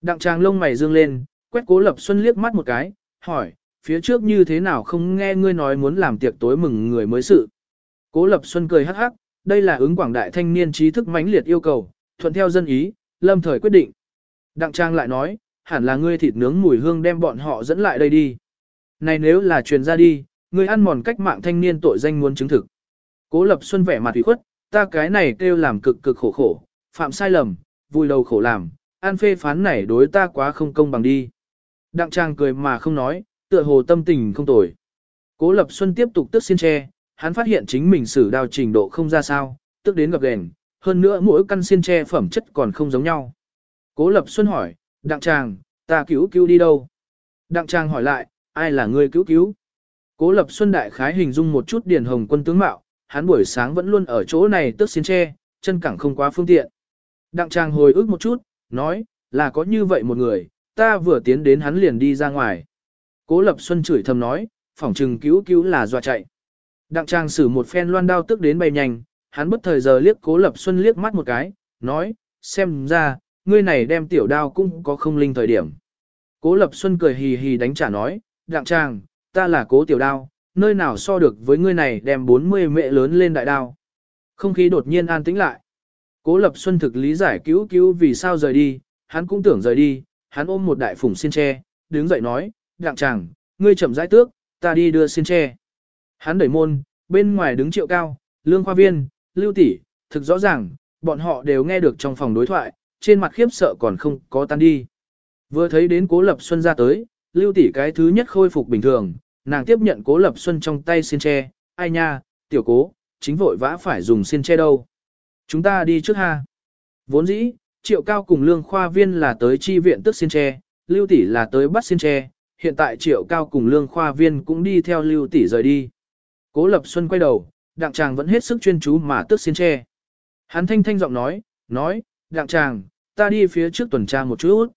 Đặng tràng lông mày dương lên, quét Cố Lập Xuân liếc mắt một cái, hỏi, phía trước như thế nào không nghe ngươi nói muốn làm tiệc tối mừng người mới sự. Cố Lập Xuân cười hắc hắc, đây là ứng quảng đại thanh niên trí thức mãnh liệt yêu cầu, thuận theo dân ý, lâm thời quyết định. Đặng Trang lại nói, hẳn là ngươi thịt nướng mùi hương đem bọn họ dẫn lại đây đi. Này nếu là truyền ra đi, ngươi ăn mòn cách mạng thanh niên tội danh muốn chứng thực. Cố Lập Xuân vẻ mặt ủy khuất, ta cái này kêu làm cực cực khổ khổ, phạm sai lầm, vui đầu khổ làm, an phê phán này đối ta quá không công bằng đi. Đặng Trang cười mà không nói, tựa hồ tâm tình không tồi. Cố Lập Xuân tiếp tục tức xin tre, hắn phát hiện chính mình sử đao trình độ không ra sao, tức đến gặp đèn, hơn nữa mỗi căn xiên tre phẩm chất còn không giống nhau. Cố Lập Xuân hỏi, Đặng Tràng, ta cứu cứu đi đâu? Đặng Tràng hỏi lại, ai là người cứu cứu? Cố Lập Xuân đại khái hình dung một chút điển hồng quân tướng mạo, hắn buổi sáng vẫn luôn ở chỗ này tức xiên tre, chân cẳng không quá phương tiện. Đặng Tràng hồi ức một chút, nói, là có như vậy một người, ta vừa tiến đến hắn liền đi ra ngoài. Cố Lập Xuân chửi thầm nói, phỏng trừng cứu cứu là dọa chạy. Đặng trang sử một phen loan đao tức đến bay nhanh, hắn bất thời giờ liếc Cố Lập Xuân liếc mắt một cái, nói, xem ra, ngươi này đem tiểu đao cũng có không linh thời điểm. Cố Lập Xuân cười hì hì đánh trả nói, đặng trang, ta là cố tiểu đao, nơi nào so được với ngươi này đem 40 mẹ lớn lên đại đao. Không khí đột nhiên an tĩnh lại. Cố Lập Xuân thực lý giải cứu cứu vì sao rời đi, hắn cũng tưởng rời đi, hắn ôm một đại phủng xin tre, đứng dậy nói, đặng chàng, ngươi chậm rãi tước, ta đi đưa xin tre. Hắn đẩy môn, bên ngoài đứng triệu cao, lương khoa viên, lưu tỷ, thực rõ ràng, bọn họ đều nghe được trong phòng đối thoại, trên mặt khiếp sợ còn không có tan đi. Vừa thấy đến cố lập xuân ra tới, lưu tỷ cái thứ nhất khôi phục bình thường, nàng tiếp nhận cố lập xuân trong tay xin tre, ai nha, tiểu cố, chính vội vã phải dùng xin che đâu. Chúng ta đi trước ha. Vốn dĩ, triệu cao cùng lương khoa viên là tới chi viện tức xin che, lưu tỷ là tới bắt xin che, hiện tại triệu cao cùng lương khoa viên cũng đi theo lưu tỷ rời đi. Cố Lập Xuân quay đầu, đặng tràng vẫn hết sức chuyên chú mà tức xiên tre. Hắn thanh thanh giọng nói, nói, đặng tràng, ta đi phía trước tuần tra một chút.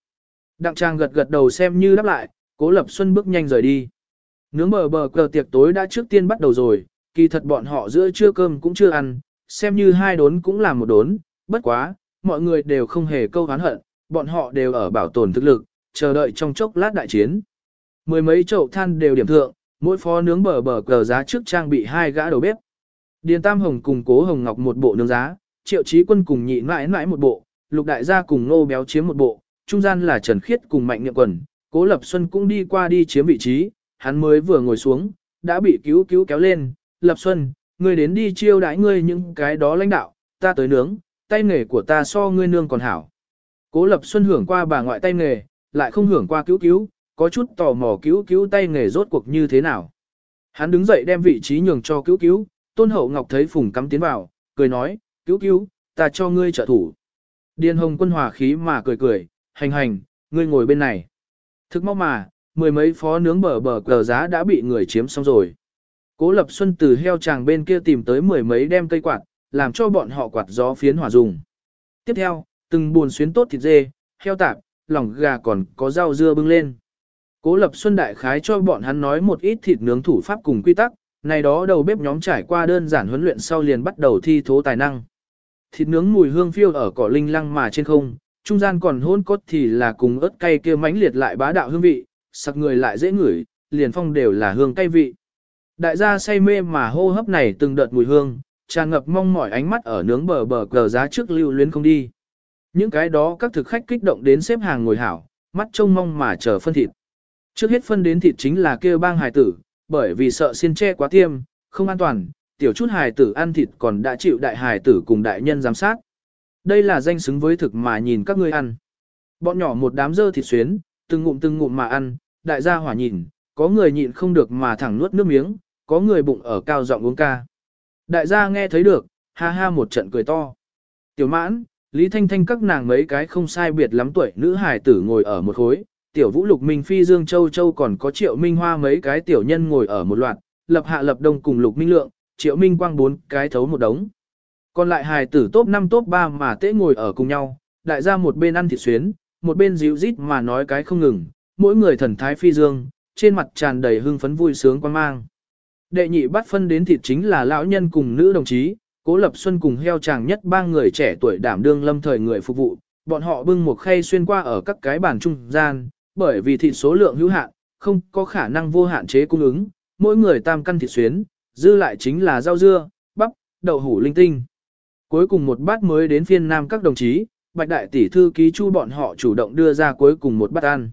Đặng tràng gật gật đầu xem như đáp lại, cố Lập Xuân bước nhanh rời đi. Nướng bờ bờ cờ tiệc tối đã trước tiên bắt đầu rồi, kỳ thật bọn họ giữa trưa cơm cũng chưa ăn, xem như hai đốn cũng là một đốn, bất quá, mọi người đều không hề câu hán hận, bọn họ đều ở bảo tồn thực lực, chờ đợi trong chốc lát đại chiến. Mười mấy chậu than đều điểm thượng, mỗi phó nướng bờ bờ cờ giá trước trang bị hai gã đầu bếp. Điền Tam Hồng cùng Cố Hồng Ngọc một bộ nướng giá, Triệu Chí Quân cùng nhị mãi mãi một bộ, Lục Đại gia cùng Nô Béo chiếm một bộ, trung gian là Trần Khiết cùng Mạnh Niệm Quần, Cố Lập Xuân cũng đi qua đi chiếm vị trí, hắn mới vừa ngồi xuống, đã bị cứu cứu kéo lên, Lập Xuân, ngươi đến đi chiêu đãi ngươi những cái đó lãnh đạo, ta tới nướng, tay nghề của ta so ngươi nương còn hảo. Cố Lập Xuân hưởng qua bà ngoại tay nghề, lại không hưởng qua cứu cứu, có chút tò mò cứu cứu tay nghề rốt cuộc như thế nào. Hắn đứng dậy đem vị trí nhường cho cứu cứu, tôn hậu ngọc thấy phùng cắm tiến vào, cười nói, cứu cứu, ta cho ngươi trợ thủ. Điền hồng quân hòa khí mà cười cười, hành hành, ngươi ngồi bên này. Thức mau mà, mười mấy phó nướng bờ bờ cờ giá đã bị người chiếm xong rồi. Cố Lập Xuân từ heo chàng bên kia tìm tới mười mấy đem cây quạt, làm cho bọn họ quạt gió phiến hỏa dùng. Tiếp theo, từng buồn xuyến tốt thịt dê, heo tạp, lòng gà còn có rau dưa bưng lên. Cố Lập Xuân đại khái cho bọn hắn nói một ít thịt nướng thủ pháp cùng quy tắc, này đó đầu bếp nhóm trải qua đơn giản huấn luyện sau liền bắt đầu thi thố tài năng. Thịt nướng mùi hương phiêu ở cỏ linh lăng mà trên không, trung gian còn hôn cốt thì là cùng ớt cay kia mãnh liệt lại bá đạo hương vị, sặc người lại dễ ngửi, liền phong đều là hương cay vị. Đại gia say mê mà hô hấp này từng đợt mùi hương, tràn ngập mong mỏi ánh mắt ở nướng bờ bờ cờ giá trước lưu luyến không đi. Những cái đó các thực khách kích động đến xếp hàng ngồi hảo, mắt trông mong mà chờ phân thịt. Trước hết phân đến thịt chính là kêu bang hài tử, bởi vì sợ xiên che quá tiêm, không an toàn, tiểu chút hài tử ăn thịt còn đã chịu đại hài tử cùng đại nhân giám sát. Đây là danh xứng với thực mà nhìn các ngươi ăn. Bọn nhỏ một đám dơ thịt xuyến, từng ngụm từng ngụm mà ăn, đại gia hỏa nhìn, có người nhịn không được mà thẳng nuốt nước miếng, có người bụng ở cao giọng uống ca. Đại gia nghe thấy được, ha ha một trận cười to. Tiểu mãn, Lý Thanh Thanh các nàng mấy cái không sai biệt lắm tuổi nữ hài tử ngồi ở một khối, tiểu vũ lục minh phi dương châu châu còn có triệu minh hoa mấy cái tiểu nhân ngồi ở một loạt, lập hạ lập đông cùng lục minh lượng, triệu minh quang bốn cái thấu một đống. Còn lại hài tử top 5 top 3 mà tễ ngồi ở cùng nhau, đại gia một bên ăn thịt xuyến, một bên dịu rít mà nói cái không ngừng, mỗi người thần thái phi dương, trên mặt tràn đầy hưng phấn vui sướng quan mang. Đệ nhị bắt phân đến thịt chính là lão nhân cùng nữ đồng chí, Cố Lập Xuân cùng heo chàng nhất ba người trẻ tuổi đảm đương lâm thời người phục vụ, bọn họ bưng một khay xuyên qua ở các cái bàn trung gian, bởi vì thịt số lượng hữu hạn, không có khả năng vô hạn chế cung ứng, mỗi người tam căn thịt xuyến, dư lại chính là rau dưa, bắp, đậu hủ linh tinh. Cuối cùng một bát mới đến phiên nam các đồng chí, bạch đại tỷ thư ký chu bọn họ chủ động đưa ra cuối cùng một bát ăn.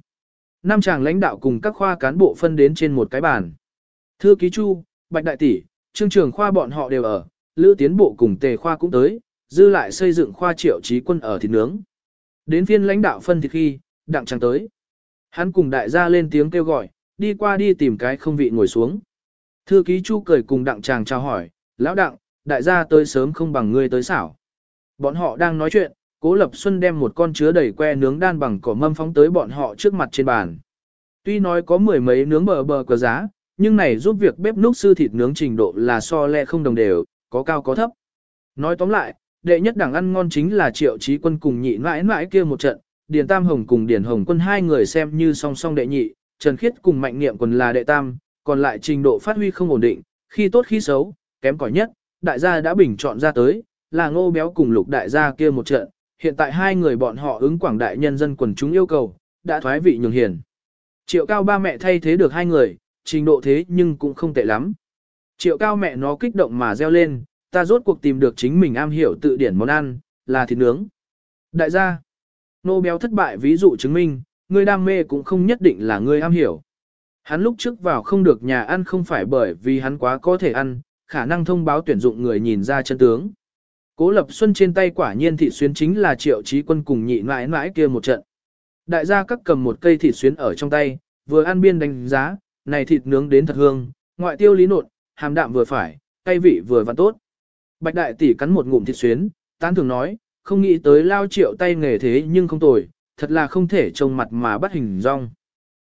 Năm chàng lãnh đạo cùng các khoa cán bộ phân đến trên một cái bàn. Thư ký chu, bạch đại tỷ, trương trường khoa bọn họ đều ở, lữ tiến bộ cùng tề khoa cũng tới, dư lại xây dựng khoa triệu trí quân ở thịt nướng. Đến phiên lãnh đạo phân thịt khi, đặng chàng tới. Hắn cùng đại gia lên tiếng kêu gọi, đi qua đi tìm cái không vị ngồi xuống. Thư ký chu cười cùng đặng chàng chào hỏi, lão đặng, đại gia tới sớm không bằng ngươi tới xảo. Bọn họ đang nói chuyện, Cố Lập Xuân đem một con chứa đầy que nướng đan bằng cỏ mâm phóng tới bọn họ trước mặt trên bàn. Tuy nói có mười mấy nướng bờ bờ cờ giá, nhưng này giúp việc bếp núc sư thịt nướng trình độ là so lẹ không đồng đều, có cao có thấp. Nói tóm lại, đệ nhất đẳng ăn ngon chính là triệu trí quân cùng nhị mãi mãi kia một trận, Điền Tam Hồng cùng Điền Hồng quân hai người xem như song song đệ nhị, Trần Khiết cùng Mạnh Niệm quân là đệ tam, còn lại trình độ phát huy không ổn định, khi tốt khi xấu, kém cỏi nhất, đại gia đã bình chọn ra tới, là ngô béo cùng lục đại gia kia một trận, hiện tại hai người bọn họ ứng quảng đại nhân dân quần chúng yêu cầu, đã thoái vị nhường hiền. Triệu cao ba mẹ thay thế được hai người, trình độ thế nhưng cũng không tệ lắm. Triệu cao mẹ nó kích động mà reo lên, ta rốt cuộc tìm được chính mình am hiểu tự điển món ăn, là thịt nướng. Đại gia, nô béo thất bại ví dụ chứng minh, người đam mê cũng không nhất định là người am hiểu. Hắn lúc trước vào không được nhà ăn không phải bởi vì hắn quá có thể ăn, khả năng thông báo tuyển dụng người nhìn ra chân tướng. Cố Lập Xuân trên tay quả nhiên thị xuyến chính là triệu trí quân cùng nhị mãi mãi kia một trận. Đại gia các cầm một cây thịt xuyến ở trong tay, vừa ăn biên đánh giá, này thịt nướng đến thật hương, ngoại tiêu lý nột, hàm đạm vừa phải, cay vị vừa vặn tốt. Bạch đại tỷ cắn một ngụm thịt xuyến, tán thường nói, không nghĩ tới lao triệu tay nghề thế nhưng không tồi, thật là không thể trông mặt mà bắt hình rong.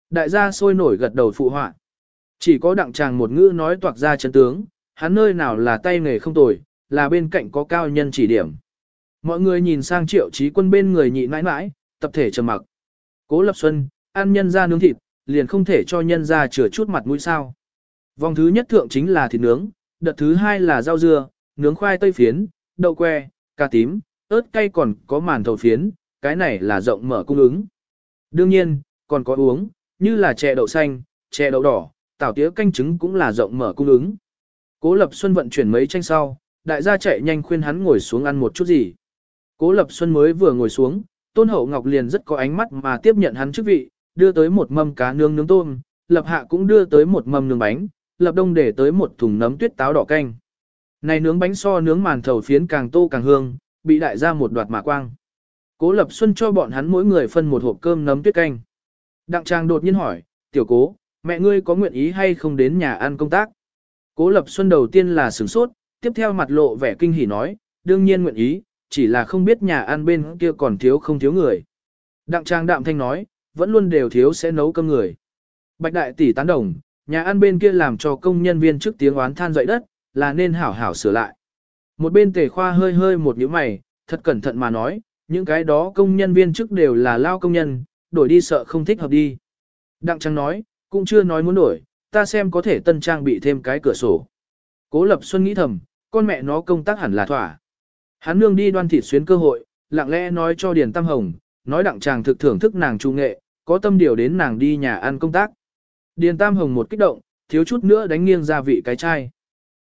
Đại gia sôi nổi gật đầu phụ họa. Chỉ có đặng chàng một ngữ nói toạc ra chân tướng, hắn nơi nào là tay nghề không tồi, là bên cạnh có cao nhân chỉ điểm. Mọi người nhìn sang triệu trí quân bên người nhị mãi mãi, tập thể trầm mặc. Cố Lập Xuân, ăn nhân ra nướng thịt, liền không thể cho nhân ra chừa chút mặt mũi sao. Vòng thứ nhất thượng chính là thịt nướng, đợt thứ hai là rau dưa, nướng khoai tây phiến, đậu que, cà tím, ớt cay còn có màn thầu phiến, cái này là rộng mở cung ứng. Đương nhiên, còn có uống, như là chè đậu xanh, chè đậu đỏ, tảo tía canh trứng cũng là rộng mở cung ứng. Cố Lập Xuân vận chuyển mấy tranh sau, đại gia chạy nhanh khuyên hắn ngồi xuống ăn một chút gì. Cố Lập Xuân mới vừa ngồi xuống, Tôn Hậu Ngọc liền rất có ánh mắt mà tiếp nhận hắn chức vị, đưa tới một mâm cá nướng nướng tôm, Lập Hạ cũng đưa tới một mâm nướng bánh, Lập Đông để tới một thùng nấm tuyết táo đỏ canh. Này nướng bánh so nướng màn thầu phiến càng tô càng hương, bị đại gia một đoạt mà quang. Cố Lập Xuân cho bọn hắn mỗi người phân một hộp cơm nấm tuyết canh. Đặng Trang đột nhiên hỏi, tiểu cố, mẹ ngươi có nguyện ý hay không đến nhà ăn công tác? Cố Lập Xuân đầu tiên là sửng sốt, tiếp theo mặt lộ vẻ kinh hỉ nói, đương nhiên nguyện ý, chỉ là không biết nhà ăn bên kia còn thiếu không thiếu người. Đặng trang đạm thanh nói, vẫn luôn đều thiếu sẽ nấu cơm người. Bạch đại tỷ tán đồng, nhà ăn bên kia làm cho công nhân viên trước tiếng oán than dậy đất, là nên hảo hảo sửa lại. Một bên tề khoa hơi hơi một nhíu mày, thật cẩn thận mà nói, những cái đó công nhân viên trước đều là lao công nhân, đổi đi sợ không thích hợp đi. Đặng trang nói, cũng chưa nói muốn đổi, ta xem có thể tân trang bị thêm cái cửa sổ. Cố Lập Xuân nghĩ thầm, con mẹ nó công tác hẳn là thỏa. Hắn nương đi đoan thịt xuyến cơ hội, lặng lẽ nói cho Điền Tam Hồng, nói đặng chàng thực thưởng thức nàng trung nghệ, có tâm điều đến nàng đi nhà ăn công tác. Điền Tam Hồng một kích động, thiếu chút nữa đánh nghiêng ra vị cái chai.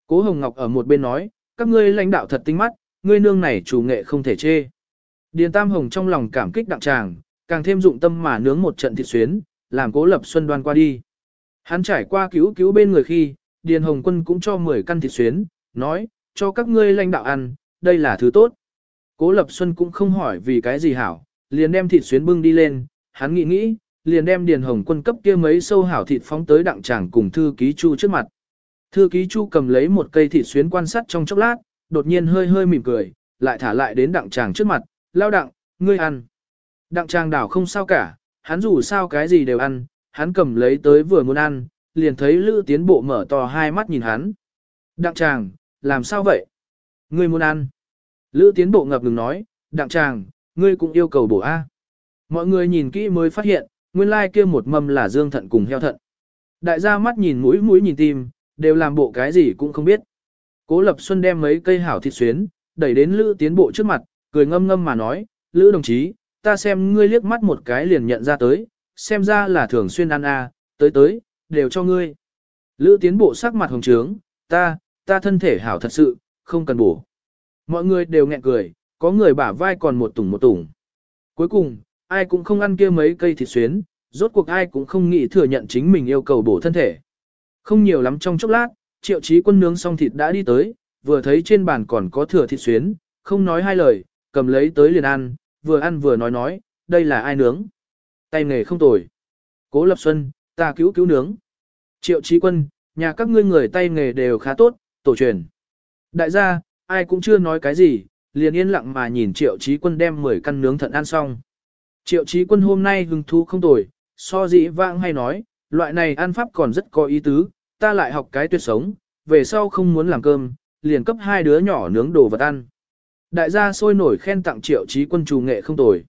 Cố Hồng Ngọc ở một bên nói, các ngươi lãnh đạo thật tinh mắt, ngươi nương này chủ nghệ không thể chê. Điền Tam Hồng trong lòng cảm kích đặng Tràng, càng thêm dụng tâm mà nướng một trận thịt xuyến, làm Cố Lập Xuân đoan qua đi. Hắn trải qua cứu cứu bên người khi, Điền Hồng Quân cũng cho 10 căn thịt xuyến, nói, cho các ngươi lãnh đạo ăn, đây là thứ tốt. Cố Lập Xuân cũng không hỏi vì cái gì hảo, liền đem thịt xuyến bưng đi lên, hắn nghĩ nghĩ, liền đem Điền Hồng Quân cấp kia mấy sâu hảo thịt phóng tới đặng tràng cùng thư ký Chu trước mặt. Thư ký Chu cầm lấy một cây thịt xuyến quan sát trong chốc lát, đột nhiên hơi hơi mỉm cười, lại thả lại đến đặng tràng trước mặt, lao đặng, ngươi ăn. Đặng tràng đảo không sao cả, hắn dù sao cái gì đều ăn, hắn cầm lấy tới vừa muốn ăn, liền thấy Lữ Tiến Bộ mở to hai mắt nhìn hắn. Đặng tràng, làm sao vậy? Ngươi muốn ăn. Lữ Tiến Bộ ngập ngừng nói, đặng tràng, ngươi cũng yêu cầu bổ A. Mọi người nhìn kỹ mới phát hiện, nguyên lai kia một mâm là dương thận cùng heo thận. Đại gia mắt nhìn mũi mũi nhìn tim, đều làm bộ cái gì cũng không biết. Cố Lập Xuân đem mấy cây hảo thịt xuyến, đẩy đến Lữ Tiến Bộ trước mặt, cười ngâm ngâm mà nói, Lữ đồng chí, ta xem ngươi liếc mắt một cái liền nhận ra tới, xem ra là thường xuyên ăn a, tới tới, đều cho ngươi. Lữ tiến bộ sắc mặt hồng trướng, ta, ta thân thể hảo thật sự, không cần bổ. Mọi người đều nghẹn cười, có người bả vai còn một tủng một tủng. Cuối cùng, ai cũng không ăn kia mấy cây thịt xuyến, rốt cuộc ai cũng không nghĩ thừa nhận chính mình yêu cầu bổ thân thể. Không nhiều lắm trong chốc lát, triệu chí quân nướng xong thịt đã đi tới, vừa thấy trên bàn còn có thừa thịt xuyến, không nói hai lời, cầm lấy tới liền ăn, vừa ăn vừa nói nói, đây là ai nướng. Tay nghề không tồi. Cố Lập Xuân, ta cứu cứu nướng. Triệu Chí Quân, nhà các ngươi người tay nghề đều khá tốt, tổ truyền. Đại gia, ai cũng chưa nói cái gì, liền yên lặng mà nhìn Triệu Chí Quân đem 10 căn nướng thận ăn xong. Triệu Chí Quân hôm nay hứng thú không tồi, so dĩ vãng hay nói, loại này ăn pháp còn rất có ý tứ, ta lại học cái tuyệt sống, về sau không muốn làm cơm, liền cấp hai đứa nhỏ nướng đồ vật ăn. Đại gia sôi nổi khen tặng Triệu Chí Quân chủ nghệ không tồi.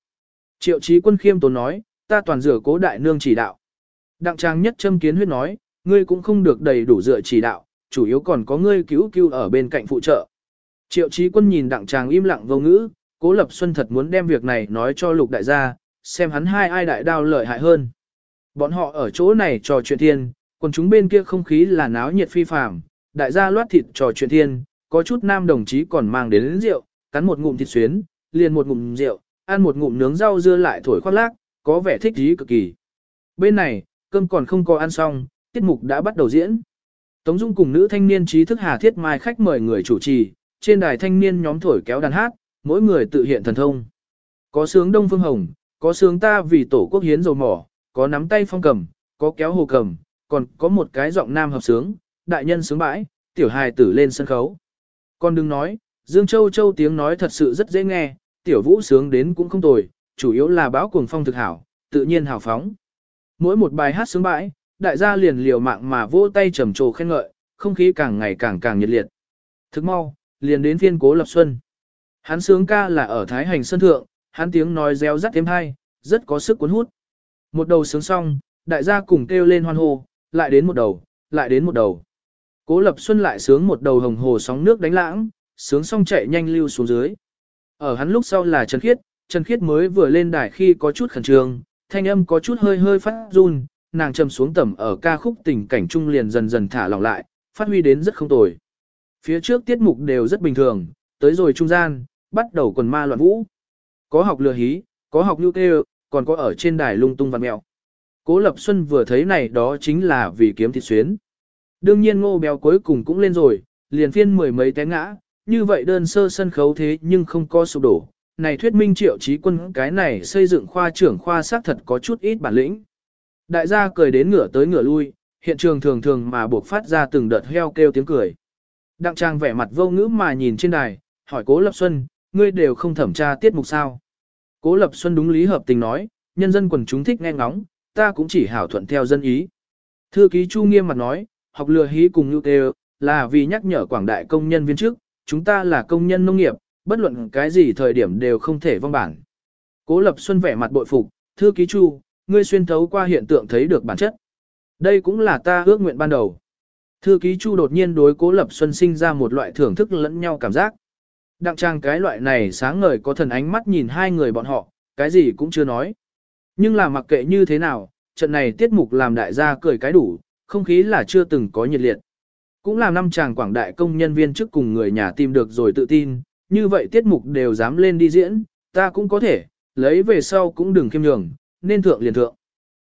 Triệu Chí Quân khiêm tốn nói, ta toàn dựa cố đại nương chỉ đạo. Đặng trang nhất châm kiến huyết nói, ngươi cũng không được đầy đủ dựa chỉ đạo, chủ yếu còn có ngươi cứu cứu ở bên cạnh phụ trợ. Triệu trí quân nhìn đặng trang im lặng vô ngữ, cố lập xuân thật muốn đem việc này nói cho lục đại gia, xem hắn hai ai đại đao lợi hại hơn. Bọn họ ở chỗ này trò chuyện thiên, còn chúng bên kia không khí là náo nhiệt phi phàm, đại gia loát thịt trò chuyện thiên, có chút nam đồng chí còn mang đến, đến rượu, cắn một ngụm thịt xuyến, liền một ngụm rượu, ăn một ngụm nướng rau dưa lại thổi khoác lác, có vẻ thích thú cực kỳ. Bên này, cơm còn không có ăn xong, tiết mục đã bắt đầu diễn. Tống Dung cùng nữ thanh niên trí thức Hà Thiết Mai khách mời người chủ trì, trên đài thanh niên nhóm thổi kéo đàn hát, mỗi người tự hiện thần thông. Có sướng Đông Phương Hồng, có sướng ta vì tổ quốc hiến dầu mỏ, có nắm tay phong cầm, có kéo hồ cầm, còn có một cái giọng nam hợp sướng, đại nhân sướng bãi, tiểu hài tử lên sân khấu. Còn đừng nói, Dương Châu Châu tiếng nói thật sự rất dễ nghe, tiểu vũ sướng đến cũng không tồi, chủ yếu là báo cuồng phong thực hảo, tự nhiên hào phóng. Mỗi một bài hát sướng bãi, đại gia liền liều mạng mà vỗ tay trầm trồ khen ngợi, không khí càng ngày càng càng nhiệt liệt. Thức mau, liền đến phiên cố lập xuân. Hắn sướng ca là ở Thái Hành Sơn Thượng, hắn tiếng nói reo rắt thêm hay, rất có sức cuốn hút. Một đầu sướng xong, đại gia cùng kêu lên hoan hô, lại đến một đầu, lại đến một đầu. Cố Lập Xuân lại sướng một đầu hồng hồ sóng nước đánh lãng, sướng xong chạy nhanh lưu xuống dưới. Ở hắn lúc sau là Trần Khiết, Trần Khiết mới vừa lên đài khi có chút khẩn trương, thanh âm có chút hơi hơi phát run, nàng trầm xuống tầm ở ca khúc tình cảnh trung liền dần dần thả lỏng lại, phát huy đến rất không tồi. Phía trước tiết mục đều rất bình thường, tới rồi trung gian, bắt đầu quần ma loạn vũ. Có học lừa hí, có học lưu kêu, còn có ở trên đài lung tung văn mèo. Cố Lập Xuân vừa thấy này đó chính là vì kiếm thịt xuyến. Đương nhiên ngô béo cuối cùng cũng lên rồi, liền phiên mười mấy té ngã, như vậy đơn sơ sân khấu thế nhưng không có sụp đổ, này thuyết minh triệu trí quân cái này xây dựng khoa trưởng khoa xác thật có chút ít bản lĩnh. Đại gia cười đến ngửa tới ngửa lui, hiện trường thường thường mà buộc phát ra từng đợt heo kêu tiếng cười. Đặng trang vẻ mặt vô ngữ mà nhìn trên đài, hỏi Cố Lập Xuân, ngươi đều không thẩm tra tiết mục sao. Cố Lập Xuân đúng lý hợp tình nói, nhân dân quần chúng thích nghe ngóng, ta cũng chỉ hảo thuận theo dân ý. Thư ký Chu nghiêm mặt nói, học lừa hí cùng như tê là vì nhắc nhở quảng đại công nhân viên trước, chúng ta là công nhân nông nghiệp, bất luận cái gì thời điểm đều không thể vong bản. Cố Lập Xuân vẻ mặt bội phục, thư ký Chu, ngươi xuyên thấu qua hiện tượng thấy được bản chất. Đây cũng là ta ước nguyện ban đầu. Thư ký Chu đột nhiên đối Cố Lập Xuân sinh ra một loại thưởng thức lẫn nhau cảm giác. Đặng trang cái loại này sáng ngời có thần ánh mắt nhìn hai người bọn họ, cái gì cũng chưa nói. Nhưng là mặc kệ như thế nào, trận này tiết mục làm đại gia cười cái đủ, không khí là chưa từng có nhiệt liệt. Cũng làm năm chàng quảng đại công nhân viên trước cùng người nhà tìm được rồi tự tin, như vậy tiết mục đều dám lên đi diễn, ta cũng có thể, lấy về sau cũng đừng khiêm nhường, nên thượng liền thượng.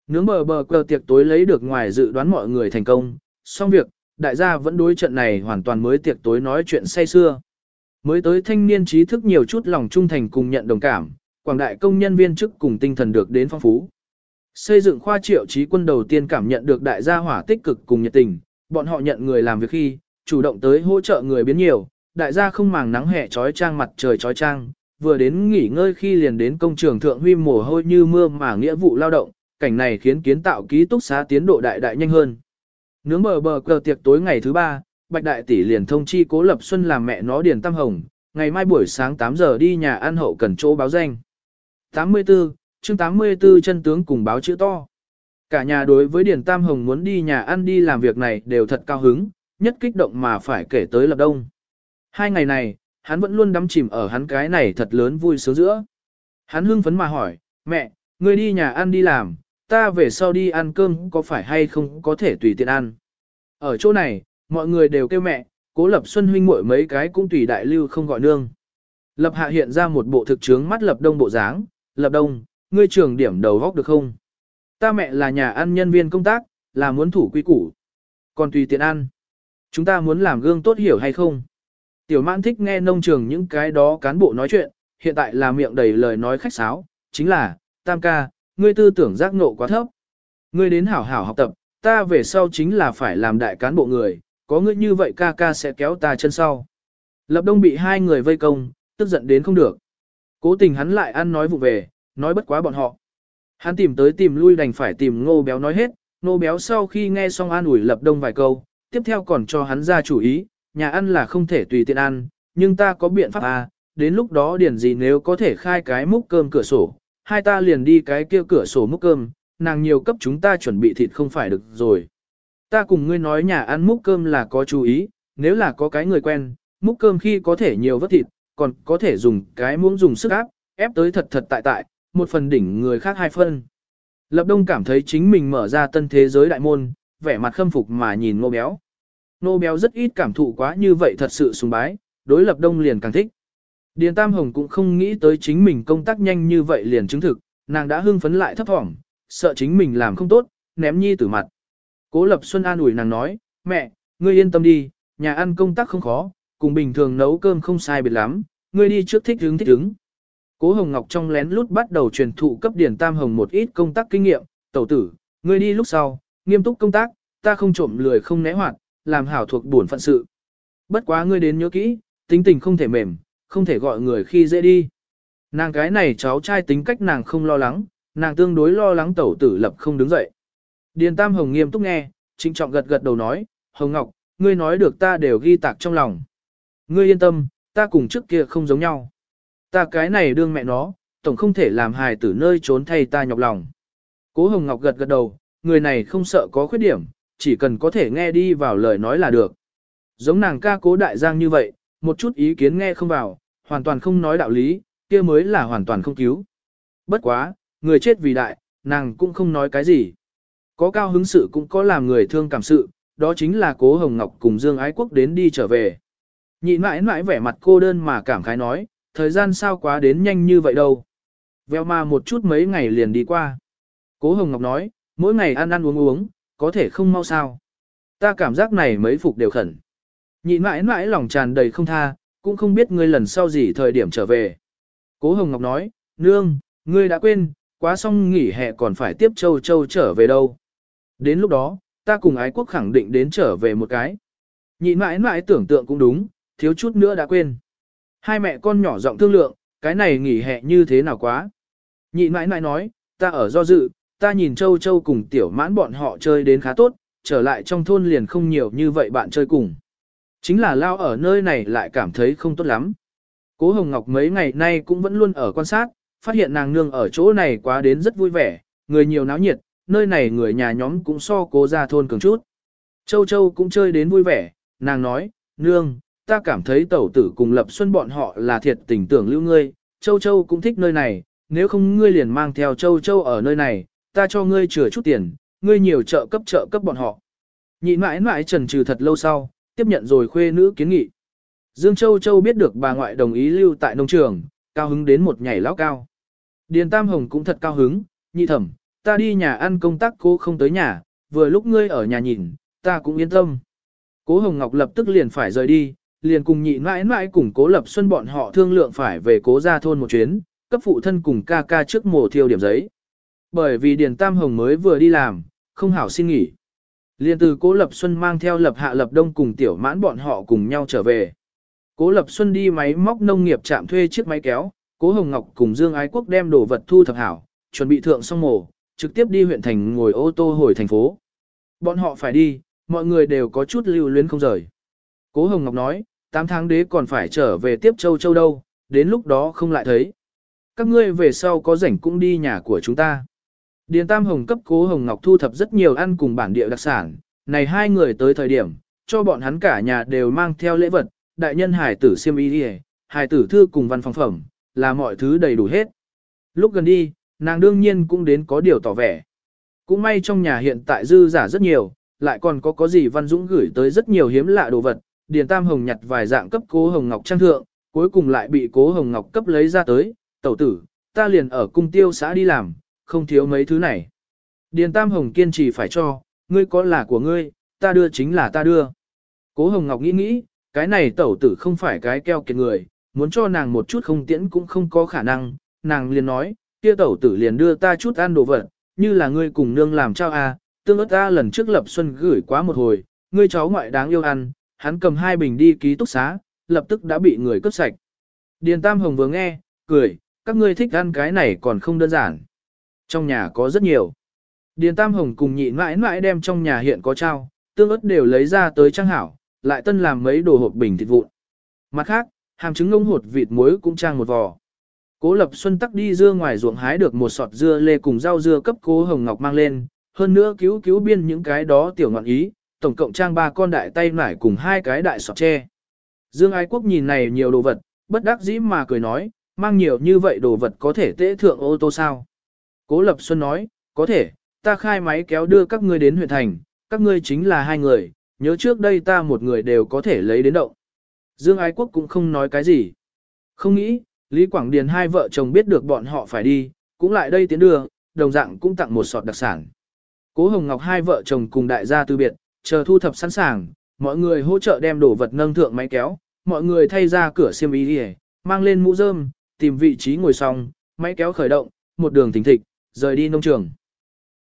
Nướng bờ bờ cờ tiệc tối lấy được ngoài dự đoán mọi người thành công, xong việc, đại gia vẫn đối trận này hoàn toàn mới tiệc tối nói chuyện say xưa. Mới tới thanh niên trí thức nhiều chút lòng trung thành cùng nhận đồng cảm, quảng đại công nhân viên chức cùng tinh thần được đến phong phú. Xây dựng khoa triệu trí quân đầu tiên cảm nhận được đại gia hỏa tích cực cùng nhiệt tình, bọn họ nhận người làm việc khi, chủ động tới hỗ trợ người biến nhiều, đại gia không màng nắng hè trói trang mặt trời trói trang, vừa đến nghỉ ngơi khi liền đến công trường thượng huy mồ hôi như mưa mà nghĩa vụ lao động, cảnh này khiến kiến tạo ký túc xá tiến độ đại đại nhanh hơn. Nướng bờ bờ cờ tiệc tối ngày thứ ba, Bạch Đại Tỷ liền thông chi Cố Lập Xuân làm mẹ nó Điền Tam Hồng, ngày mai buổi sáng 8 giờ đi nhà ăn hậu cần chỗ báo danh. 84, chương 84 chân tướng cùng báo chữ to. Cả nhà đối với Điền Tam Hồng muốn đi nhà ăn đi làm việc này đều thật cao hứng, nhất kích động mà phải kể tới Lập Đông. Hai ngày này, hắn vẫn luôn đắm chìm ở hắn cái này thật lớn vui sướng giữa. Hắn hưng phấn mà hỏi, mẹ, ngươi đi nhà ăn đi làm, ta về sau đi ăn cơm có phải hay không có thể tùy tiện ăn. Ở chỗ này, mọi người đều kêu mẹ, cố lập xuân huynh muội mấy cái cũng tùy đại lưu không gọi nương. Lập hạ hiện ra một bộ thực trướng mắt lập đông bộ dáng, lập đông, ngươi trường điểm đầu góc được không? Ta mẹ là nhà ăn nhân viên công tác, là muốn thủ quy củ. Còn tùy tiện ăn. Chúng ta muốn làm gương tốt hiểu hay không? Tiểu mãn thích nghe nông trường những cái đó cán bộ nói chuyện, hiện tại là miệng đầy lời nói khách sáo, chính là, tam ca, ngươi tư tưởng giác ngộ quá thấp. Ngươi đến hảo hảo học tập, ta về sau chính là phải làm đại cán bộ người, có ngươi như vậy ca ca sẽ kéo ta chân sau. Lập đông bị hai người vây công, tức giận đến không được. Cố tình hắn lại ăn nói vụ về, nói bất quá bọn họ. Hắn tìm tới tìm lui đành phải tìm ngô béo nói hết, ngô béo sau khi nghe xong an ủi lập đông vài câu, tiếp theo còn cho hắn ra chủ ý, nhà ăn là không thể tùy tiện ăn, nhưng ta có biện pháp à, đến lúc đó điển gì nếu có thể khai cái múc cơm cửa sổ, hai ta liền đi cái kia cửa sổ múc cơm, nàng nhiều cấp chúng ta chuẩn bị thịt không phải được rồi. Ta cùng ngươi nói nhà ăn múc cơm là có chú ý, nếu là có cái người quen, múc cơm khi có thể nhiều vớt thịt, còn có thể dùng cái muỗng dùng sức áp, ép tới thật thật tại tại, một phần đỉnh người khác hai phân. Lập Đông cảm thấy chính mình mở ra tân thế giới đại môn, vẻ mặt khâm phục mà nhìn Ngô Béo. Ngô Béo rất ít cảm thụ quá như vậy thật sự sùng bái, đối Lập Đông liền càng thích. Điền Tam Hồng cũng không nghĩ tới chính mình công tác nhanh như vậy liền chứng thực, nàng đã hưng phấn lại thấp thỏm, sợ chính mình làm không tốt, ném nhi tử mặt. Cố Lập Xuân an ủi nàng nói, mẹ, ngươi yên tâm đi, nhà ăn công tác không khó, cùng bình thường nấu cơm không sai biệt lắm, ngươi đi trước thích hứng thích hứng. Cố Hồng Ngọc trong lén lút bắt đầu truyền thụ cấp điển Tam Hồng một ít công tác kinh nghiệm, tẩu tử, ngươi đi lúc sau, nghiêm túc công tác, ta không trộm lười không né hoạt, làm hảo thuộc bổn phận sự. Bất quá ngươi đến nhớ kỹ, tính tình không thể mềm, không thể gọi người khi dễ đi. Nàng cái này cháu trai tính cách nàng không lo lắng, nàng tương đối lo lắng tẩu tử lập không đứng dậy. Điền Tam Hồng nghiêm túc nghe, trịnh trọng gật gật đầu nói, Hồng Ngọc, ngươi nói được ta đều ghi tạc trong lòng. Ngươi yên tâm, ta cùng trước kia không giống nhau. Ta cái này đương mẹ nó, tổng không thể làm hài tử nơi trốn thay ta nhọc lòng. Cố Hồng Ngọc gật gật đầu, người này không sợ có khuyết điểm, chỉ cần có thể nghe đi vào lời nói là được. Giống nàng ca cố đại giang như vậy, một chút ý kiến nghe không vào, hoàn toàn không nói đạo lý, kia mới là hoàn toàn không cứu. Bất quá, người chết vì đại, nàng cũng không nói cái gì. Có cao hứng sự cũng có làm người thương cảm sự, đó chính là cố Hồng Ngọc cùng Dương Ái Quốc đến đi trở về. Nhị mãi mãi vẻ mặt cô đơn mà cảm khái nói, thời gian sao quá đến nhanh như vậy đâu. Vèo mà một chút mấy ngày liền đi qua. Cố Hồng Ngọc nói, mỗi ngày ăn ăn uống uống, có thể không mau sao. Ta cảm giác này mấy phục đều khẩn. Nhị mãi mãi lòng tràn đầy không tha, cũng không biết ngươi lần sau gì thời điểm trở về. Cố Hồng Ngọc nói, nương, ngươi đã quên, quá xong nghỉ hè còn phải tiếp châu châu trở về đâu. Đến lúc đó, ta cùng ái quốc khẳng định đến trở về một cái. Nhịn mãi mãi tưởng tượng cũng đúng, thiếu chút nữa đã quên. Hai mẹ con nhỏ giọng thương lượng, cái này nghỉ hè như thế nào quá. Nhịn mãi mãi nói, ta ở do dự, ta nhìn châu châu cùng tiểu mãn bọn họ chơi đến khá tốt, trở lại trong thôn liền không nhiều như vậy bạn chơi cùng. Chính là lao ở nơi này lại cảm thấy không tốt lắm. Cố Hồng Ngọc mấy ngày nay cũng vẫn luôn ở quan sát, phát hiện nàng nương ở chỗ này quá đến rất vui vẻ, người nhiều náo nhiệt, nơi này người nhà nhóm cũng so cố ra thôn cường chút. Châu Châu cũng chơi đến vui vẻ, nàng nói, nương, ta cảm thấy tẩu tử cùng lập xuân bọn họ là thiệt tình tưởng lưu ngươi, Châu Châu cũng thích nơi này, nếu không ngươi liền mang theo Châu Châu ở nơi này, ta cho ngươi chừa chút tiền, ngươi nhiều trợ cấp trợ cấp bọn họ. Nhị mãi mãi trần trừ thật lâu sau, tiếp nhận rồi khuê nữ kiến nghị. Dương Châu Châu biết được bà ngoại đồng ý lưu tại nông trường, cao hứng đến một nhảy lão cao. Điền Tam Hồng cũng thật cao hứng, nhị thẩm, ta đi nhà ăn công tác cô không tới nhà, vừa lúc ngươi ở nhà nhìn, ta cũng yên tâm. Cố Hồng Ngọc lập tức liền phải rời đi, liền cùng nhị mãi mãi cùng cố lập xuân bọn họ thương lượng phải về cố gia thôn một chuyến, cấp phụ thân cùng ca ca trước mổ thiêu điểm giấy. Bởi vì Điền Tam Hồng mới vừa đi làm, không hảo xin nghỉ. liền từ cố lập xuân mang theo lập hạ lập đông cùng tiểu mãn bọn họ cùng nhau trở về. Cố Lập Xuân đi máy móc nông nghiệp chạm thuê chiếc máy kéo, Cố Hồng Ngọc cùng Dương Ái Quốc đem đồ vật thu thập hảo, chuẩn bị thượng xong mổ, trực tiếp đi huyện thành ngồi ô tô hồi thành phố. Bọn họ phải đi, mọi người đều có chút lưu luyến không rời. Cố Hồng Ngọc nói, 8 tháng đế còn phải trở về tiếp châu châu đâu, đến lúc đó không lại thấy. Các ngươi về sau có rảnh cũng đi nhà của chúng ta. Điền Tam Hồng cấp Cố Hồng Ngọc thu thập rất nhiều ăn cùng bản địa đặc sản, này hai người tới thời điểm, cho bọn hắn cả nhà đều mang theo lễ vật, đại nhân hải tử siêm y đi hải tử thư cùng văn phòng phẩm, là mọi thứ đầy đủ hết. Lúc gần đi, nàng đương nhiên cũng đến có điều tỏ vẻ. Cũng may trong nhà hiện tại dư giả rất nhiều, lại còn có có gì Văn Dũng gửi tới rất nhiều hiếm lạ đồ vật, Điền Tam Hồng nhặt vài dạng cấp cố Hồng Ngọc trang thượng, cuối cùng lại bị cố Hồng Ngọc cấp lấy ra tới, tẩu tử, ta liền ở cung tiêu xã đi làm, không thiếu mấy thứ này. Điền Tam Hồng kiên trì phải cho, ngươi có là của ngươi, ta đưa chính là ta đưa. Cố Hồng Ngọc nghĩ nghĩ, cái này tẩu tử không phải cái keo kiệt người, muốn cho nàng một chút không tiễn cũng không có khả năng, nàng liền nói, kia tẩu tử liền đưa ta chút ăn đồ vật, như là ngươi cùng nương làm trao à, tương ớt ta lần trước lập xuân gửi quá một hồi, ngươi cháu ngoại đáng yêu ăn, hắn cầm hai bình đi ký túc xá, lập tức đã bị người cướp sạch. Điền Tam Hồng vừa nghe, cười, các ngươi thích ăn cái này còn không đơn giản. Trong nhà có rất nhiều. Điền Tam Hồng cùng nhịn mãi mãi đem trong nhà hiện có trao, tương ớt đều lấy ra tới trang hảo, lại tân làm mấy đồ hộp bình thịt vụn. Mặt khác, hàm trứng ngông hột vịt muối cũng trang một vò. Cố Lập Xuân tắc đi dưa ngoài ruộng hái được một sọt dưa lê cùng rau dưa cấp Cố Hồng Ngọc mang lên, hơn nữa cứu cứu biên những cái đó tiểu ngọn ý, tổng cộng trang ba con đại tay nải cùng hai cái đại sọt tre. Dương Ái Quốc nhìn này nhiều đồ vật, bất đắc dĩ mà cười nói, mang nhiều như vậy đồ vật có thể tễ thượng ô tô sao. Cố Lập Xuân nói, có thể, ta khai máy kéo đưa các ngươi đến huyện thành, các ngươi chính là hai người, nhớ trước đây ta một người đều có thể lấy đến động. Dương Ái Quốc cũng không nói cái gì. Không nghĩ, Lý Quảng Điền hai vợ chồng biết được bọn họ phải đi, cũng lại đây tiến đưa, đồng dạng cũng tặng một sọt đặc sản. Cố Hồng Ngọc hai vợ chồng cùng đại gia từ biệt, chờ thu thập sẵn sàng, mọi người hỗ trợ đem đồ vật nâng thượng máy kéo, mọi người thay ra cửa xiêm y đi mang lên mũ rơm, tìm vị trí ngồi xong, máy kéo khởi động, một đường thỉnh thịch, rời đi nông trường.